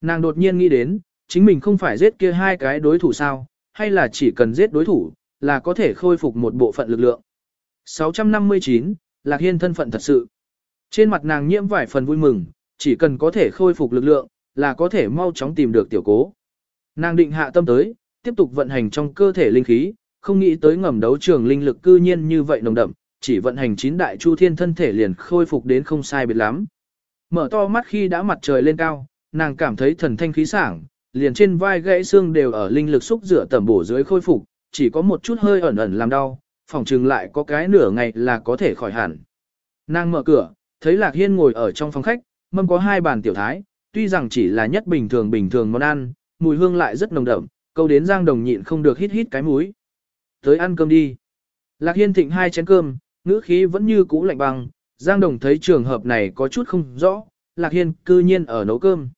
nàng đột nhiên nghĩ đến, chính mình không phải giết kia hai cái đối thủ sao, hay là chỉ cần giết đối thủ, là có thể khôi phục một bộ phận lực lượng. 659, Lạc Hiên thân phận thật sự. Trên mặt nàng nhiễm vài phần vui mừng, chỉ cần có thể khôi phục lực lượng, là có thể mau chóng tìm được tiểu cố. Nàng định hạ tâm tới, tiếp tục vận hành trong cơ thể linh khí, không nghĩ tới ngầm đấu trường linh lực cư nhiên như vậy nồng đậm, chỉ vận hành chín đại chu thiên thân thể liền khôi phục đến không sai biệt lắm. Mở to mắt khi đã mặt trời lên cao, nàng cảm thấy thần thanh khí sảng, liền trên vai gãy xương đều ở linh lực xúc rửa tẩm bổ dưới khôi phục, chỉ có một chút hơi ẩn ẩn làm đau, phòng trừng lại có cái nửa ngày là có thể khỏi hẳn. Nàng mở cửa, thấy Lạc Hiên ngồi ở trong phòng khách, mâm có hai bàn tiểu thái, tuy rằng chỉ là nhất bình thường bình thường món ăn, mùi hương lại rất nồng đậm, câu đến Giang Đồng nhịn không được hít hít cái mũi. Tới ăn cơm đi. Lạc Hiên thịnh hai chén cơm, ngữ khí vẫn như cũ lạnh băng, Giang Đồng thấy trường hợp này có chút không rõ, Lạc Hiên cư nhiên ở nấu cơm.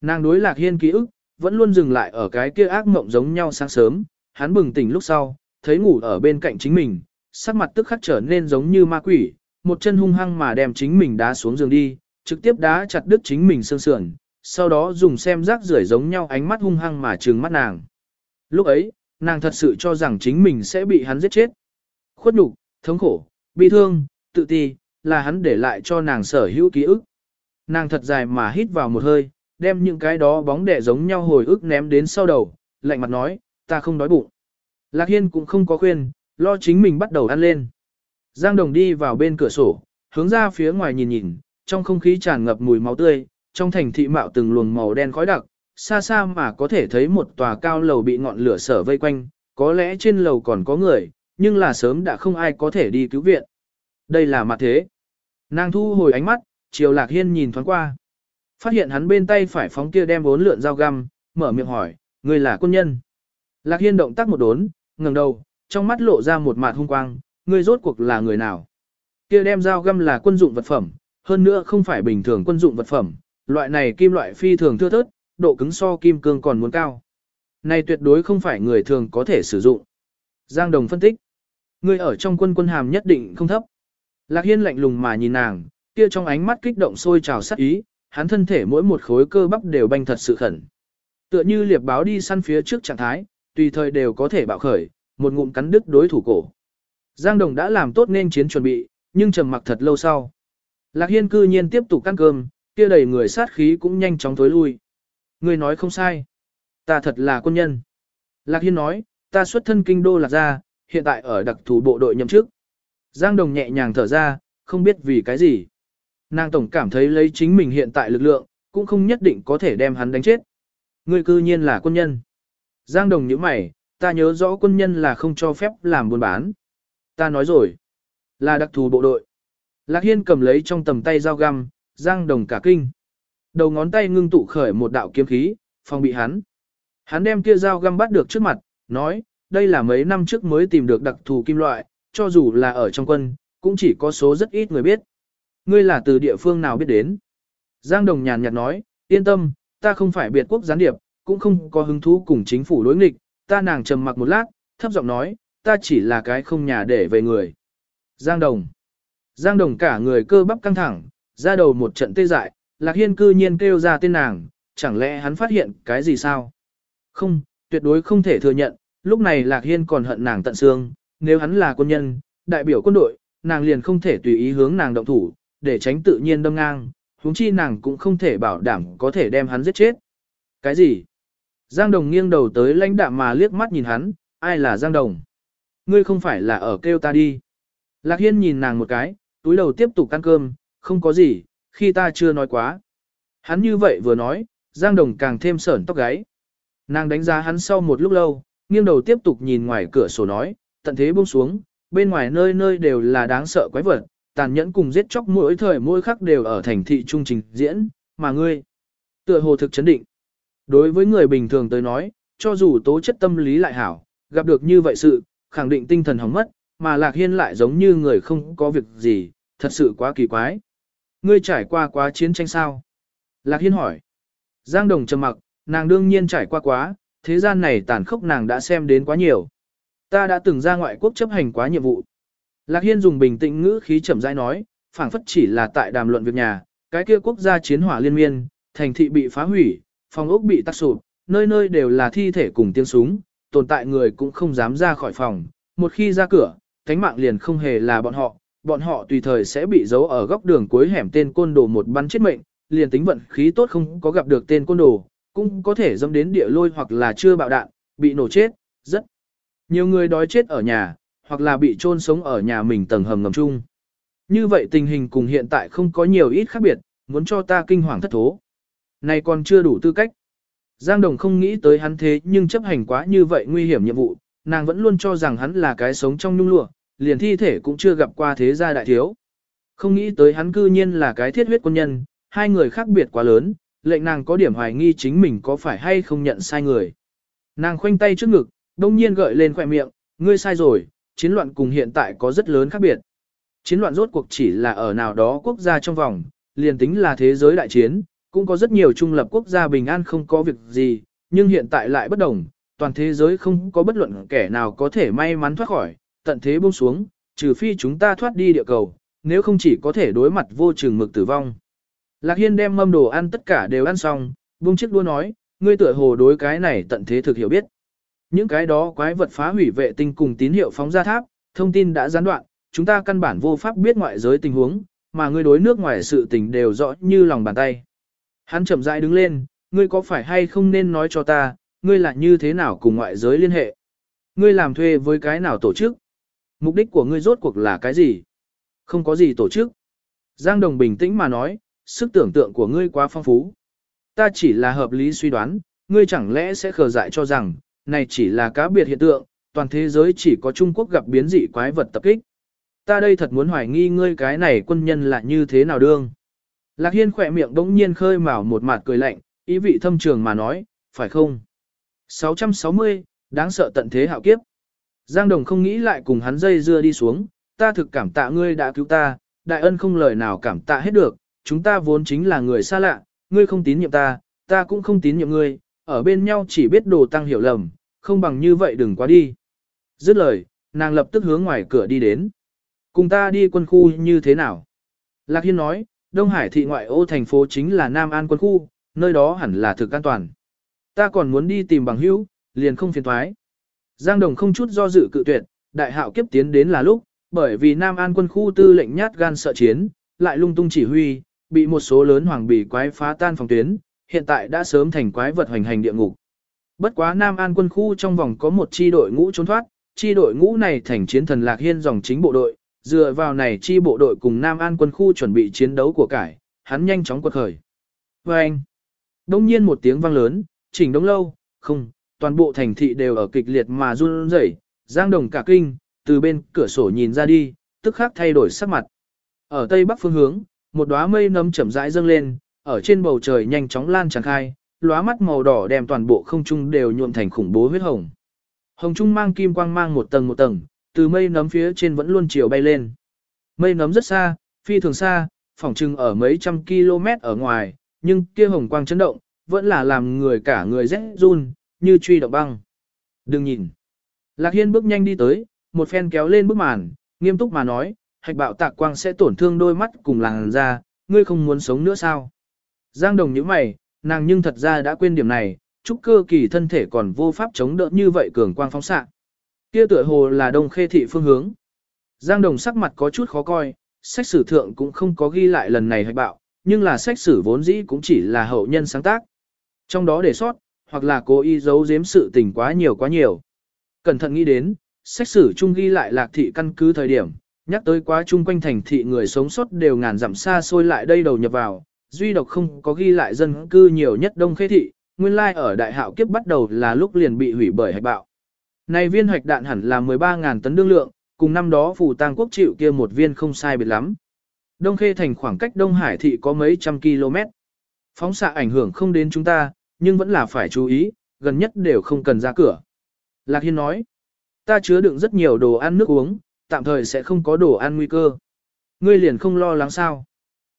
Nàng đối Lạc Hiên ký ức, vẫn luôn dừng lại ở cái kia ác mộng giống nhau sáng sớm, hắn bừng tỉnh lúc sau, thấy ngủ ở bên cạnh chính mình, sắc mặt tức khắc trở nên giống như ma quỷ, một chân hung hăng mà đem chính mình đá xuống giường đi, trực tiếp đá chặt đứt chính mình xương sườn, sau đó dùng xem rác rưởi giống nhau ánh mắt hung hăng mà trừng mắt nàng. Lúc ấy, nàng thật sự cho rằng chính mình sẽ bị hắn giết chết. Khuất nhục, thống khổ, bi thương, tự ti, là hắn để lại cho nàng sở hữu ký ức. Nàng thật dài mà hít vào một hơi, đem những cái đó bóng đẻ giống nhau hồi ức ném đến sau đầu, lạnh mặt nói, ta không đói bụng. Lạc Hiên cũng không có khuyên, lo chính mình bắt đầu ăn lên. Giang Đồng đi vào bên cửa sổ, hướng ra phía ngoài nhìn nhìn, trong không khí tràn ngập mùi máu tươi, trong thành thị mạo từng luồng màu đen khói đặc, xa xa mà có thể thấy một tòa cao lầu bị ngọn lửa sở vây quanh, có lẽ trên lầu còn có người, nhưng là sớm đã không ai có thể đi cứu viện. Đây là mặt thế. Nàng thu hồi ánh mắt, chiều Lạc Hiên nhìn thoáng qua. Phát hiện hắn bên tay phải phóng kia đem bốn lượn dao găm, mở miệng hỏi, người là quân nhân. Lạc Hiên động tác một đốn, ngẩng đầu, trong mắt lộ ra một mạt hung quang, ngươi rốt cuộc là người nào? Kia đem dao găm là quân dụng vật phẩm, hơn nữa không phải bình thường quân dụng vật phẩm, loại này kim loại phi thường thưa thớt, độ cứng so kim cương còn muốn cao. Này tuyệt đối không phải người thường có thể sử dụng. Giang Đồng phân tích. Người ở trong quân quân hàm nhất định không thấp. Lạc Hiên lạnh lùng mà nhìn nàng, kia trong ánh mắt kích động sôi trào sát ý, hắn thân thể mỗi một khối cơ bắp đều banh thật sự khẩn. Tựa như liệp báo đi săn phía trước trạng thái, tùy thời đều có thể bạo khởi, một ngụm cắn đứt đối thủ cổ. Giang Đồng đã làm tốt nên chiến chuẩn bị, nhưng trầm mặc thật lâu sau. Lạc Hiên cư nhiên tiếp tục ăn cơm, kia đầy người sát khí cũng nhanh chóng thối lui. Người nói không sai. Ta thật là quân nhân. Lạc Hiên nói, ta xuất thân kinh đô lạc gia, hiện tại ở đặc thù bộ đội nhậm chức. Giang Đồng nhẹ nhàng thở ra, không biết vì cái gì. Nàng tổng cảm thấy lấy chính mình hiện tại lực lượng, cũng không nhất định có thể đem hắn đánh chết. Ngươi cư nhiên là quân nhân. Giang Đồng nhíu mày, ta nhớ rõ quân nhân là không cho phép làm buôn bán. Ta nói rồi, là đặc thù bộ đội. Lạc Hiên cầm lấy trong tầm tay dao găm, Giang Đồng cả kinh. Đầu ngón tay ngưng tụ khởi một đạo kiếm khí, phòng bị hắn. Hắn đem kia dao găm bắt được trước mặt, nói, đây là mấy năm trước mới tìm được đặc thù kim loại, cho dù là ở trong quân, cũng chỉ có số rất ít người biết. Ngươi là từ địa phương nào biết đến? Giang Đồng nhàn nhạt nói, yên tâm, ta không phải biệt quốc gián điệp, cũng không có hứng thú cùng chính phủ đối nghịch, ta nàng trầm mặc một lát, thấp giọng nói, ta chỉ là cái không nhà để về người. Giang Đồng. Giang Đồng cả người cơ bắp căng thẳng, ra đầu một trận tê dại, Lạc Hiên cư nhiên kêu ra tên nàng, chẳng lẽ hắn phát hiện cái gì sao? Không, tuyệt đối không thể thừa nhận, lúc này Lạc Hiên còn hận nàng tận xương, nếu hắn là quân nhân, đại biểu quân đội, nàng liền không thể tùy ý hướng nàng động thủ, để tránh tự nhiên đâm ngang, huống chi nàng cũng không thể bảo đảm có thể đem hắn giết chết. Cái gì? Giang Đồng nghiêng đầu tới lãnh đạm mà liếc mắt nhìn hắn, ai là Giang Đồng? Ngươi không phải là ở kêu ta đi. Lạc Hiên nhìn nàng một cái, túi đầu tiếp tục ăn cơm, không có gì, khi ta chưa nói quá. Hắn như vậy vừa nói, Giang Đồng càng thêm sởn tóc gáy. Nàng đánh giá hắn sau một lúc lâu, nghiêng đầu tiếp tục nhìn ngoài cửa sổ nói, tận thế buông xuống, bên ngoài nơi nơi đều là đáng sợ quái vật, tàn nhẫn cùng giết chóc mỗi thời mỗi khắc đều ở thành thị trung trình diễn, mà ngươi, tựa hồ thực chấn định. Đối với người bình thường tới nói, cho dù tố chất tâm lý lại hảo, gặp được như vậy sự, khẳng định tinh thần hỏng mất, mà Lạc Hiên lại giống như người không có việc gì, thật sự quá kỳ quái. Ngươi trải qua quá chiến tranh sao? Lạc Hiên hỏi. Giang Đồng trầm mặc, nàng đương nhiên trải qua quá, thế gian này tàn khốc nàng đã xem đến quá nhiều. Ta đã từng ra ngoại quốc chấp hành quá nhiệm vụ. Lạc Hiên dùng bình tĩnh ngữ khí chậm rãi nói, phảng phất chỉ là tại đàm luận việc nhà, cái kia quốc gia chiến hỏa liên miên, thành thị bị phá hủy, phòng ốc bị tắc sụp, nơi nơi đều là thi thể cùng tiếng súng, tồn tại người cũng không dám ra khỏi phòng, một khi ra cửa, tánh mạng liền không hề là bọn họ, bọn họ tùy thời sẽ bị giấu ở góc đường cuối hẻm tên côn đồ một bắn chết mệnh, liền tính vận khí tốt không có gặp được tên côn đồ, cũng có thể dâm đến địa lôi hoặc là chưa bạo đạn, bị nổ chết, rất nhiều người đói chết ở nhà, hoặc là bị chôn sống ở nhà mình tầng hầm ngầm chung. Như vậy tình hình cùng hiện tại không có nhiều ít khác biệt, muốn cho ta kinh hoàng thất thố. Này còn chưa đủ tư cách. Giang Đồng không nghĩ tới hắn thế nhưng chấp hành quá như vậy nguy hiểm nhiệm vụ, nàng vẫn luôn cho rằng hắn là cái sống trong nhung lụa, liền thi thể cũng chưa gặp qua thế gia đại thiếu. Không nghĩ tới hắn cư nhiên là cái thiết huyết quân nhân, hai người khác biệt quá lớn, lệnh nàng có điểm hoài nghi chính mình có phải hay không nhận sai người. Nàng khoanh tay trước ngực, đông nhiên gợi lên khỏe miệng, ngươi sai rồi, chiến loạn cùng hiện tại có rất lớn khác biệt. Chiến loạn rốt cuộc chỉ là ở nào đó quốc gia trong vòng, liền tính là thế giới đại chiến, cũng có rất nhiều trung lập quốc gia bình an không có việc gì, nhưng hiện tại lại bất đồng, toàn thế giới không có bất luận kẻ nào có thể may mắn thoát khỏi, tận thế buông xuống, trừ phi chúng ta thoát đi địa cầu, nếu không chỉ có thể đối mặt vô trường mực tử vong. Lạc Hiên đem mâm đồ ăn tất cả đều ăn xong, buông chiếc đua nói, ngươi tựa hồ đối cái này tận thế thực hiểu biết. Những cái đó quái vật phá hủy vệ tinh cùng tín hiệu phóng ra tháp, thông tin đã gián đoạn, chúng ta căn bản vô pháp biết ngoại giới tình huống, mà ngươi đối nước ngoài sự tình đều rõ như lòng bàn tay. Hắn chậm rãi đứng lên, ngươi có phải hay không nên nói cho ta, ngươi là như thế nào cùng ngoại giới liên hệ? Ngươi làm thuê với cái nào tổ chức? Mục đích của ngươi rốt cuộc là cái gì? Không có gì tổ chức. Giang Đồng bình tĩnh mà nói, sức tưởng tượng của ngươi quá phong phú. Ta chỉ là hợp lý suy đoán, ngươi chẳng lẽ sẽ khờ dại cho rằng, này chỉ là cá biệt hiện tượng, toàn thế giới chỉ có Trung Quốc gặp biến dị quái vật tập kích. Ta đây thật muốn hoài nghi ngươi cái này quân nhân là như thế nào đương. Lạc Hiên khỏe miệng đống nhiên khơi mào một mặt cười lạnh, ý vị thâm trường mà nói, phải không? 660, đáng sợ tận thế hạo kiếp. Giang Đồng không nghĩ lại cùng hắn dây dưa đi xuống, ta thực cảm tạ ngươi đã cứu ta, đại ân không lời nào cảm tạ hết được, chúng ta vốn chính là người xa lạ, ngươi không tín nhiệm ta, ta cũng không tín nhiệm ngươi, ở bên nhau chỉ biết đồ tăng hiểu lầm, không bằng như vậy đừng quá đi. Dứt lời, nàng lập tức hướng ngoài cửa đi đến. Cùng ta đi quân khu như thế nào? Lạc Hiên nói, Đông Hải thị ngoại ô thành phố chính là Nam An quân khu, nơi đó hẳn là thực an toàn. Ta còn muốn đi tìm bằng hữu, liền không phiền thoái. Giang Đồng không chút do dự cự tuyệt, đại hạo kiếp tiến đến là lúc, bởi vì Nam An quân khu tư lệnh nhát gan sợ chiến, lại lung tung chỉ huy, bị một số lớn hoàng bì quái phá tan phòng tuyến, hiện tại đã sớm thành quái vật hoành hành địa ngục. Bất quá Nam An quân khu trong vòng có một chi đội ngũ trốn thoát, chi đội ngũ này thành chiến thần Lạc Hiên dòng chính bộ đội, dựa vào này chi bộ đội cùng Nam An quân khu chuẩn bị chiến đấu của cải, hắn nhanh chóng quật khởi. Và anh, đông nhiên một tiếng vang lớn, chỉnh đống lâu, không, toàn bộ thành thị đều ở kịch liệt mà run rẩy, giang đồng cả kinh, từ bên cửa sổ nhìn ra đi, tức khắc thay đổi sắc mặt. Ở tây bắc phương hướng, một đóa mây nấm chậm rãi dâng lên, ở trên bầu trời nhanh chóng lan tràn khai, lóa mắt màu đỏ đem toàn bộ không trung đều nhuộm thành khủng bố huyết hồng. Hồng trung mang kim quang mang một tầng một tầng, từ mây nấm phía trên vẫn luôn chiều bay lên. Mây nấm rất xa, phi thường xa, phỏng chừng ở mấy trăm km ở ngoài, nhưng kia hồng quang chấn động, vẫn là làm người cả người rét run, như truy động băng. Đừng nhìn. Lạc Hiên bước nhanh đi tới, một phen kéo lên bức màn, nghiêm túc mà nói, hạch bạo tạc quang sẽ tổn thương đôi mắt cùng làn da, ngươi không muốn sống nữa sao? Giang đồng như mày, nàng nhưng thật ra đã quên điểm này, trúc cơ kỳ thân thể còn vô pháp chống đỡ như vậy cường quang phóng xạ. Kia tựa hồ là đông khê thị phương hướng. Giang đồng sắc mặt có chút khó coi, sách sử thượng cũng không có ghi lại lần này hạch bạo, nhưng là sách sử vốn dĩ cũng chỉ là hậu nhân sáng tác. Trong đó để sót, hoặc là cố ý giấu giếm sự tình quá nhiều quá nhiều. Cẩn thận nghĩ đến, sách sử chung ghi lại lạc thị căn cứ thời điểm, nhắc tới quá chung quanh thành thị người sống sót đều ngàn dặm xa xôi lại đây đầu nhập vào, duy độc không có ghi lại dân cư nhiều nhất đông khê thị, nguyên lai ở đại hạo kiếp bắt đầu là lúc liền bị hủy bởi hạch bạo. Này viên hoạch đạn hẳn là 13.000 tấn đương lượng, cùng năm đó phủ tang quốc chịu kia một viên không sai biệt lắm. Đông Khê thành khoảng cách Đông Hải thị có mấy trăm km. Phóng xạ ảnh hưởng không đến chúng ta, nhưng vẫn là phải chú ý, gần nhất đều không cần ra cửa. Lạc Hiên nói, ta chứa đựng rất nhiều đồ ăn nước uống, tạm thời sẽ không có đồ ăn nguy cơ. Ngươi liền không lo lắng sao.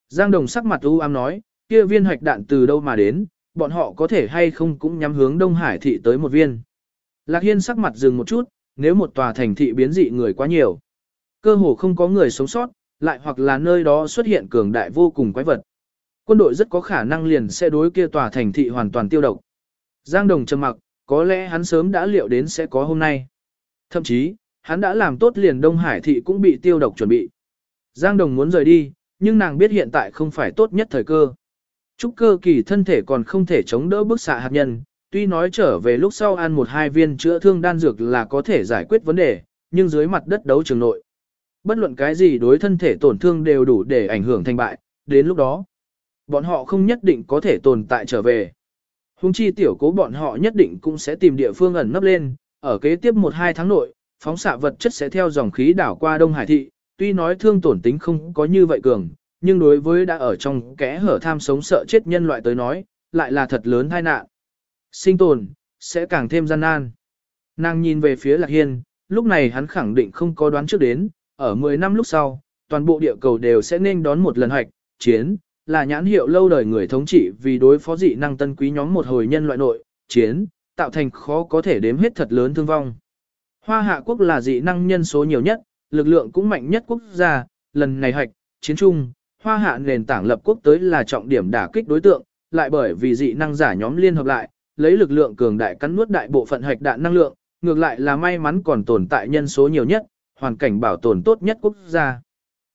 Giang Đồng sắc mặt u ám nói, kia viên hạch đạn từ đâu mà đến, bọn họ có thể hay không cũng nhắm hướng Đông Hải thị tới một viên. Lạc Hiên sắc mặt dừng một chút, nếu một tòa thành thị biến dị người quá nhiều, cơ hồ không có người sống sót, lại hoặc là nơi đó xuất hiện cường đại vô cùng quái vật. Quân đội rất có khả năng liền sẽ đối kia tòa thành thị hoàn toàn tiêu độc. Giang Đồng trầm mặc, có lẽ hắn sớm đã liệu đến sẽ có hôm nay. Thậm chí, hắn đã làm tốt liền Đông Hải thị cũng bị tiêu độc chuẩn bị. Giang Đồng muốn rời đi, nhưng nàng biết hiện tại không phải tốt nhất thời cơ. Trúc cơ kỳ thân thể còn không thể chống đỡ bức xạ hạt nhân, tuy nói trở về lúc sau ăn một hai viên chữa thương đan dược là có thể giải quyết vấn đề, nhưng dưới mặt đất đấu trường nội. Bất luận cái gì đối thân thể tổn thương đều đủ để ảnh hưởng thành bại, đến lúc đó, bọn họ không nhất định có thể tồn tại trở về. Hùng chi tiểu cố bọn họ nhất định cũng sẽ tìm địa phương ẩn nấp lên, ở kế tiếp một hai tháng nội, phóng xạ vật chất sẽ theo dòng khí đảo qua Đông Hải thị, tuy nói thương tổn tính không có như vậy cường, nhưng đối với đã ở trong kẽ hở tham sống sợ chết nhân loại tới nói, lại là thật lớn tai nạn. Sinh tồn, sẽ càng thêm gian nan. Nàng nhìn về phía Lạc Hiên, lúc này hắn khẳng định không có đoán trước đến, ở 10 năm lúc sau, toàn bộ địa cầu đều sẽ nên đón một lần hoạch, chiến, là nhãn hiệu lâu đời người thống trị vì đối phó dị năng tân quý nhóm một hồi nhân loại nội, chiến, tạo thành khó có thể đếm hết thật lớn thương vong. Hoa hạ quốc là dị năng nhân số nhiều nhất, lực lượng cũng mạnh nhất quốc gia, lần này hạch chiến trung, hoa hạ nền tảng lập quốc tới là trọng điểm đả kích đối tượng, lại bởi vì dị năng giả nhóm liên hợp lại, lấy lực lượng cường đại cắn nuốt đại bộ phận hạch đạn năng lượng, ngược lại là may mắn còn tồn tại nhân số nhiều nhất, hoàn cảnh bảo tồn tốt nhất quốc gia.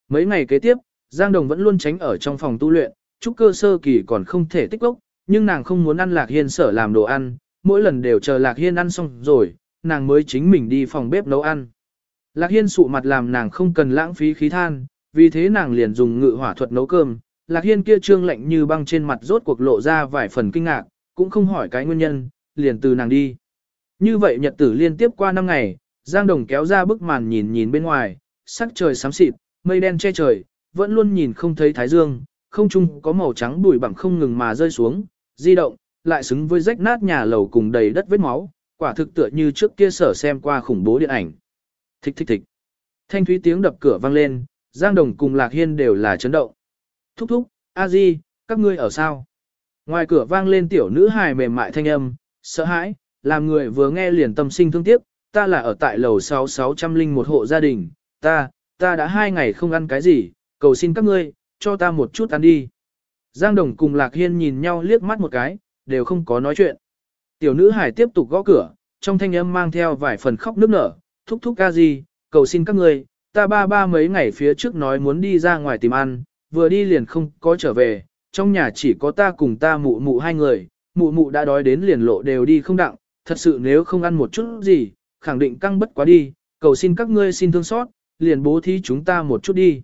Mấy ngày kế tiếp, Giang Đồng vẫn luôn tránh ở trong phòng tu luyện, trúc cơ sơ kỳ còn không thể tích lốc, nhưng nàng không muốn ăn Lạc Hiên sở làm đồ ăn, mỗi lần đều chờ Lạc Hiên ăn xong rồi, nàng mới chính mình đi phòng bếp nấu ăn. Lạc Hiên sụ mặt làm nàng không cần lãng phí khí than, vì thế nàng liền dùng ngự hỏa thuật nấu cơm. Lạc Hiên kia trương lạnh như băng trên mặt rốt cuộc lộ ra vài phần kinh ngạc, cũng không hỏi cái nguyên nhân, liền từ nàng đi. Như vậy nhật tử liên tiếp qua năm ngày, Giang Đồng kéo ra bức màn nhìn nhìn bên ngoài, sắc trời xám xịt, mây đen che trời, vẫn luôn nhìn không thấy thái dương, không trung có màu trắng bụi bặm không ngừng mà rơi xuống, di động, lại xứng với rách nát nhà lầu cùng đầy đất vết máu, quả thực tựa như trước kia sở xem qua khủng bố điện ảnh. Thích thích thích. Thanh thúy tiếng đập cửa vang lên, Giang Đồng cùng Lạc Hiên đều là chấn động. Thúc thúc, a di, các ngươi ở sao? Ngoài cửa vang lên tiểu nữ hài mềm mại thanh âm, sợ hãi, làm người vừa nghe liền tâm sinh thương tiếc, ta là ở tại lầu 6601 hộ gia đình, ta, ta đã hai ngày không ăn cái gì, cầu xin các ngươi, cho ta một chút ăn đi. Giang Đồng cùng Lạc Hiên nhìn nhau liếc mắt một cái, đều không có nói chuyện. Tiểu nữ hải tiếp tục gõ cửa, trong thanh âm mang theo vài phần khóc nức nở, thúc thúc ca gì, cầu xin các ngươi, ta ba ba mấy ngày phía trước nói muốn đi ra ngoài tìm ăn, vừa đi liền không có trở về, trong nhà chỉ có ta cùng ta mụ mụ hai người, mụ mụ đã đói đến liền lộ đều đi không đặng, thật sự nếu không ăn một chút gì, khẳng định căng bất quá đi, cầu xin các ngươi xin thương xót, liền bố thí chúng ta một chút đi.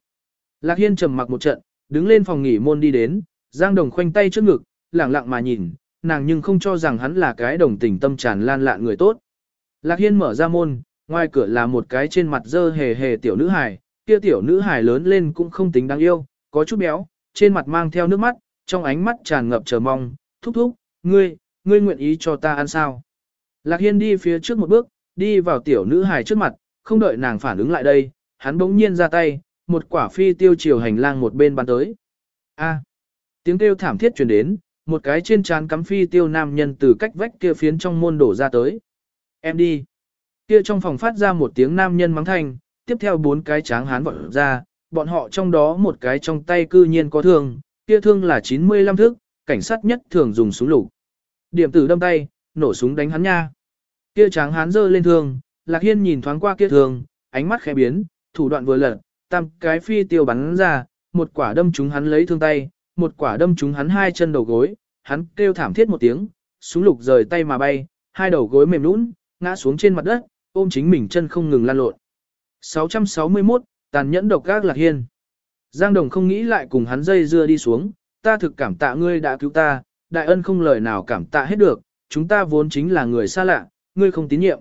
Lạc Hiên trầm mặc một trận, đứng lên phòng nghỉ môn đi đến, Giang Đồng khoanh tay trước ngực, lẳng lặng mà nhìn, nàng nhưng không cho rằng hắn là cái đồng tình tâm tràn lan lạn người tốt. Lạc Hiên mở ra môn, ngoài cửa là một cái trên mặt dơ hề hề tiểu nữ hài, kia tiểu nữ hài lớn lên cũng không tính đáng yêu, có chút béo, trên mặt mang theo nước mắt, trong ánh mắt tràn ngập chờ mong, thúc thúc, ngươi, ngươi nguyện ý cho ta ăn sao. Lạc Hiên đi phía trước một bước, đi vào tiểu nữ hài trước mặt, không đợi nàng phản ứng lại đây, hắn bỗng nhiên ra tay, một quả phi tiêu chiều hành lang một bên bắn tới. A. tiếng kêu thảm thiết truyền đến, một cái trên trán cắm phi tiêu nam nhân từ cách vách kia phiến trong môn đổ ra tới. Em đi. Kia trong phòng phát ra một tiếng nam nhân mắng thanh, tiếp theo bốn cái tráng hán vọt ra, bọn họ trong đó một cái trong tay cư nhiên có thương, kia thương là 95 thước, cảnh sát nhất thường dùng súng lục. Điểm tử đâm tay, nổ súng đánh hắn nha. Kia tráng hán giơ lên thương, Lạc Hiên nhìn thoáng qua kia thương, ánh mắt khẽ biến, thủ đoạn vừa lật, tam cái phi tiêu bắn ra, một quả đâm trúng hắn lấy thương tay, một quả đâm trúng hắn hai chân đầu gối, hắn kêu thảm thiết một tiếng, súng lục rời tay mà bay, hai đầu gối mềm nũng, ngã xuống trên mặt đất, ôm chính mình chân không ngừng lan lộn. 661, tàn nhẫn độc gác lạc hiên. Giang Đồng không nghĩ lại cùng hắn dây dưa đi xuống, ta thực cảm tạ ngươi đã cứu ta, đại ân không lời nào cảm tạ hết được, chúng ta vốn chính là người xa lạ, ngươi không tín nhiệm.